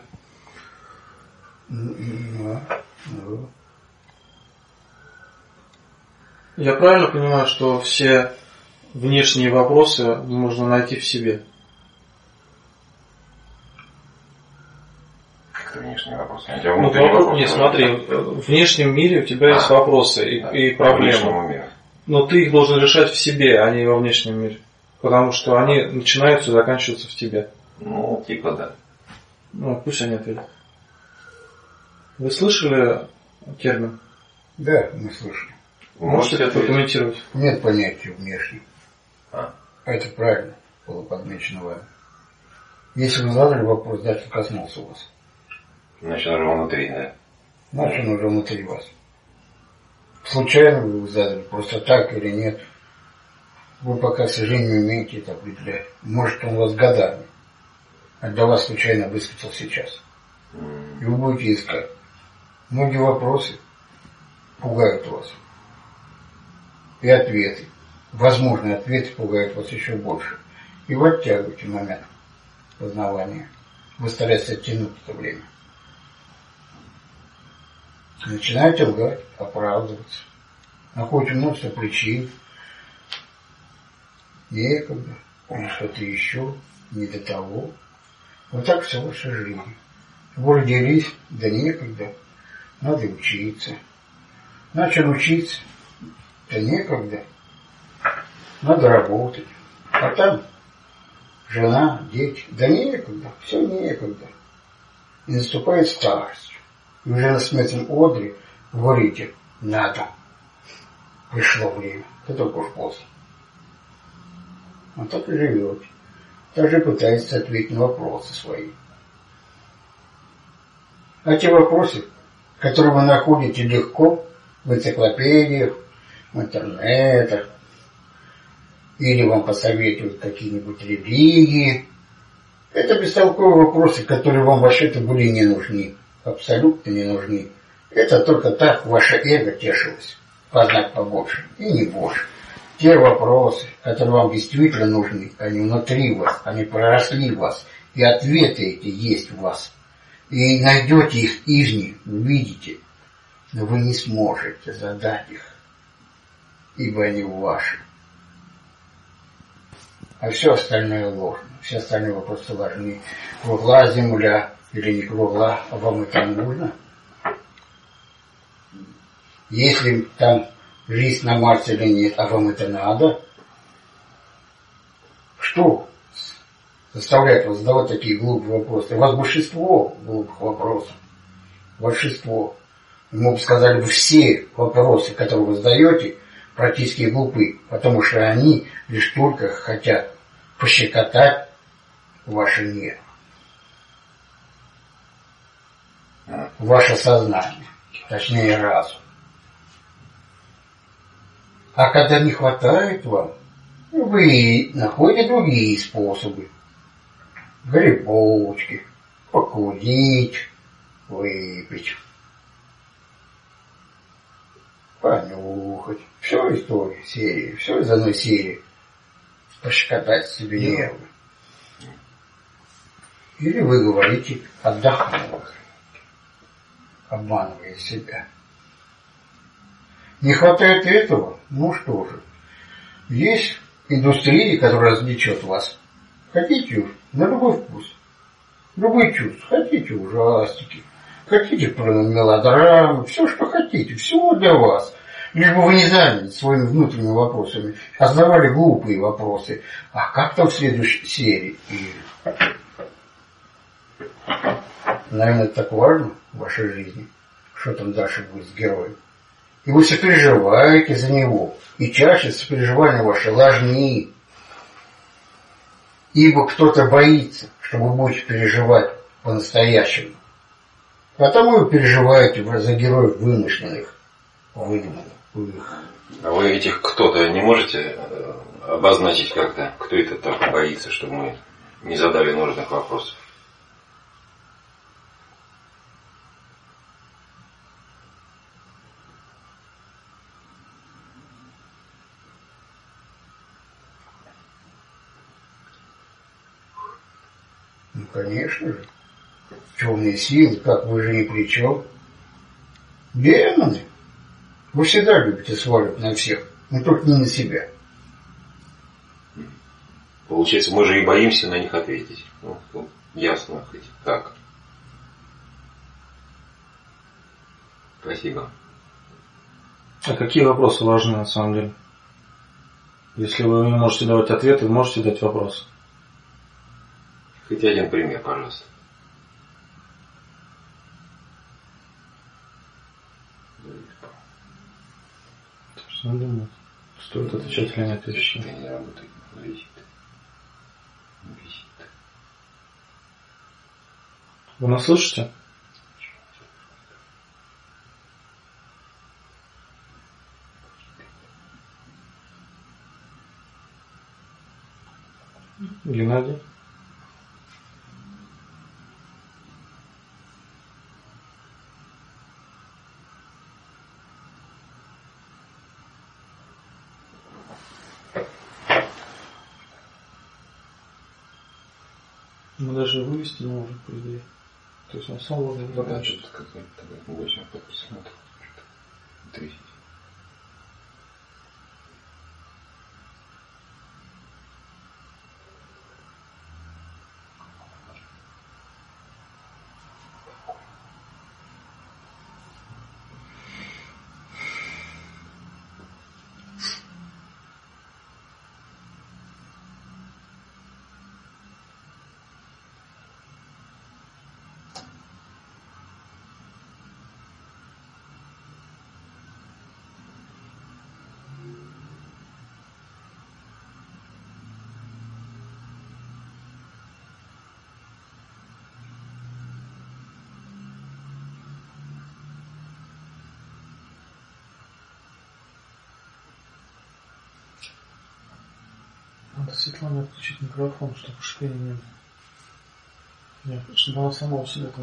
Да, да. Я правильно понимаю, что все внешние вопросы можно найти в себе? Как внешние вопросы? Ну, вопрос, не, смотри, в внешнем мире у тебя а, есть вопросы и, да, и проблемы. Но ты их должен решать в себе, а не во внешнем мире. Потому что они начинаются и заканчиваются в тебе. Ну, типа да. Ну, пусть они ответят. Вы слышали термин? Да, мы слышали. Можете это прокомментировать? Нет понятия внешнего. А? Это правильно было подмечено вами. Если вы задали вопрос, значит коснулся вас. Значит, он уже внутри, да? Значит, он уже внутри вас. Случайно вы его задали, просто так или нет. Вы пока, к сожалению, не умеете это определять. Может, он у вас годами. А для вас случайно выскочил сейчас. И вы будете искать. Многие вопросы пугают вас и ответы. Возможные ответы пугают вас еще больше. И вы оттягиваете момент познавания. Вы стараетесь оттянуть это время. Начинаете лгать, оправдываться. Находите множество причин. Некогда, что-то еще, не до того. Вот так все ваша жизнь. Вы родились, да некогда. Надо учиться. Начал учиться, да некогда. Надо работать. А там жена, дети. Да некогда, все некогда. И наступает старость. Уже на смертном одре говорите, надо. Пришло время. Это только уж поздно. Он так и живет. Также пытается ответить на вопросы свои. А те вопросы, которые вы находите легко в энциклопедиях, в интернетах, или вам посоветуют какие-нибудь религии. Это бестолковые вопросы, которые вам вообще-то были не нужны, абсолютно не нужны. Это только так ваше эго тешилось, познать побольше, и не больше. Те вопросы, которые вам действительно нужны, они внутри вас, они проросли в вас, и ответы эти есть в вас. И найдете их изни, увидите, но вы не сможете задать их, ибо они ваши. А все остальное ложно. Все остальные вопросы важны. Кругла земля или не кругла, а вам это нужно? Если там жизнь на Марсе или нет, а вам это надо? Что заставляет вас задавать такие глупые вопросы? У вас большинство глупых вопросов. Большинство. Мы бы сказали все вопросы, которые вы задаете, практически глупы, потому что они лишь только хотят пощекотать ваше «нет». Ваше сознание, точнее разум. А когда не хватает вам, вы находите другие способы. Грибочки, покурить, выпить, понюхать. Все история серии, все из одной серии. Пощекотать себе нервы. Или вы говорите отдохнуть, обманывая себя. Не хватает этого? Ну что же. Есть индустрии, которая развлечет вас. Хотите на любой вкус. Любой чувств. Хотите ужастики. Хотите про мелодрамы. Все, что хотите. Все для вас. Лишь бы вы не заняли своими внутренними вопросами, а задавали глупые вопросы. А как там в следующей серии? Наверное, это так важно в вашей жизни, что там дальше будет с героем и вы сопереживаете за него, и чаще сопереживания ваши ложнее. Ибо кто-то боится, что вы будете переживать по-настоящему. Потому вы переживаете за героев вымышленных, выдуманных. А вы этих кто-то не можете э, обозначить как-то, кто это так боится, чтобы мы не задали нужных вопросов? Конечно же. Темные силы, как вы же ни при чем. Демоны. Вы всегда любите сваливать на всех, но только не на себя. Получается, мы же и боимся на них ответить. Ну, ну, ясно. Так. Спасибо. А какие вопросы важны на самом деле? Если вы не можете давать ответы, вы можете дать вопросы. Хоть один пример, пожалуйста. Что думать? Стоит отвечать или не отвечать? Я не работаю. Висит. Висит. Вы нас слышите? Геннадий? вывести не может, по идее. То есть он сам ловит. Ну, там что-то как-нибудь такое, 8 по 8, 3. Микрофон, чтобы шипения не было. Нет, чтобы она сама у себя это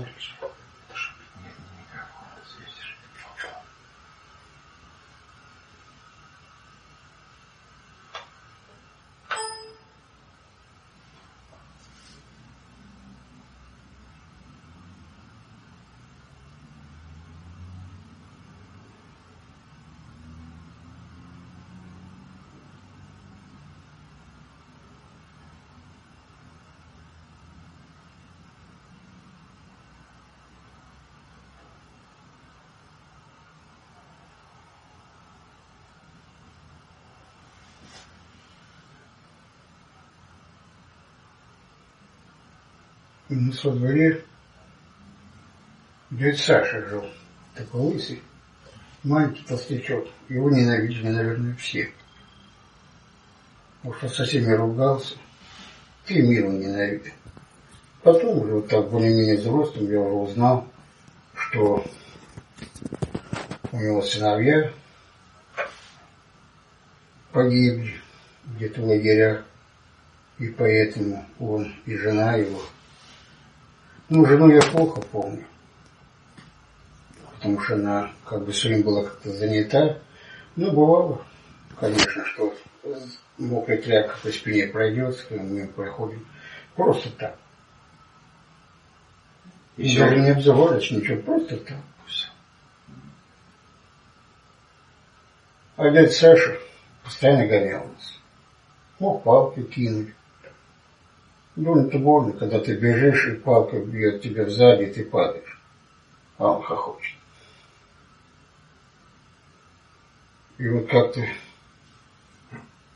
во дворе дядя Саша жил, такой лысый, маленький толстячок. Его ненавидели, наверное, все. Потому что со всеми ругался. Ты миру ненавидел. Потом уже вот так более-менее взрослым я уже узнал, что у него сыновья погибли где-то в лагерях, и поэтому он и жена его. Ну, жену я плохо помню, потому что она как бы своим была как-то занята. Ну, бывало, конечно, что мокрая тряпка по спине пройдет, мы проходим. Просто так. И даже не обзывалась, ничего, просто так. А дядя Саша постоянно гонял нас. Мог палки кинуть. Больно-то больно, когда ты бежишь, и палка бьет тебя сзади, и ты падаешь. А он хохочет. И вот как-то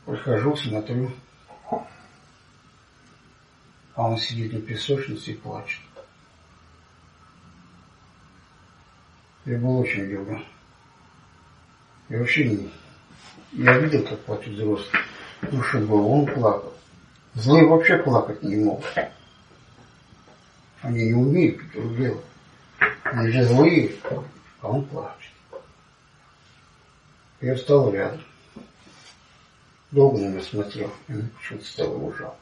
прохожу, смотрю, а он сидит на песочнице и плачет. Я был очень удивлен. Я вообще не... Я видел, как плачут взрослые. Ну, чтобы он плакал. Злые вообще плакать не могут. Они не умеют это делать. Они же злые, а он плачет. Я встал рядом. Долго на меня смотрел, и мне почему-то стало его жалко.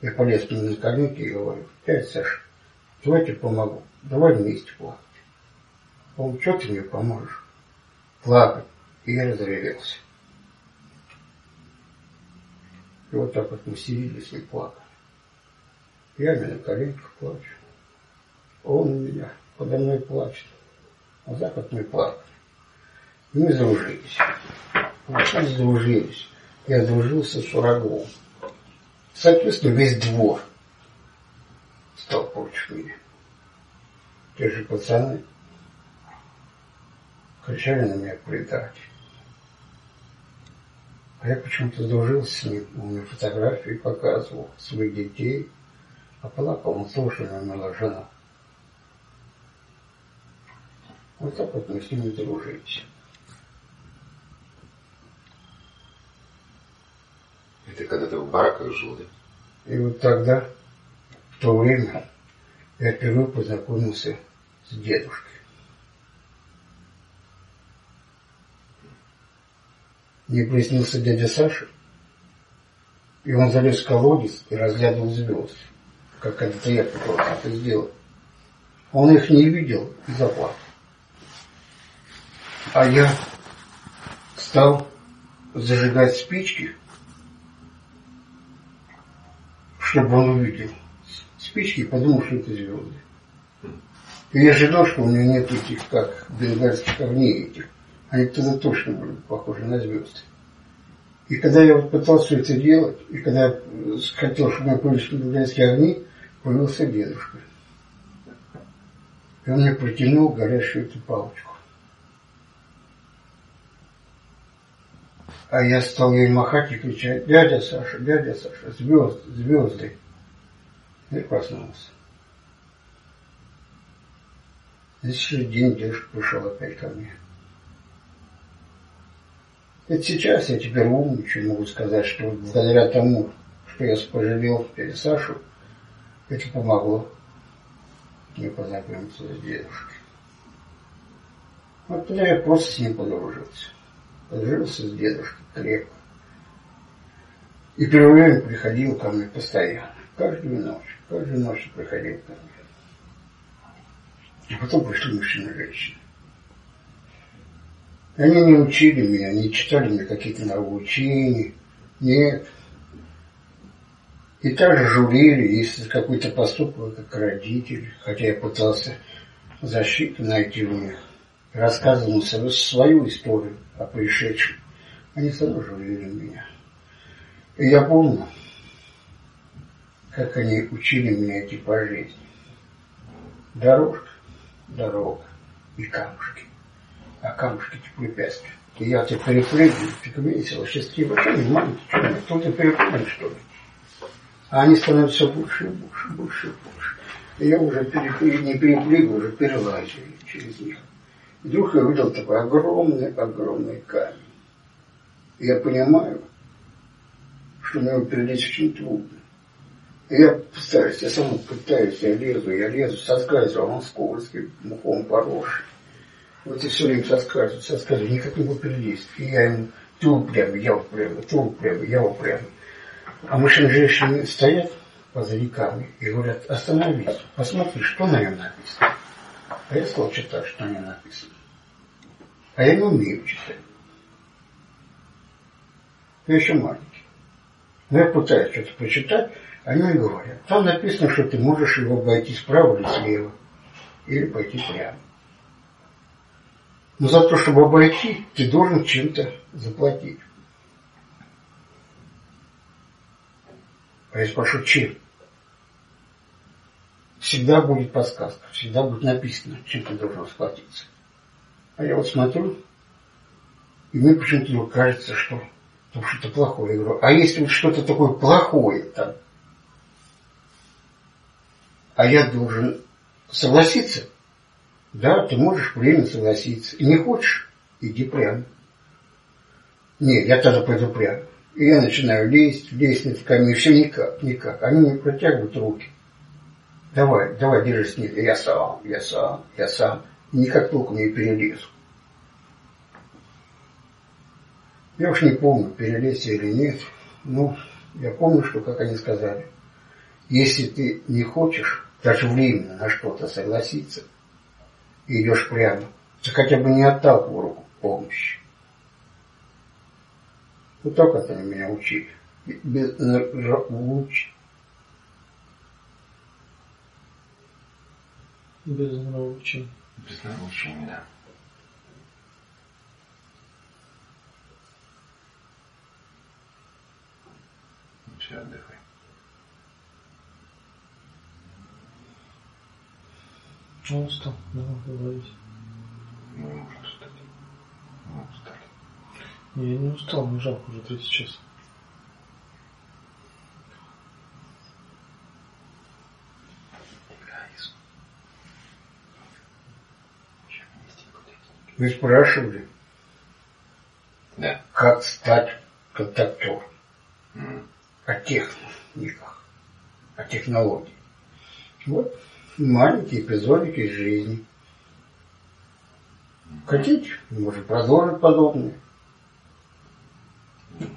Я полез к нему на коленки и говорю, дядя Саша, давай тебе помогу, давай вместе плакать. Он, что ты мне поможешь? Плакать. И я разревелся. И вот так вот мы сидели с ним плакали. Я на коленках плачу. Он у меня подо мной плачет. А так вот мы плакали. И мы дружились. Мы дружились. Я дружился с врагом. Соответственно, весь двор стал против меня. Те же пацаны кричали на меня предатель. А я почему-то сдружился с ним, он мне фотографии показывал, своих детей, а плакал он тоже, наверное, жена. Вот так вот мы с ними дружились. Это когда ты в бараках жил, да? И вот тогда, в то время, я впервые познакомился с дедушкой. Мне приснился дядя Саша, и он залез в колодец и разглядывал звезды, как когда-то я пытался это сделать. Он их не видел и заплакал. А я стал зажигать спички, чтобы он увидел спички подумал, что это звезды. И я ожидал, что у меня нет этих, как бенгальских огней этих. Они тогда точно были похожи на звезды. И когда я вот пытался это делать, и когда я хотел, чтобы мы появились бенгальские огни, появился дедушка. И он мне протянул горящую эту палочку. А я стал ей махать и кричать, дядя Саша, дядя Саша, звезды, звезды. И проснулся. И через день дедушка пришел опять ко мне. Это сейчас я теперь умничаю, могу сказать, что благодаря тому, что я пожалел Сашу, это помогло мне познакомиться с дедушкой. Вот тогда я просто с ним подружился. Подружился с дедушкой крепко. И первое время приходил ко мне постоянно. Каждую ночь. Каждую ночь приходил ко мне. А потом пришли мужчины и женщины. Они не учили меня, не читали мне какие-то научения. Нет. И также журили, если какой-то поступок, как родители, хотя я пытался защиту найти у них, рассказывал свою историю о пришедшем. Они равно журили меня. И я помню, как они учили меня идти по жизни. Дорожка, дорога и камушки а камушки препятствия. И я тебя перепрыгну, ты весело, счастливо, что не маленький, что ли, кто-то перепрыгнет, что ли. А они становятся больше и больше, больше и больше. И я уже перепрыг, не перепрыгиваю, уже перелазил через них. И вдруг я увидел такой огромный, огромный камень. И я понимаю, что мне его перелезть очень трудно. Я пытаюсь, я сам пытаюсь, я лезу, я лезу, соскальзываю, он скользкий, мухом поросший. Вот и все время соскальзываю, соскальзываю, никак не могу перелезть. И я ему, ты упрямый, я упрямый, ты упрямый, я упрямый. А мужчины женщины стоят позовиками и говорят, остановись, посмотри, что на нем написано. А я сказал читать, что на нем написано. А я не умею читать. Я еще маленький. Но я пытаюсь что-то прочитать, они мне говорят, там написано, что ты можешь его обойти справа или слева, или пойти прямо. Но за то, чтобы обойти, ты должен чем-то заплатить. А я спрошу, чем? Всегда будет подсказка, всегда будет написано, чем ты должен расплатиться. А я вот смотрю, и мне почему-то кажется, что там что-то плохое. Я говорю, а если вот что-то такое плохое там, а я должен согласиться? Да, ты можешь время согласиться. И не хочешь, иди прямо. Нет, я тогда пойду прямо. И я начинаю лезть, лезть на камень, все никак, никак. Они мне протягивают руки. Давай, давай, держи снизу. Я сам, я сам, я сам. И никак толком не перелезу. Я уж не помню, перелез или нет. Ну, я помню, что, как они сказали, если ты не хочешь даже временно на что-то согласиться и идешь прямо, то хотя бы не отталкивай руку помощи. Вот так это они меня учили. Без уч. Без нравоучения. Без нравоучения, да. Все, отдыхай. Ну, устал, давай говорить. Мы можем встать. Мы устали. Я не устал, мне жалко уже третий час. Вы спрашивали, Да. как стать контактором М. о техниках, о технологии. Вот маленькие эпизодики из жизни. Хотите, можем продолжить подобное.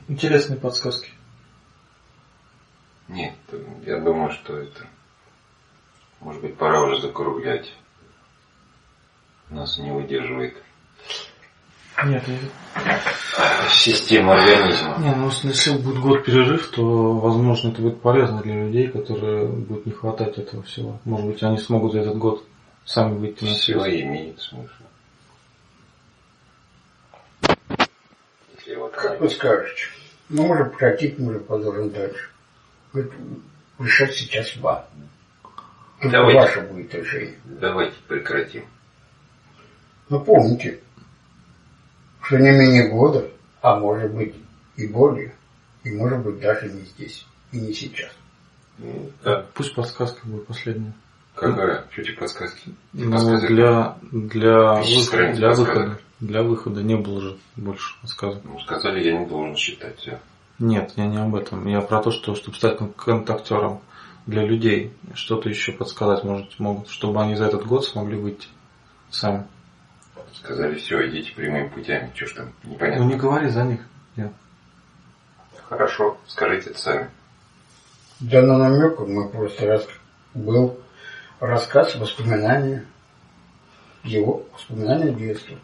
Интересные подсказки. Нет, я думаю, что это... Может быть, пора уже закруглять. Нас не выдерживает Нет, я... система организма. Не, ну если будет год перерыв, то, возможно, это будет полезно для людей, которые будет не хватать этого всего. Может быть, они смогут за этот год сами выйти на Все связь. имеет смысл. Если вот Как вы скажете? Мы можем прекратить, можем продолжим дальше. Это решать сейчас вам. Давайте. ваше будет решение. Давайте прекратим. Но помните, что не менее года, а может быть и более, и может быть даже не здесь, и не сейчас. Ну, Да. Пусть подсказка будет последняя. Какая? Что тебе подсказки? Ну, подсказали? для, для, выхода, для выхода. Для выхода не было же больше подсказок. Ну, сказали, я не должен считать все. Нет, я не об этом. Я про то, что чтобы стать кон- контактером для людей, что-то еще подсказать может, могут, чтобы они за этот год смогли выйти сами. Сказали, все, идите прямыми путями. Что ж там, Ну непонятно. не говори за них. Нет. Хорошо, скажите это сами. Да на намеком мы просто раз был рассказ, воспоминания, его воспоминания детства.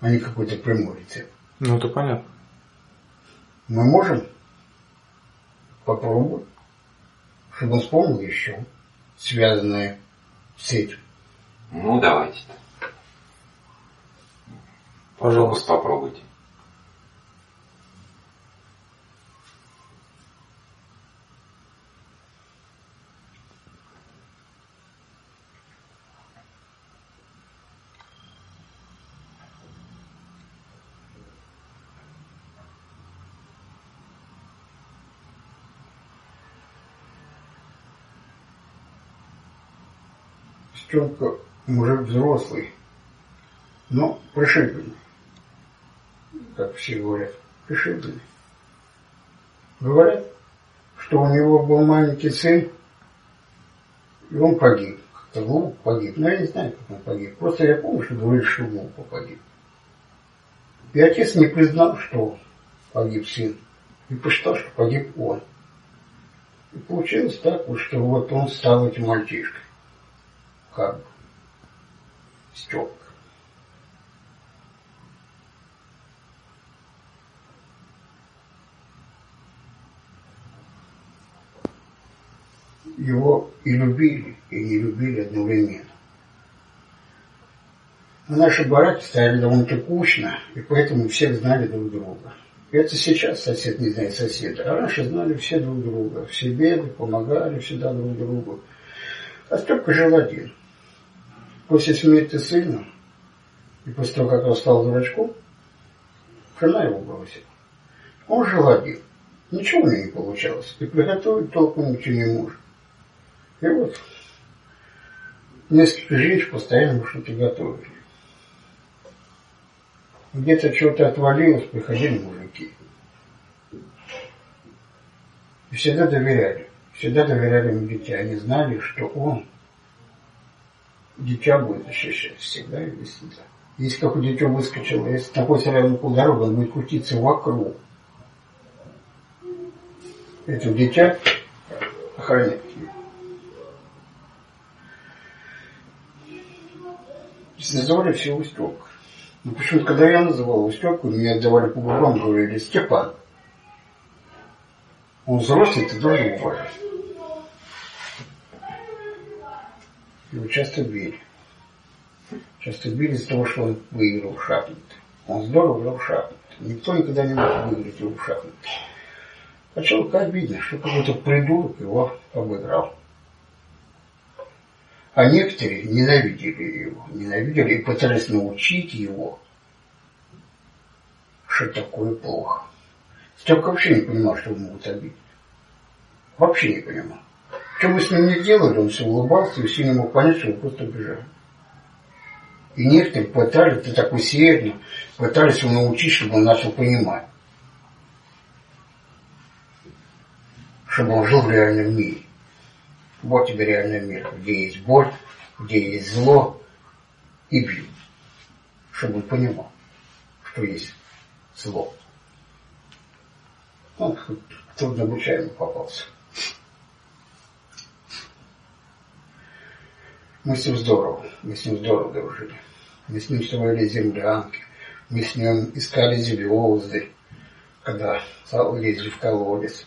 А не какой-то прямой рецепт. Ну это понятно. Мы можем попробовать, чтобы он вспомнил еще, связанное с этим. Ну, давайте. -то. Пожалуйста. Попробуйте. В чем как? Мужик взрослый, но пришибленный. Как все говорят, пришибленный. Говорят, что у него был маленький сын, и он погиб. Как-то глупо погиб. Но я не знаю, как он погиб. Просто я помню, что говорили, что глупо погиб. И отец не признал, что погиб сын. И посчитал, что погиб он. И получилось так, что вот он стал этим мальчишкой. Как бы. Степка. Его и любили, и не любили одновременно. Но наши бараки стояли довольно-таки кучно, и поэтому все знали друг друга. Это сейчас сосед не знает соседа, а раньше знали все друг друга. Все беды, помогали всегда друг другу. А Степка жил один. После смерти сына, и после того, как он стал дурачком, жена его бросила. Он жил один. Ничего у него не получалось. И приготовить толком ничего не может. И вот несколько женщин постоянно что-то готовили. Где-то что-то отвалилось, приходили мужики. И всегда доверяли. Всегда доверяли ему дитя. Они знали, что он дитя будет защищать всегда и всегда. Если как у дитя выскочило, если находится рядом полдороги, он будет крутиться вокруг. Это дитя охраняет. Называли все Устек. Ну почему-то, когда я называл Устек, меня давали по губам, говорили Степан. Он взрослый, ты должен уважать. Его часто били. Часто били из-за того, что он выиграл шахматы. Он здорово играл шахматы. Никто никогда не мог выиграть его в шахматы. А человеку обидно, что какой-то придурок его обыграл. А некоторые ненавидели его, ненавидели и пытались научить его, что такое плохо. Степка вообще не понимал, что его могут обидеть. Вообще не понимал. Что бы с ним ни делали, он все улыбался и все не мог понять, что его просто обижали. И некоторые пытались, ты так усердно, пытались его научить, чтобы он начал понимать. Чтобы он жил в реальном мире. Вот тебе реальный мир, где есть боль, где есть зло и бью. Чтобы он понимал, что есть зло. Он трудно обучаемый попался. Мы с ним здорово, мы с ним здорово дружили. Мы с ним строили землянки, мы с ним искали звезды, когда лезли в колодец.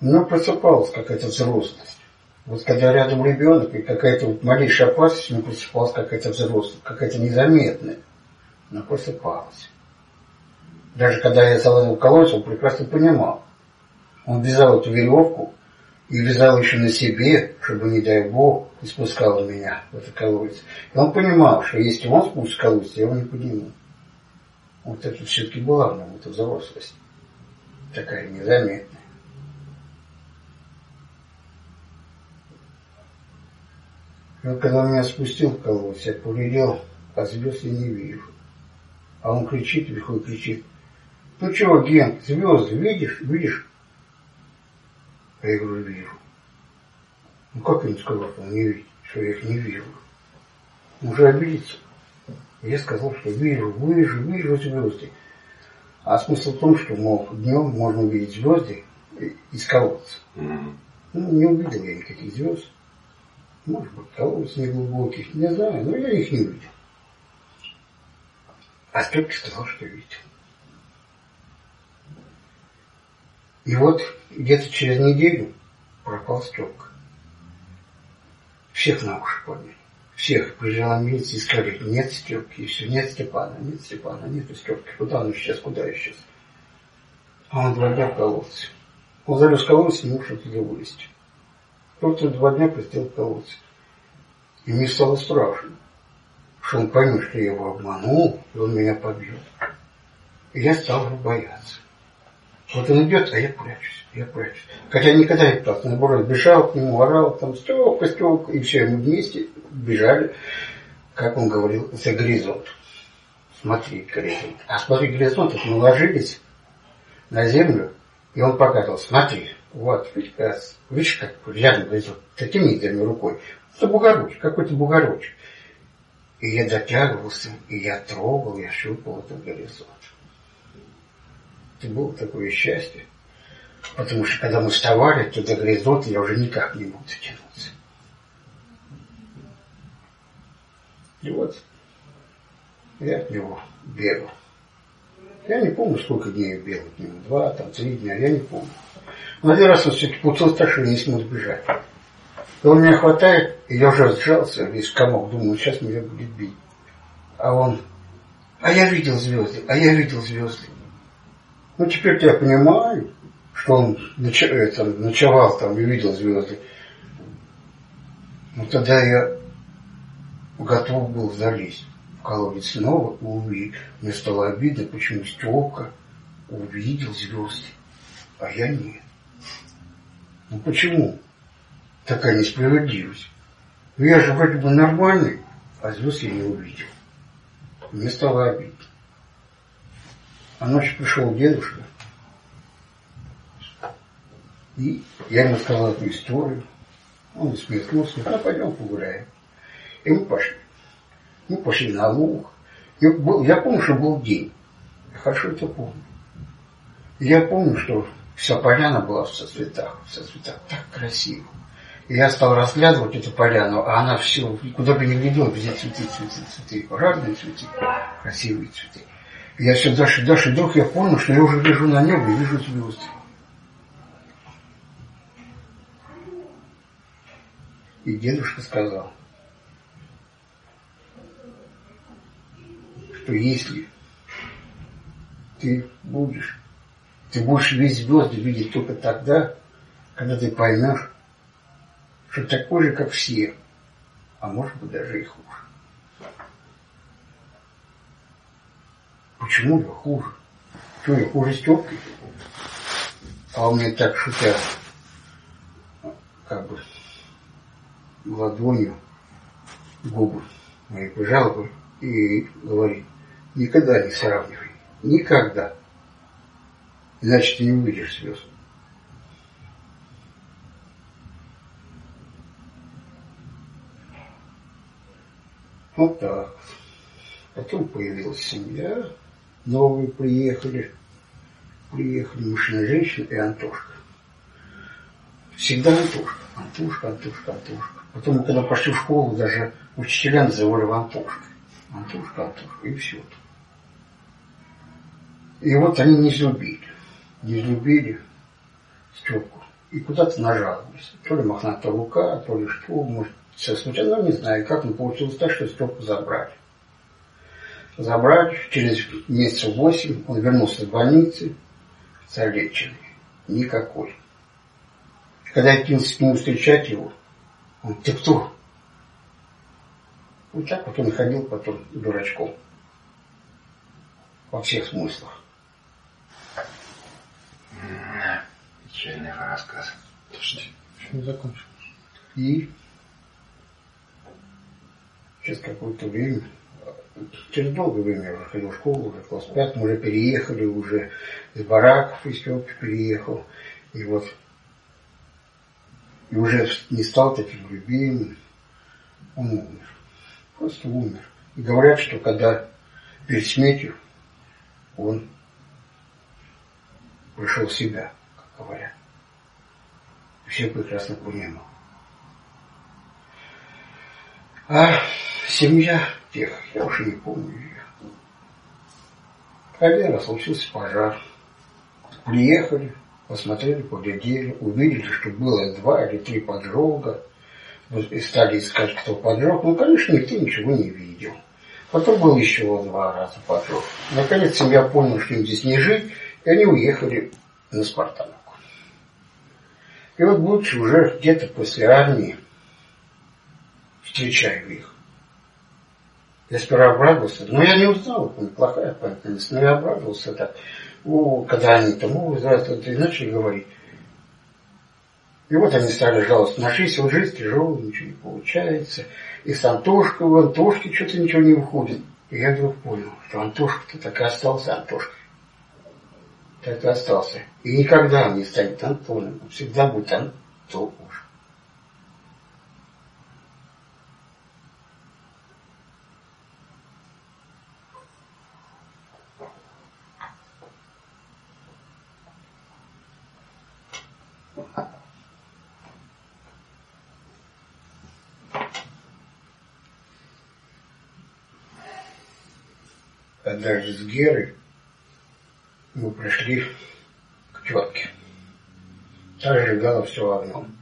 Но просыпалась какая-то взрослость. Вот когда рядом ребенок и какая-то вот малейшая опасность, него просыпалась какая-то взрослость, какая-то незаметная. Но просыпалась. Даже когда я залазил в колодец, он прекрасно понимал. Он вязал эту веревку и вязал еще на себе, чтобы, не дай бог, не спускал меня в этот колодец. И он понимал, что если он спустит колодец, я его не подниму. Вот это все-таки была в нем, эта взрослость. Такая незаметная. Вот когда меня спустил в колодец, я поглядел, а звезд я не вижу. А он кричит, вверху кричит, ну чего, Ген, звезды видишь? Видишь? Я говорю, вижу. Ну как ему сказал, что он не видит, что я их не вижу? Уже обидится. Я сказал, что вижу, вижу, вижу звезды. А смысл в том, что, мол, днем можно увидеть звезды из колодца. Mm-hmm. Ну, не увидел я никаких звезд. Может быть, колодец неглубоких, не знаю, но я их не видел. А Степки сказал, что видел. И вот где-то через неделю пропал Степка. Всех на уши подняли. Всех приезжала милиция, искали, нет Степки, и все, нет Степана, нет Степана, нет Степки. Куда он исчез, куда исчез? А он два дня в колодце. Он залез в колодец, не мог оттуда вылезти. Просто два дня посидел в колодце. И мне стало страшно, что он поймет, что я его обманул, и он меня побьет. И я стал бояться. Вот он идет, а я прячусь, я прячусь. Хотя никогда не пытался, наоборот, бежал к нему, орал, там, Степка, Степка, и все, мы вместе бежали, как он говорил, за горизонт. Смотри горизонт. А смотри горизонт, это мы ложились на землю, и он показывал, смотри, вот, видишь, как, видишь, как рядом горизонт, таким низами рукой. Это бугорочек, какой-то бугорочек. И я дотягивался, и я трогал, я щупал этот горизонт. Это было такое счастье. Потому что когда мы вставали, то до горизонта я уже никак не мог дотянуться. И вот я от него бегал. Я не помню, сколько дней я бегал от него. Два, там, три дня, я не помню. Но один раз он все-таки путался так, что не смог сбежать. И он меня хватает, и я уже сжался, весь комок, думаю, сейчас меня будет бить. А он, а я видел звезды, а я видел звезды. Ну, теперь я понимаю, что он ноч, это, ночевал там и видел звезды. Но тогда я готов был залезть в колодец снова и. Мне стало обидно, почему Степка увидел звезды, а я нет. Ну почему такая несправедливость? Ну я же вроде бы нормальный, а звезд я не увидел. Мне стало обидно. А ночью пришел дедушка, и я ему сказал эту историю. Он усмехнулся, ну пойдем погуляем. И мы пошли. Мы пошли на луг. И был, я помню, что был день. Я хорошо это помню. И я помню, что вся поляна была в соцветах. В соцветах так красиво. И я стал разглядывать эту поляну, а она все, куда бы ни глядел, везде цветы, цветы, цветы, разные цветы, красивые цветы. Я все дальше, дальше, вдруг я понял, что я уже лежу на небе и вижу звезды. И дедушка сказал, что если ты будешь, ты будешь весь звезды видеть только тогда, когда ты поймешь, что такой же, как все, а может быть даже и хуже. Почему я хуже? Что я хуже Степки? А он мне так шутя, как бы ладонью губы мои пожал бы и говорит, никогда не сравнивай, никогда. Иначе ты не увидишь звезд. Вот так. Потом появилась семья, новые приехали, приехали мужчина, женщина и Антошка. Всегда Антошка, Антошка, Антошка, Антошка. Потом, когда пошли в школу, даже учителя называли его Антошкой. Антошка, Антошка, и все. И вот они не взлюбили. Не взлюбили Степку. И куда-то нажаловались. То ли мохнатая рука, то ли что, может, все случайно, не знаю, как, но получилось так, что Степку забрали забрать. Через месяцев восемь он вернулся в больнице залеченный. Никакой. Когда я кинулся к нему встречать его, он, ты кто? Вот так вот он ходил потом дурачком. Во всех смыслах. Печальный рассказ. Подожди, еще не закончил. И через какое-то время через долгое время я уже ходил в школу, уже класс 5, мы уже переехали, уже из бараков из Степки переехал. И вот и уже не стал таким любимым. Он умер. Просто умер. И говорят, что когда перед смертью он пришел в себя, как говорят. Все прекрасно понимал. А семья тех, я уж не помню ее. Один раз случился пожар. Приехали, посмотрели, поглядели, увидели, что было два или три поджога. И стали искать, кто поджег. Ну, конечно, никто ничего не видел. Потом был еще два раза поджог. Наконец семья поняла, что им здесь не жить, и они уехали на Спартанку. И вот будучи уже где-то после армии, встречаю их. Я сперва обрадовался, но я не узнал, это неплохая память, но я обрадовался так. О, когда они там, о, здравствуйте, и начали говорить. И вот они стали жаловаться на жизнь, вот жизнь тяжелая, ничего не получается. И с Антошкой, у Антошки что-то ничего не выходит. И я вдруг понял, что Антошка-то так и остался Антошкой. Так и остался. И никогда он не станет Антоном, он всегда будет Антоном. Герой мы пришли к тетке. Та сжигала все огнем.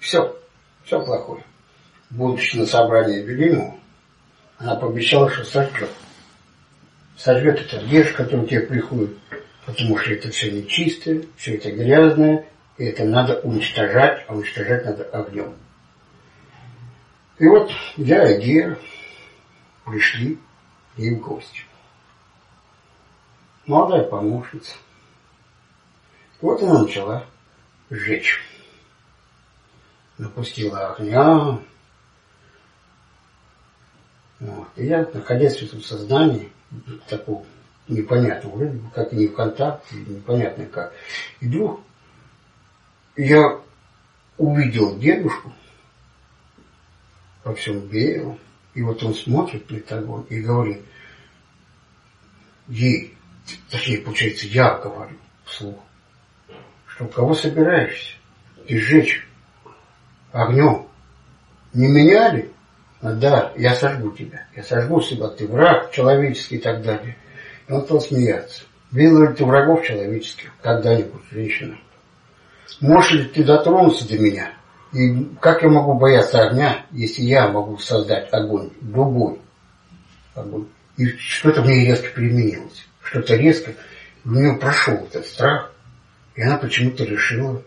Все, все плохое. Будучи на собрании Белимова, она пообещала, что сожжет. Сожжет этот геш, который тебе приходит, потому что это все нечистое, все это грязное, и это надо уничтожать, а уничтожать надо огнем. И вот я и Гера пришли и в гости. Молодая помощница. Вот она начала сжечь. Напустила огня. Вот. И я, находясь в этом сознании, такого непонятного, вроде бы как не в контакте, непонятно как. И вдруг я увидел дедушку во всем белом, и вот он смотрит того и говорит, ей, точнее, получается, я говорю вслух, что кого собираешься? И сжечь огнем. Не меняли? А, да, я сожгу тебя. Я сожгу себя, ты враг человеческий и так далее. И он стал смеяться. Видел ли ты врагов человеческих когда-нибудь, женщина? Можешь ли ты дотронуться до меня? И как я могу бояться огня, если я могу создать огонь, любой огонь? И что-то в ней резко переменилось. Что-то резко, в нее прошел этот страх, и она почему-то решила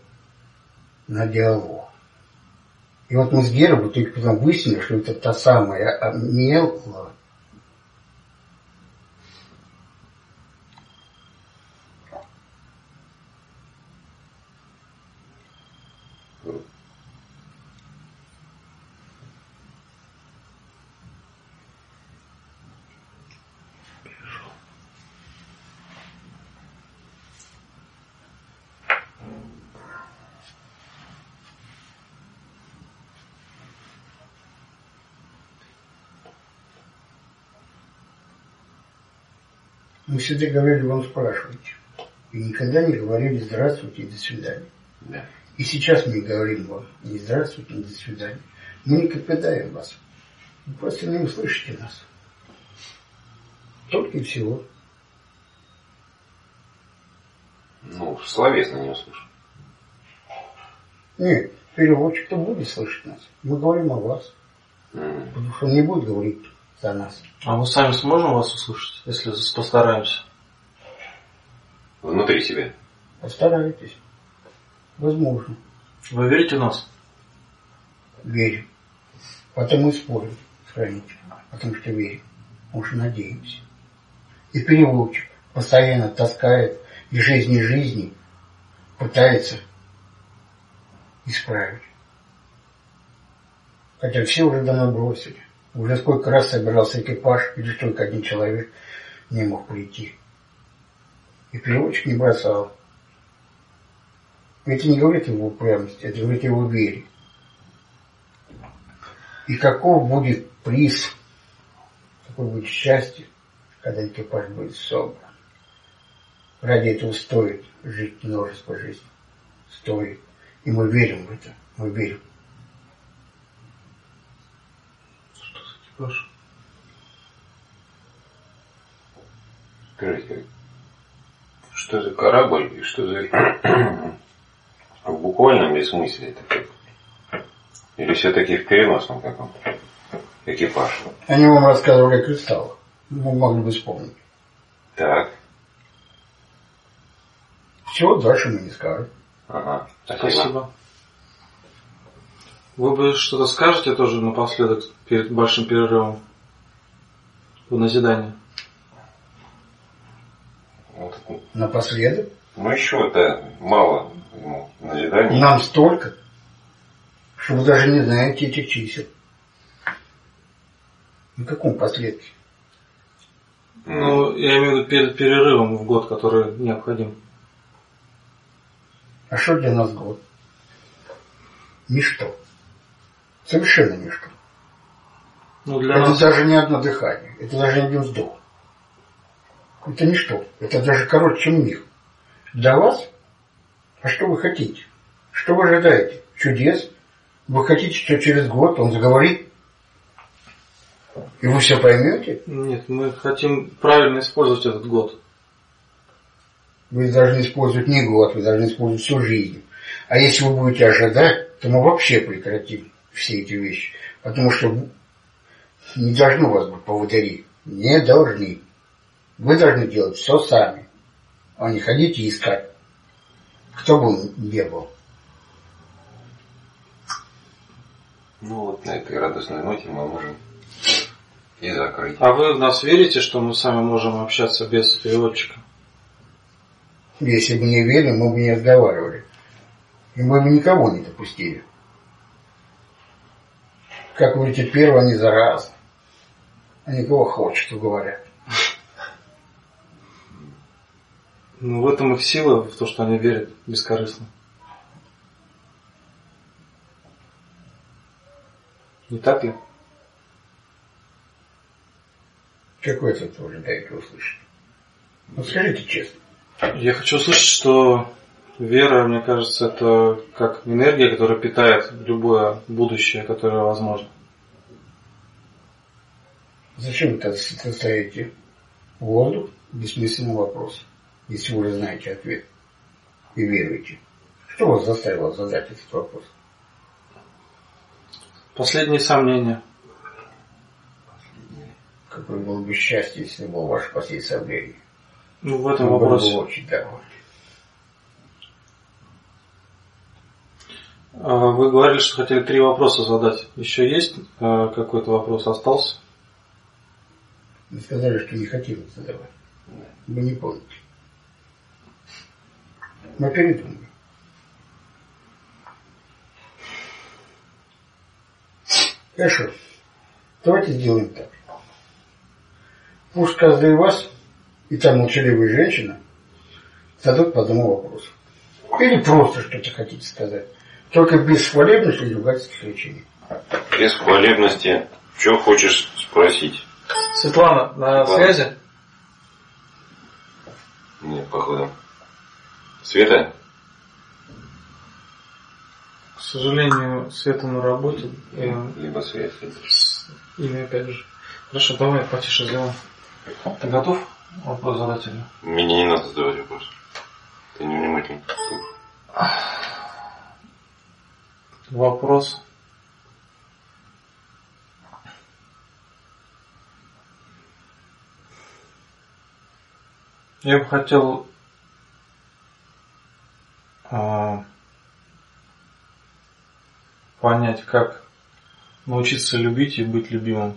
на диалог. И вот мы с Герой только потом выяснили, что это та самая Мела, Мы всегда говорили, вам спрашивайте. И никогда не говорили здравствуйте и до свидания. Да. И сейчас мы говорим вам не здравствуйте, не до свидания. Мы не копедаем вас. Вы просто не услышите нас. Только и всего. Ну, словесно не услышим. Нет, переводчик-то будет слышать нас. Мы говорим о вас. Mm. Потому что он не будет говорить за нас. А мы сами сможем вас услышать, если постараемся? Внутри себя. Постарайтесь. Возможно. Вы верите в нас? Верим. Потому и спорим с хранителем. Потому что верим. Уж надеемся. И переводчик постоянно таскает из жизни жизни, пытается исправить. Хотя все уже давно бросили. Уже сколько раз собирался экипаж, и лишь только один человек не мог прийти. И переводчик не бросал. Это не говорит его упрямости, это говорит его вере. И каков будет приз, какое будет счастье, когда экипаж будет собран. Ради этого стоит жить множество жизней. Стоит. И мы верим в это. Мы верим. Прошу. Скажите, что за корабль и что за... в буквальном ли смысле это как? Или все-таки в переносном каком экипаж? Они вам рассказывали о кристаллах. Вы могли бы вспомнить. Так. Все, дальше мы не скажем. Ага. Спасибо. Спасибо. Вы бы что-то скажете тоже напоследок перед большим перерывом? в назидание. Вот. Напоследок. Ну еще это мало ему назиданий. Нам столько, что вы даже не знаете этих чисел. На каком последке? Ну, я имею в виду перед перерывом в год, который необходим. А что для нас год? Ничто. Совершенно ничто. Ну, для это нас... даже не одно дыхание, это даже не один вздох. Это ничто. Это даже короче, чем миг. Для вас? А что вы хотите? Что вы ожидаете? Чудес? Вы хотите, что через год он заговорит? И вы все поймете? Нет, мы хотим правильно использовать этот год. Вы должны использовать не год, вы должны использовать всю жизнь. А если вы будете ожидать, то мы вообще прекратим все эти вещи. Потому что не должны у вас быть поводыри. Не должны. Вы должны делать все сами. А не ходите и искать. Кто бы не был. Ну вот на этой радостной ноте мы можем и закрыть. А вы в нас верите, что мы сами можем общаться без переводчика? Если бы не верили, мы бы не разговаривали. И мы бы никого не допустили. Как вы говорите, первое они за раз. Они кого хочет, что говорят. Ну, в этом их сила, в то, что они верят бескорыстно. Не так ли? Какой это тоже дайте услышать. Ну скажите честно. Я хочу услышать, что вера, мне кажется, это как энергия, которая питает любое будущее, которое возможно. Зачем вы ставите воздух бессмысленный вопрос, если вы уже знаете ответ и веруете? Что вас заставило задать этот вопрос? Последние сомнения. Какое было бы счастье, если бы было ваше последнее сомнение. Ну, в этом были вопросе. бы очень довольны. Вы говорили, что хотели три вопроса задать. Еще есть э, какой-то вопрос остался? Вы сказали, что не хотели задавать. Вы не помните. Мы передумали. Хорошо. Давайте сделаем так. Пусть каждый из вас, и там молчаливая женщина, задают по одному вопросу. Или просто что-то хотите сказать. Только без хвалебных и ругательских речений. Без хвалебности, что хочешь спросить? Светлана, на Ладно. связи? Нет, походу. Света? К сожалению, Света на работе. э, Либо связь. с Ими опять же. Хорошо, давай потише сделаем. Ты готов вопрос задать или? Мне не надо задавать вопрос. Ты невнимательный. Вопрос. Я бы хотел а, понять, как научиться любить и быть любимым.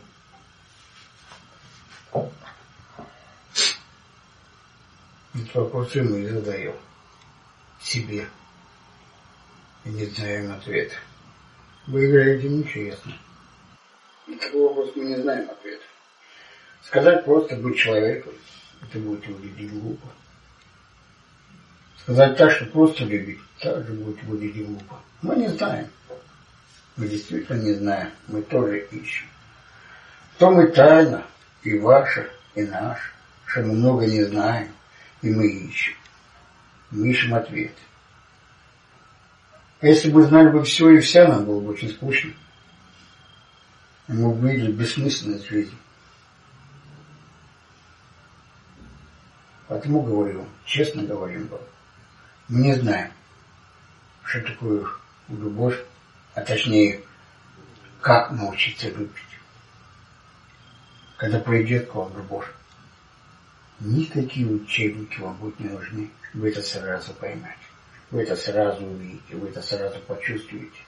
Этот вопрос ему и задаем. Себе. И не знаем ответа. Вы играете нечестно. На такой вопрос мы не знаем ответа. Сказать просто быть человеком, это будет выглядеть глупо. Сказать так, что просто любить, также будет выглядеть глупо. Мы не знаем. Мы действительно не знаем. Мы тоже ищем. То мы тайна, и ваша, и наша, что мы много не знаем, и мы ищем. Мы ищем ответ. А если бы знали бы все и вся, нам было бы очень скучно. И мы бы видели бессмысленность жизни. Поэтому говорю, честно говорим вам, мы не знаем, что такое любовь, а точнее, как научиться любить. Когда придет к вам любовь, никакие учебники вам будут не нужны. Вы это сразу поймете. Вы это сразу увидите, вы это сразу почувствуете.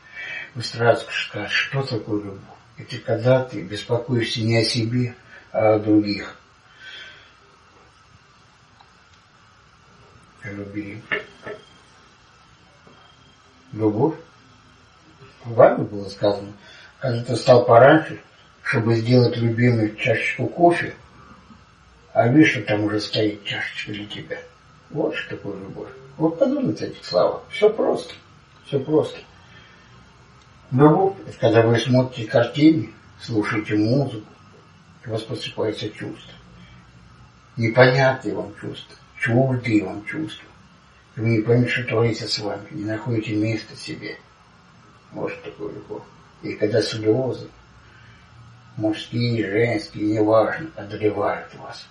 Вы сразу скажете, что такое любовь. Это когда ты беспокоишься не о себе, о других. Любили. Любовь. Вами было сказано, когда ты встал пораньше, чтобы сделать любимую чашечку кофе, а видишь, что там уже стоит чашечка для тебя. Вот что такое любовь. Вот подумайте слова. Все просто. Все просто. Любовь – это когда вы смотрите картины, слушаете музыку, у вас просыпается чувство. Непонятные вам чувства, чуждые вам чувства. И вы не поймете, что творится с вами, не находите места себе. Что такое любовь. И когда слезы, мужские, женские, неважно, одолевают вас.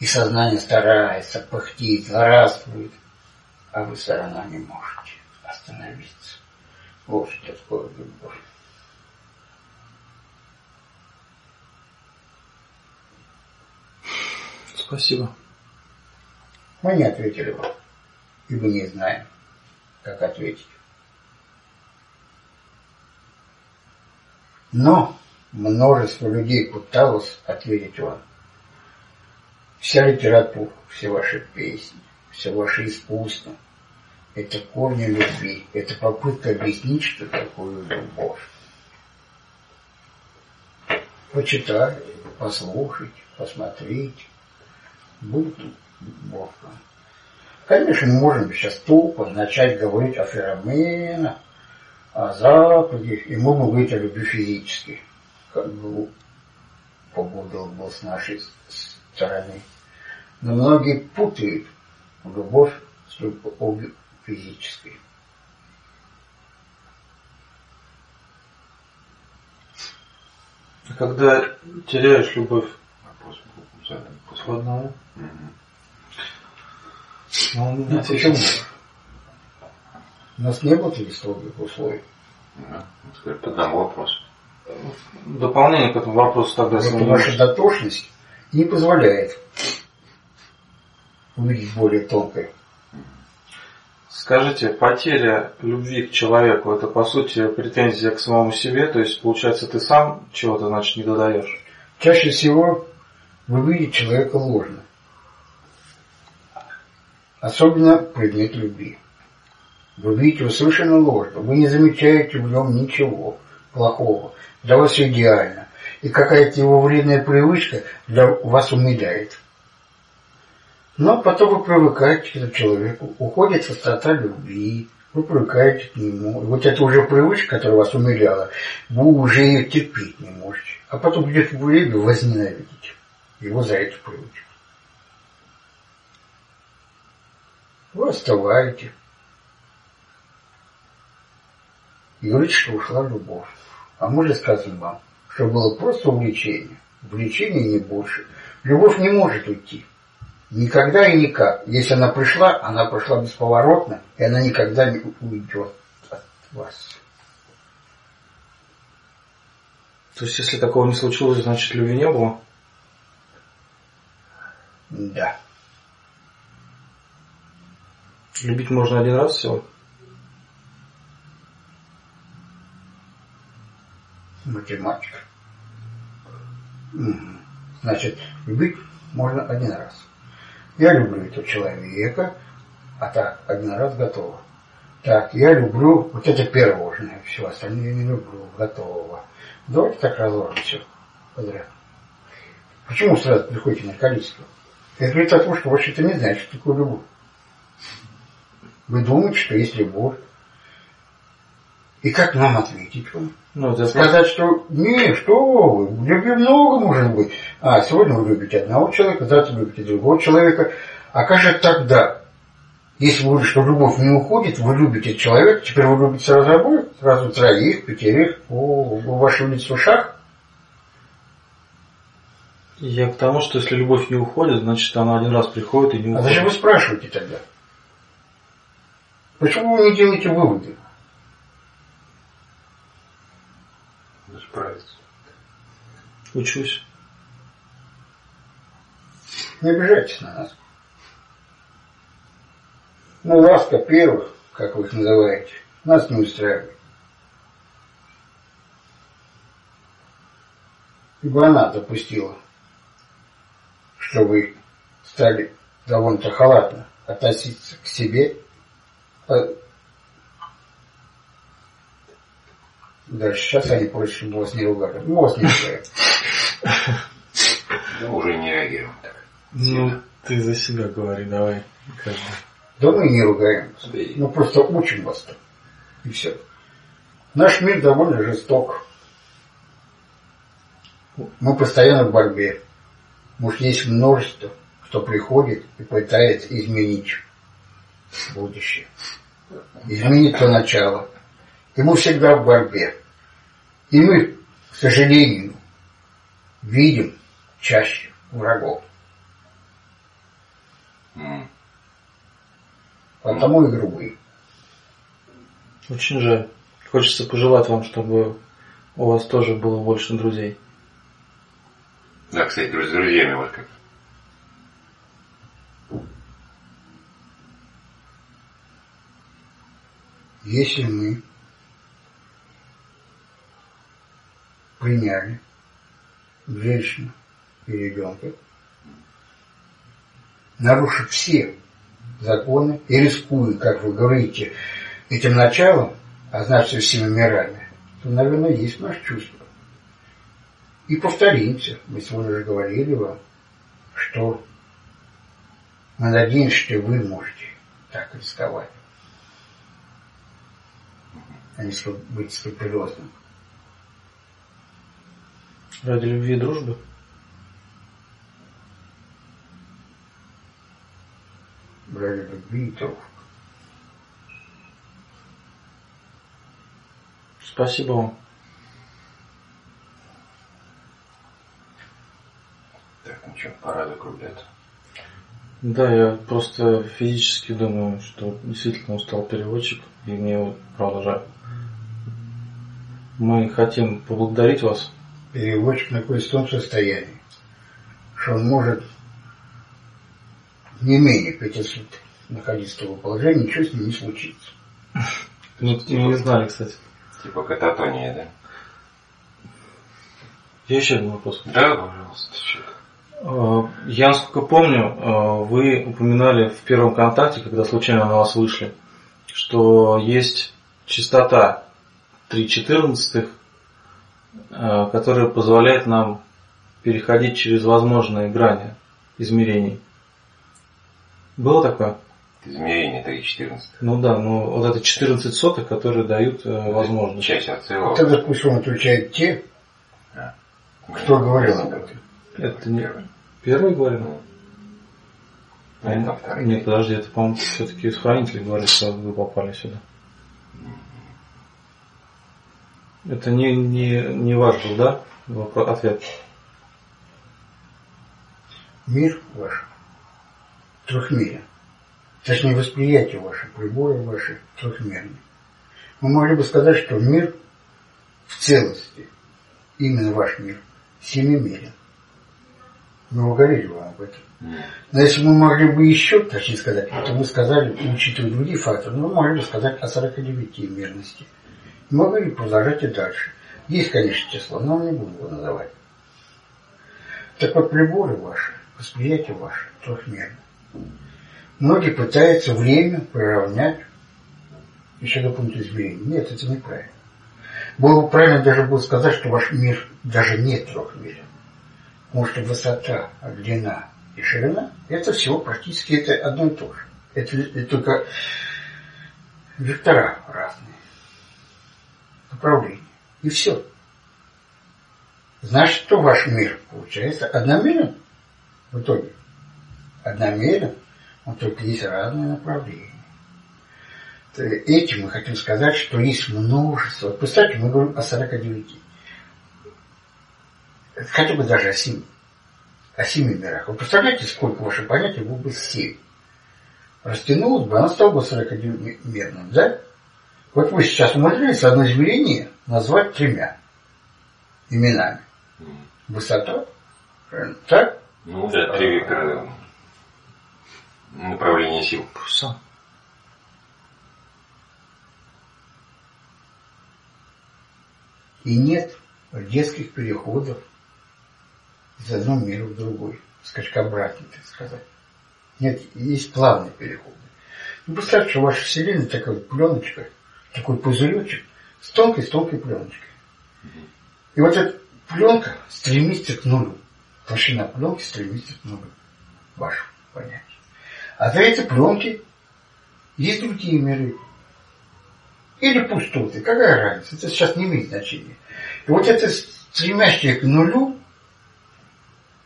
И сознание старается, пыхтит, злорадствует, а вы все равно не можете остановиться. Вот что такое любовь. Спасибо. Мы не ответили вам, и мы не знаем, как ответить. Но множество людей пыталось ответить вам. Вся литература, все ваши песни, все ваше искусство – это корни любви, это попытка объяснить, что такое любовь. Почитайте, послушайте, посмотрите. Будет вам. Конечно, мы можем сейчас тупо начать говорить о феноменах, о Западе, и мы будем говорить о любви физической, как бы погода был с нашей стороны. Но многие путают любовь с любовью физической. А когда теряешь любовь к одному, ну, у меня почему? У нас не было таких строгих условий. Да, теперь по одному вопросу. Дополнение к этому вопросу тогда... Просто ваша дотошность не позволяет увидеть более тонкое. Скажите, потеря любви к человеку, это по сути претензия к самому себе, то есть получается ты сам чего-то, значит, не додаешь? Чаще всего вы видите человека ложно. Особенно предмет любви. Вы видите его совершенно ложно. Вы не замечаете в нем ничего плохого. Для вас все идеально. И какая-то его вредная привычка для вас умиляет. Но потом вы привыкаете к этому человеку, уходит острота любви, вы привыкаете к нему. И вот эта уже привычка, которая вас умиляла, вы уже ее терпеть не можете. А потом придет время, возненавидите его за эту привычку. Вы остываете. И говорите, что ушла любовь. А мы же скажем вам, что было просто увлечение. Увлечение не больше. Любовь не может уйти. Никогда и никак. Если она пришла, она пришла бесповоротно, и она никогда не уйдет от вас. То есть, если такого не случилось, значит, любви не было? Да. Любить можно один раз всего? Математика. Значит, любить можно один раз. Я люблю этого человека, а так, один раз готово. Так, я люблю вот это пирожное, все остальное я не люблю, готового. Давайте так разложим все подряд. Почему сразу приходите на количество? Это говорит о том, что вообще-то не знаете, что такое любовь. Вы думаете, что есть любовь. И как нам ответить вам? Ну, это Сказать, что не, что вы, любви много может быть. А, сегодня вы любите одного человека, завтра любите другого человека. А как же тогда? Если вы говорите, что любовь не уходит, вы любите человека, теперь вы любите сразу обоих, сразу троих, пятерых, о, у вашего лица в ушах. Я к тому, что если любовь не уходит, значит она один раз приходит и не уходит. А зачем вы спрашиваете тогда? Почему вы не делаете выводы? Справиться. Учусь. Не обижайтесь на нас. Ну, ласка первых, как вы их называете, нас не устраивает. Ибо она допустила что вы стали довольно-то халатно относиться к себе. А Даже сейчас они просят, чтобы вас не ругали. Вас не ругают. Ну, уже не реагируем так. Ну, ты за себя говори, давай. Да мы не ругаем. Да Мы просто учим вас там. И все. Наш мир довольно жесток. Мы постоянно в борьбе. Может, есть множество, кто приходит и пытается изменить будущее. Изменить то начало. И мы всегда в борьбе. И мы, к сожалению, видим чаще врагов. М. Потому и грубые. Очень жаль. Хочется пожелать вам, чтобы у вас тоже было больше друзей. Да, кстати, с друзьями вот как. Если мы приняли женщину и ребенка, нарушив все законы и рискуя, как вы говорите, этим началом, а значит всеми мирами, то, наверное, есть наше чувство. И повторимся, мы сегодня уже говорили вам, что мы надеемся, что вы можете так рисковать а не быть скрупулезным. Ради любви и дружбы. Ради любви и дружбы. Спасибо вам. Так, ну что, пора закругляться. Да, я просто физически думаю, что действительно устал переводчик, и мне вот правда жаль. Мы хотим поблагодарить вас. Переводчик находится в том состоянии, что он может не менее пяти суток находиться в таком положении, ничего с ним не случится. [LAUGHS] Ну, мы не знали, кстати. Типа кататония, да? Я еще один вопрос. Да, пожалуйста. Э, Я, насколько помню, э, вы упоминали в первом контакте, когда случайно на вас вышли, что есть частота 3,14, э, которая позволяет нам переходить через возможные грани измерений. Было такое? Измерение 3,14. Ну да, ну вот это 14 соток, которые дают э, возможность. Часть от целого. Тогда пусть он отвечает те, кто говорил об этом. Это не Первый. первый говорил? Ну, второй. Нет, подожди, это, по-моему, все-таки из хранителей говорит, что вы попали сюда. Это не, не, не ваш был, да? Вопро- Ответ. Мир ваш трехмерен. Точнее, восприятие ваше, приборы ваши трехмерны. Мы могли бы сказать, что мир в целости, именно ваш мир, семимерен. Мы говорили вам об этом. Но если мы могли бы еще, точнее сказать, то мы сказали, учитывая другие факторы, мы могли бы сказать о 49 мерности. Могли бы продолжать и дальше. Есть, конечно, число, но не буду его называть. Так вот, приборы ваши, восприятие ваше трехмерно. Многие пытаются время приравнять еще до пункта измерения. Нет, это неправильно. Было бы правильно даже было сказать, что ваш мир даже не трехмерен. Потому что высота, длина и ширина – это всего практически это одно и то же. Это, это только вектора разные, направления. И все. Значит, что ваш мир получается одномерен в итоге. Одномерен, но только есть разные направления. Этим мы хотим сказать, что есть множество. Представьте, мы говорим о 49. Хотя бы даже о 7. О 7 мирах. Вы представляете, сколько ваше понятие было бы 7? Растянулось бы, оно стало бы 41-мерным, да? Вот вы сейчас умудрились одно измерение назвать тремя именами. Высота, так? Ну да, три вектора направления сил. Пуса. И нет резких переходов из одного мира в другой. скачкообразный, так сказать. Нет, есть плавный переход. Ну, представьте, что ваша Вселенная такая вот пленочка, такой пузыречек с тонкой, с тонкой пленочкой. И вот эта пленка стремится к нулю. Толщина пленки стремится к нулю. Ваше понятие. А за этой пленки есть другие миры. Или пустоты. Какая разница? Это сейчас не имеет значения. И вот это стремящее к нулю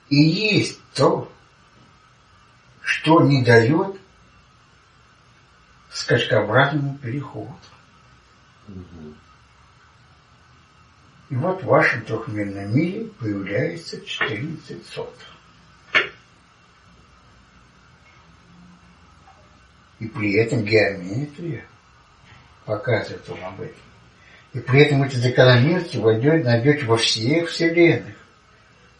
и есть то, что не дает скачкообразному переходу. И вот в вашем трехмерном мире появляется 14 сотов. И при этом геометрия показывает вам об этом. И при этом эти закономерности вы найдете во всех вселенных.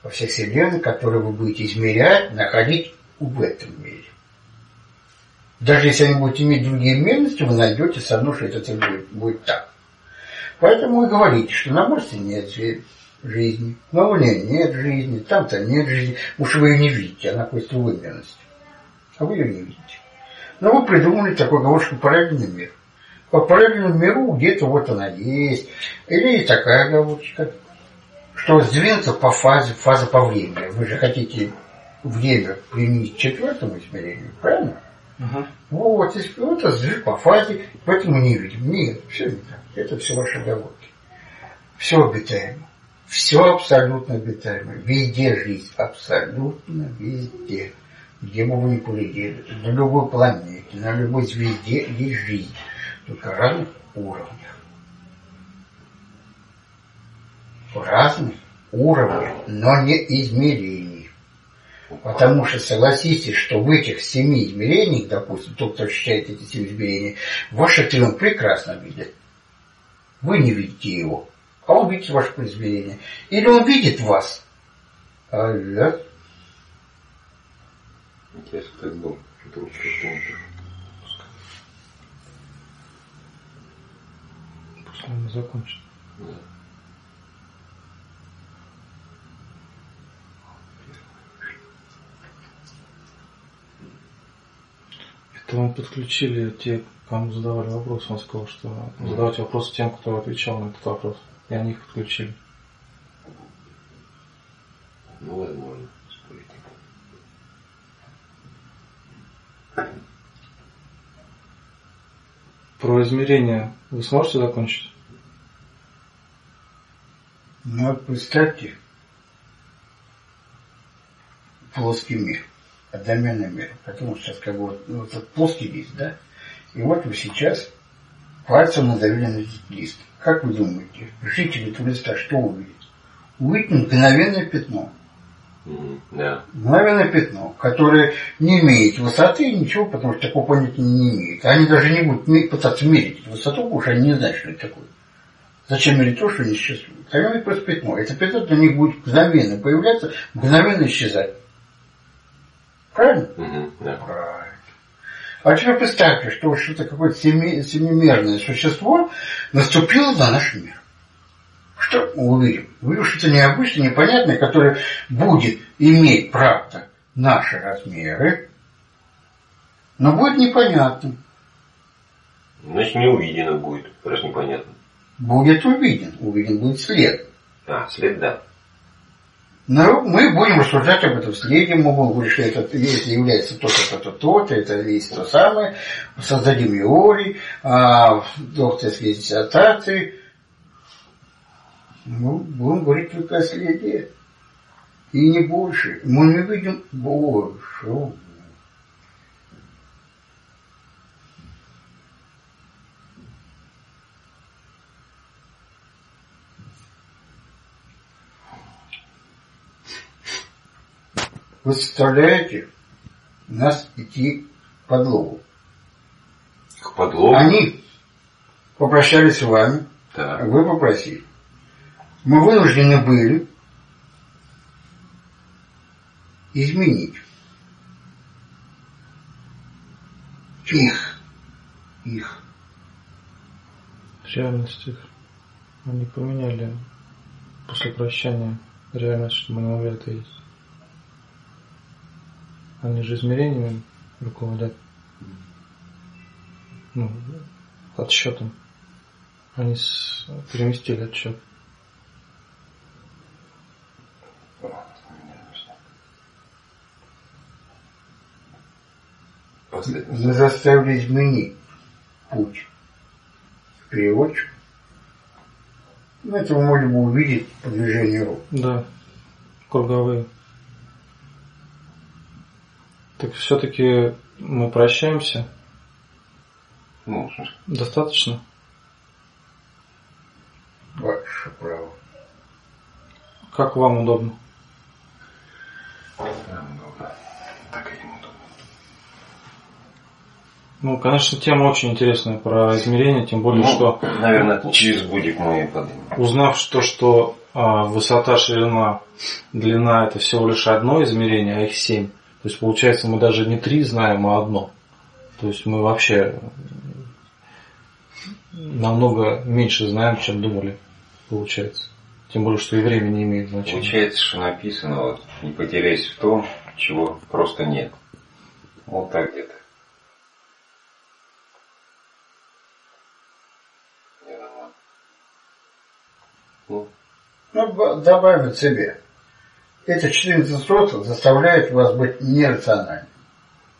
Во всех вселенных, которые вы будете измерять, находить в этом мире. Даже если они будут иметь другие мерности, вы найдете равно, что это будет, будет так. Поэтому и говорите, что на Марсе нет жизни, на Луне нет жизни, там-то нет жизни. Уж вы ее не видите, она находится в вымерности. А вы ее не видите. Но вы придумали такой галошку параллельный мир. По параллельному миру где-то вот она есть. Или и такая галочка, что сдвинуться по фазе, фаза по времени. Вы же хотите время применить к четвертому измерению, правильно? Угу. Вот, это сдвиг по фазе, поэтому не видим. Нет, все не так. Это все ваши оговорки. Все обитаемо. Все абсолютно обитаемо. Везде жизнь. Абсолютно везде где бы вы ни полетели, на любой планете, на любой звезде есть жизнь, только разных уровнях. В разных уровнях, но не измерений. Потому что согласитесь, что в этих семи измерениях, допустим, тот, кто ощущает эти семь измерений, ваш он прекрасно видит. Вы не видите его, а он видит ваше измерение. Или он видит вас, а я Интересно, так был. Пусть он закончит. Да. Это вам подключили те, кому задавали вопрос. Он сказал, что задавать вопросы тем, кто отвечал на этот вопрос. И они их подключили. Ну, возможно. Про измерение вы сможете закончить? Ну, представьте, плоский мир, одноменный мир. Потому что сейчас как бы вот, ну, вот этот плоский лист, да? И вот вы сейчас пальцем надавили на этот лист. Как вы думаете, жители этого листа что увидят? Увидят мгновенное пятно – да. Мгновенное пятно, которое не имеет высоты, ничего, потому что такого понятия не имеет. Они даже не будут пытаться мерить высоту, потому что они не знают, что это такое. Зачем мерить то, что не существует? Они имеют просто пятно. Это пятно для них будет мгновенно появляться, мгновенно исчезать. Правильно? Угу, да. Правильно. А теперь представьте, что что-то какое-то семи, семимерное существо наступило на наш мир. Что мы увидим? Увидим что-то необычное, непонятное, которое будет иметь, правда, наши размеры, но будет непонятным. Значит, не увидено будет, раз непонятно. Будет увиден. Увиден будет след. А, след, да. Но мы будем рассуждать об этом следе, мы будем говорить, что это, если является то-то, то-то, то-то, это есть то самое, создадим теории, а, докторские диссертации, мы будем говорить только о следе. И не больше. Мы не видим больше. Вы составляете нас идти к подлогу. К подлогу? Они попрощались с вами, так. вы попросили мы вынуждены были изменить их, их. Реальность их. Они поменяли после прощания реальность, что мы не это есть. Они же измерениями руководят. Ну, отсчетом. Они с- переместили отсчет. Мы заставили изменить путь переводчик. Ну, это вы могли бы увидеть по движению рук. Да, круговые. Так все-таки мы прощаемся. Ну, Достаточно? Ваше право. Как вам удобно? нам удобно. Так и им удобно. Ну, конечно, тема очень интересная про измерения, тем более, Ну, что Наверное, через будик мы и поднимем. узнав, что, что а, высота, ширина, длина это всего лишь одно измерение, а их семь. То есть получается мы даже не три знаем, а одно. То есть мы вообще намного меньше знаем, чем думали, получается. Тем более, что и время не имеет значения. Получается, что написано, вот, не потеряйся в том, чего просто нет. Вот так где-то. Ну, Ну, добавить себе. Это 14 соток заставляет вас быть нерациональным.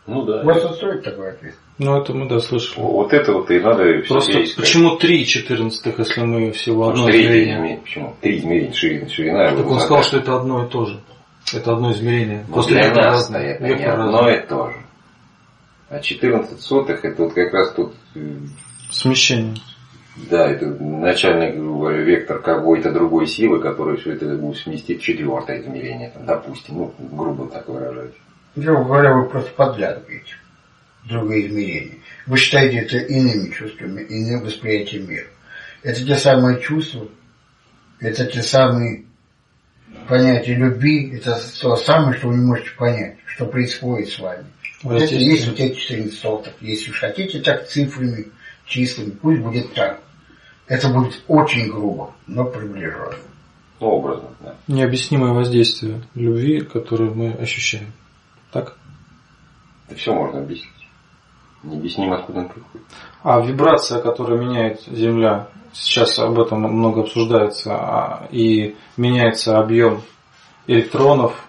ну да. Вот устроить такой ответ. Ну, это мы, да, слышали. Вот это вот и надо Просто искать. почему три четырнадцатых, если мы всего Потому одно измерение? Почему? Три измерения, ширина, ширина. Так он сказал, что это одно и то же. Это одно измерение. Вот После для этого нас разное. это не одно разный. и то же. А 14 сотых это вот как раз тут, э, Смещение. Да, это начальный вектор какой-то другой силы, который все это будет сместить в четвертое измерение, там, допустим, ну, грубо так выражаясь. Грубо говоря, вы просто подглядываете в другое измерение. Вы считаете это иными чувствами, иным восприятием мира. Это те самые чувства, это те самые понятия любви, это то самое, что вы не можете понять, что происходит с вами. Вот это есть вот эти 14 соток. Если уж хотите так цифрами, числами, пусть будет так. Это будет очень грубо, но приближенно. Ну, образно, да. Необъяснимое воздействие любви, которое мы ощущаем. Так? Это все можно объяснить. Необъяснимо, откуда он приходит. А вибрация, которая меняет Земля, сейчас об этом много обсуждается, а, и меняется объем электронов,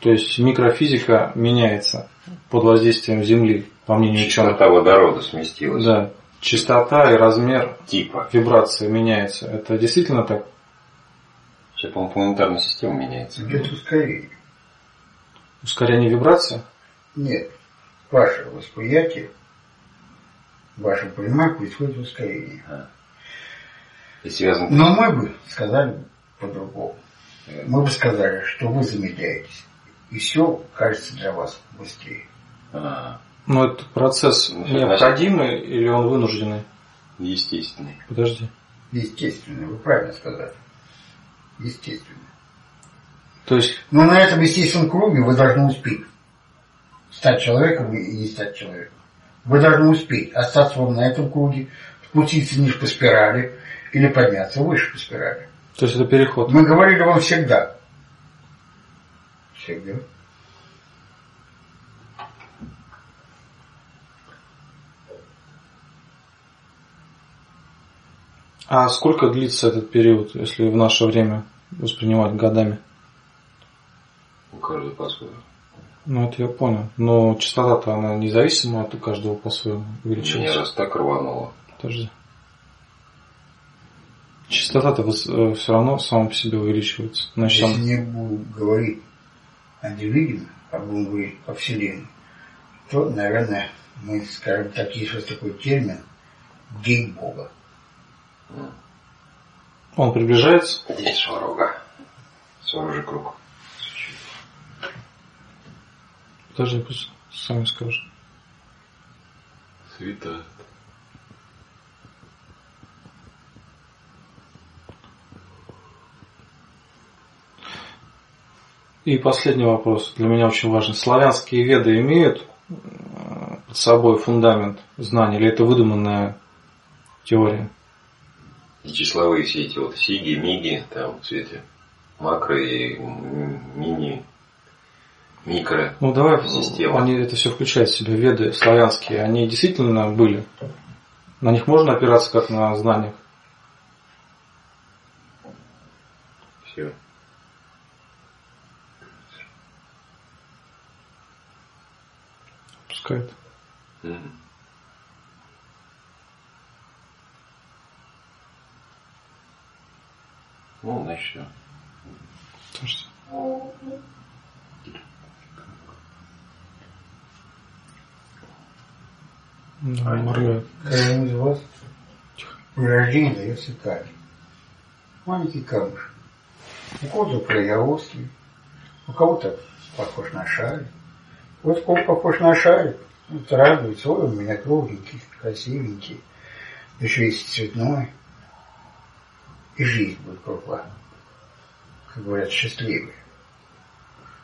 то есть микрофизика меняется под воздействием Земли, по мнению ученых. Частота водорода сместилась. Да, частота и размер Типа. вибрации меняется. Это действительно так? Сейчас, по-моему, планетарная система меняется. Идет ускорение. Ускорение вибрации? Нет. Ваше восприятие, ваше понимание происходит ускорение. И связано Но мы бы сказали по-другому. Мы бы сказали, что вы замедляетесь. И все кажется для вас быстрее. а, Но это процесс Ну, необходимый или он вынужденный? естественный. Подожди. Естественно, вы правильно сказали. Естественно. То есть, Но на этом естественном круге вы должны успеть. Стать человеком и не стать человеком. Вы должны успеть остаться вам на этом круге, спуститься ниже по спирали или подняться выше по спирали. то есть это переход. Мы говорили вам всегда. Всегда. А сколько длится этот период, если в наше время воспринимать годами? У каждого по-своему. Ну, это я понял. Но частота-то она независима от у каждого по-своему Меня увеличивается. раз так рвануло. Подожди. Частота-то все равно сама по себе увеличивается. Значит, Если сам- не будем говорить о невидимом, а будем говорить о Вселенной, то, наверное, мы скажем так, есть вот такой термин «день Бога». Он приближается. День сварога. Сварожий круг. Подожди, пусть сами скажут. Светает. И последний вопрос, для меня очень важный. Славянские веды имеют э, под собой фундамент знаний, или это выдуманная теория? И числовые все эти вот сиги, миги, там все эти макро и мини микро. Ну давай, Система. они это все включают в себя, веды славянские, они действительно были. На них можно опираться как на знаниях. Все. Пускай. Мгм. Ну, значит, все. Слушайте. Да, моргает. Каждому из вас при рождении дается камень. Маленький камушек. У кого-то проявоский, у кого-то похож на шарик. Вот кого похож на шарик, вот радуется, ой, у меня кругленький, красивенький, еще есть цветной. И жизнь будет кругла. Как говорят, счастливая.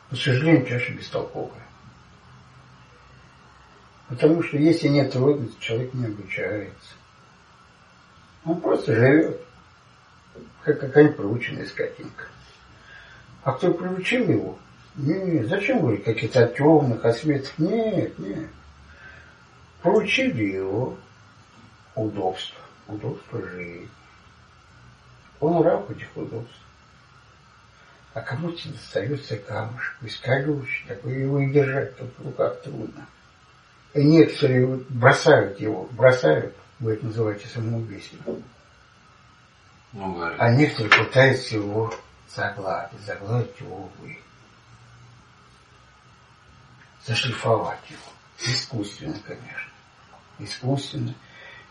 Но, к сожалению, чаще бестолковая. Потому что если нет трудностей, человек не обучается. Он просто живет, как какая-нибудь проученная скотинка. А кто приучил его? Не, зачем говорить каких-то от темных, от светлых? Нет, нет. Поручили его удобство, удобство жизни. Он этих удобств. А кому-то достается камушек, искалющий, такой его и держать тут в руках трудно. И некоторые бросают его, бросают, вы это называете самоубийством. Ну. А некоторые пытаются его загладить, загладить его увы. Зашлифовать его. Искусственно, конечно. Искусственно.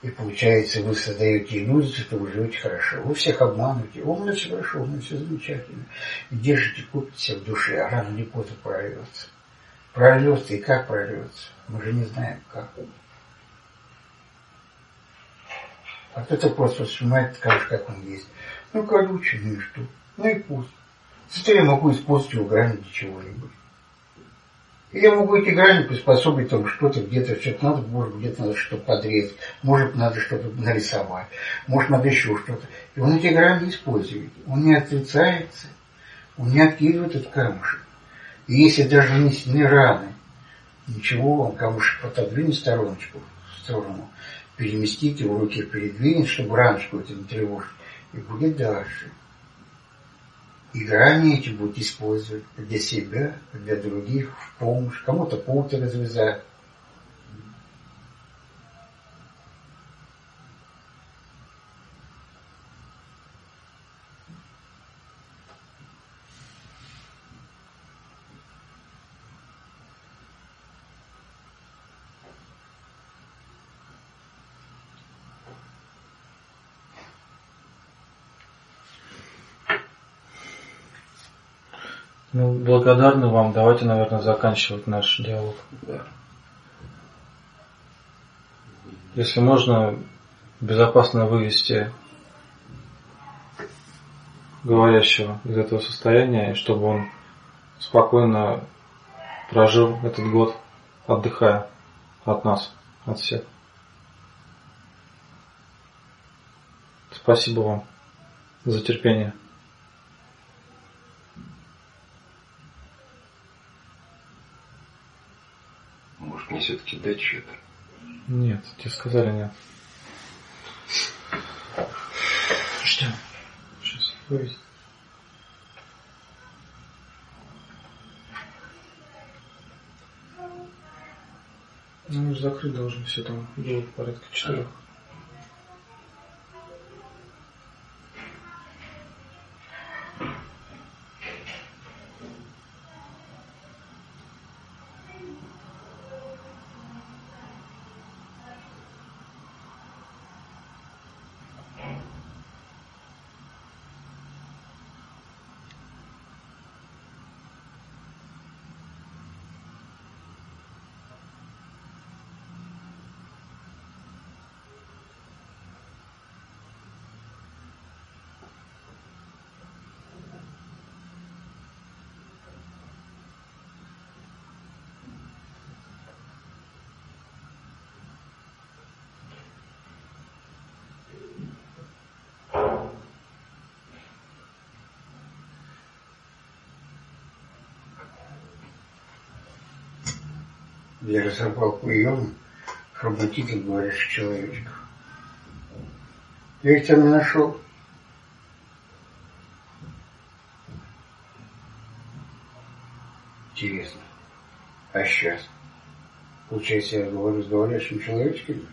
И получается, вы создаете иллюзию, что вы живете хорошо. Вы всех обманываете. У меня все хорошо, у меня все замечательно. И держите, купите в душе, а рано или поздно прорвется. Прорвется и как прорвется? Мы же не знаем, как. А кто-то просто воспринимает камушек, как он есть. Ну, колючий, ну и что? Ну и пусть. Зато я могу использовать его грани чего-нибудь. И я могу эти грани приспособить там что-то где-то, что-то надо, может где-то надо что-то подрезать, может надо что-то нарисовать, может надо еще что-то. И он эти грани использует. Он не отрицается, он не откидывает этот камушек. И если даже нанесены раны, ничего, он камушек отодвинет стороночку, в сторону, переместить его руки передвинет, чтобы раночку это не тревожить, и будет дальше. И грани эти будут использовать для себя, для других, в помощь, кому-то путы развязать. Ну, благодарны вам. Давайте, наверное, заканчивать наш диалог. Да. Если можно, безопасно вывести говорящего из этого состояния, и чтобы он спокойно прожил этот год, отдыхая от нас, от всех. Спасибо вам за терпение. Может, мне все-таки дать что-то? Нет, тебе сказали нет. Ждем. Сейчас вывести. Ну, мы же закрыть должны все там было порядка четырех. Я разобрал приемы хроматитов говорящих человечков. Я их там нашел. Интересно. А сейчас? Получается, я говорю с говорящим человечками?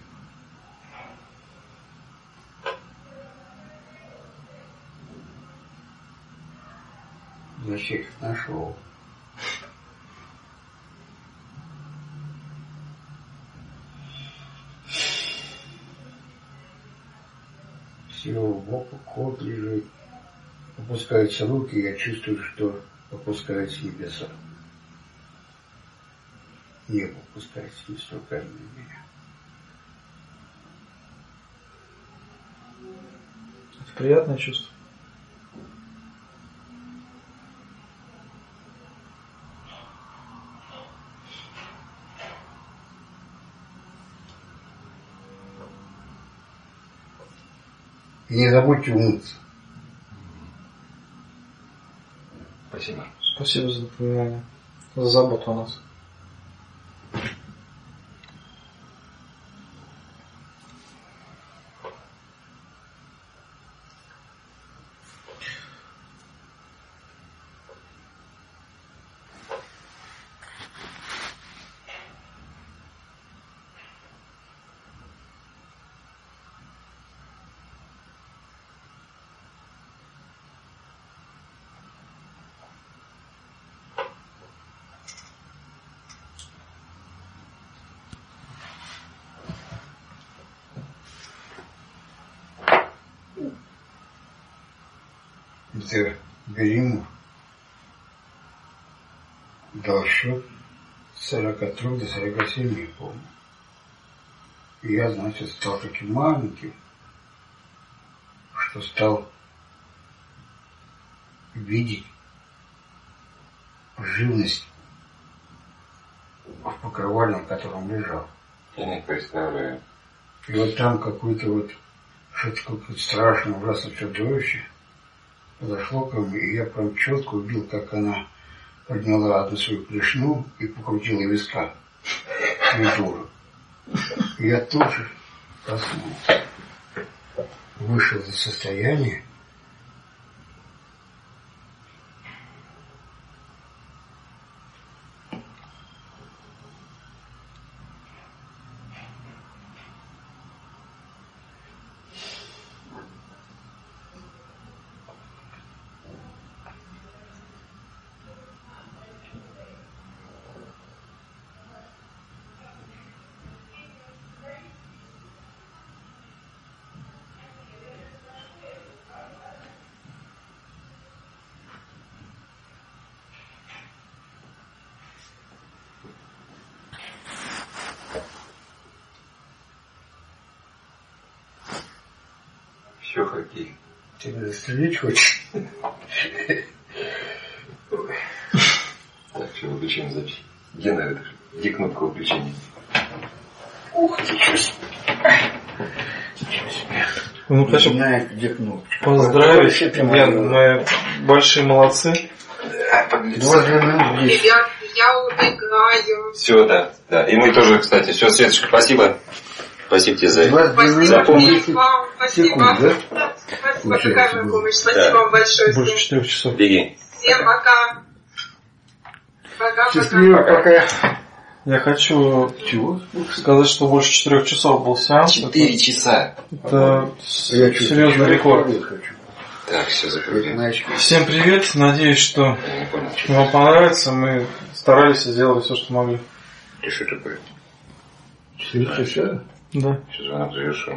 Значит, нашел. Боку кот лежит. Опускаются руки, я чувствую, что опускаются небеса. Небо опускается вниз руками на меня. Это приятное чувство. И не забудьте умыться. Спасибо. Спасибо за напоминание. За заботу о нас. Это Беримов с 43 до 47, не помню. И я, значит, стал таким маленьким, что стал видеть живность в покрывале, на котором лежал. Я не представляю. И вот там какой-то вот что-то какое-то страшное, ужасное чудовище подошло ко мне, и я прям четко увидел, как она подняла одну свою клешню и покрутила виска. И я тут же проснулся. Вышел из состояния, Все хоккей. ты меня застрелить хочешь? Так, все, выключаем запись. Гена, это же, где кнопка выключения? Ух ты, что себе. Ну, хочу знаю, где кнопочка. поздравить. Моя. мы большие молодцы. Здесь. Ребят, я убегаю. Все, да, да. И мы тоже, кстати. Все, Светочка, спасибо. Спасибо тебе за Два Спасибо помощь. вам. Спасибо. секунд, да? Моя помощь. Спасибо Да. вам большое Больше всем. четырех часов. Беги. Всем пока. Пока-пока. Счастливо, пока. Я хочу Чего? сказать, что больше четырех часов был сеанс. Четыре часа. Это Я серьезный что рекорд. я хочу. Так, все, закрыли. Всем привет. Надеюсь, что Я понял, что вам понравится. Мы старались и сделали все, что могли. это что такое. четыре часа. Да. Сейчас звонок завершил.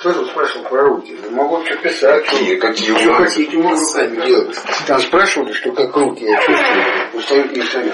Кто тут спрашивал про руки? Я могу что писать. Какие- какие Что хотите, могу сами делать. Там спрашивали, что как руки я чувствую, устают не сами.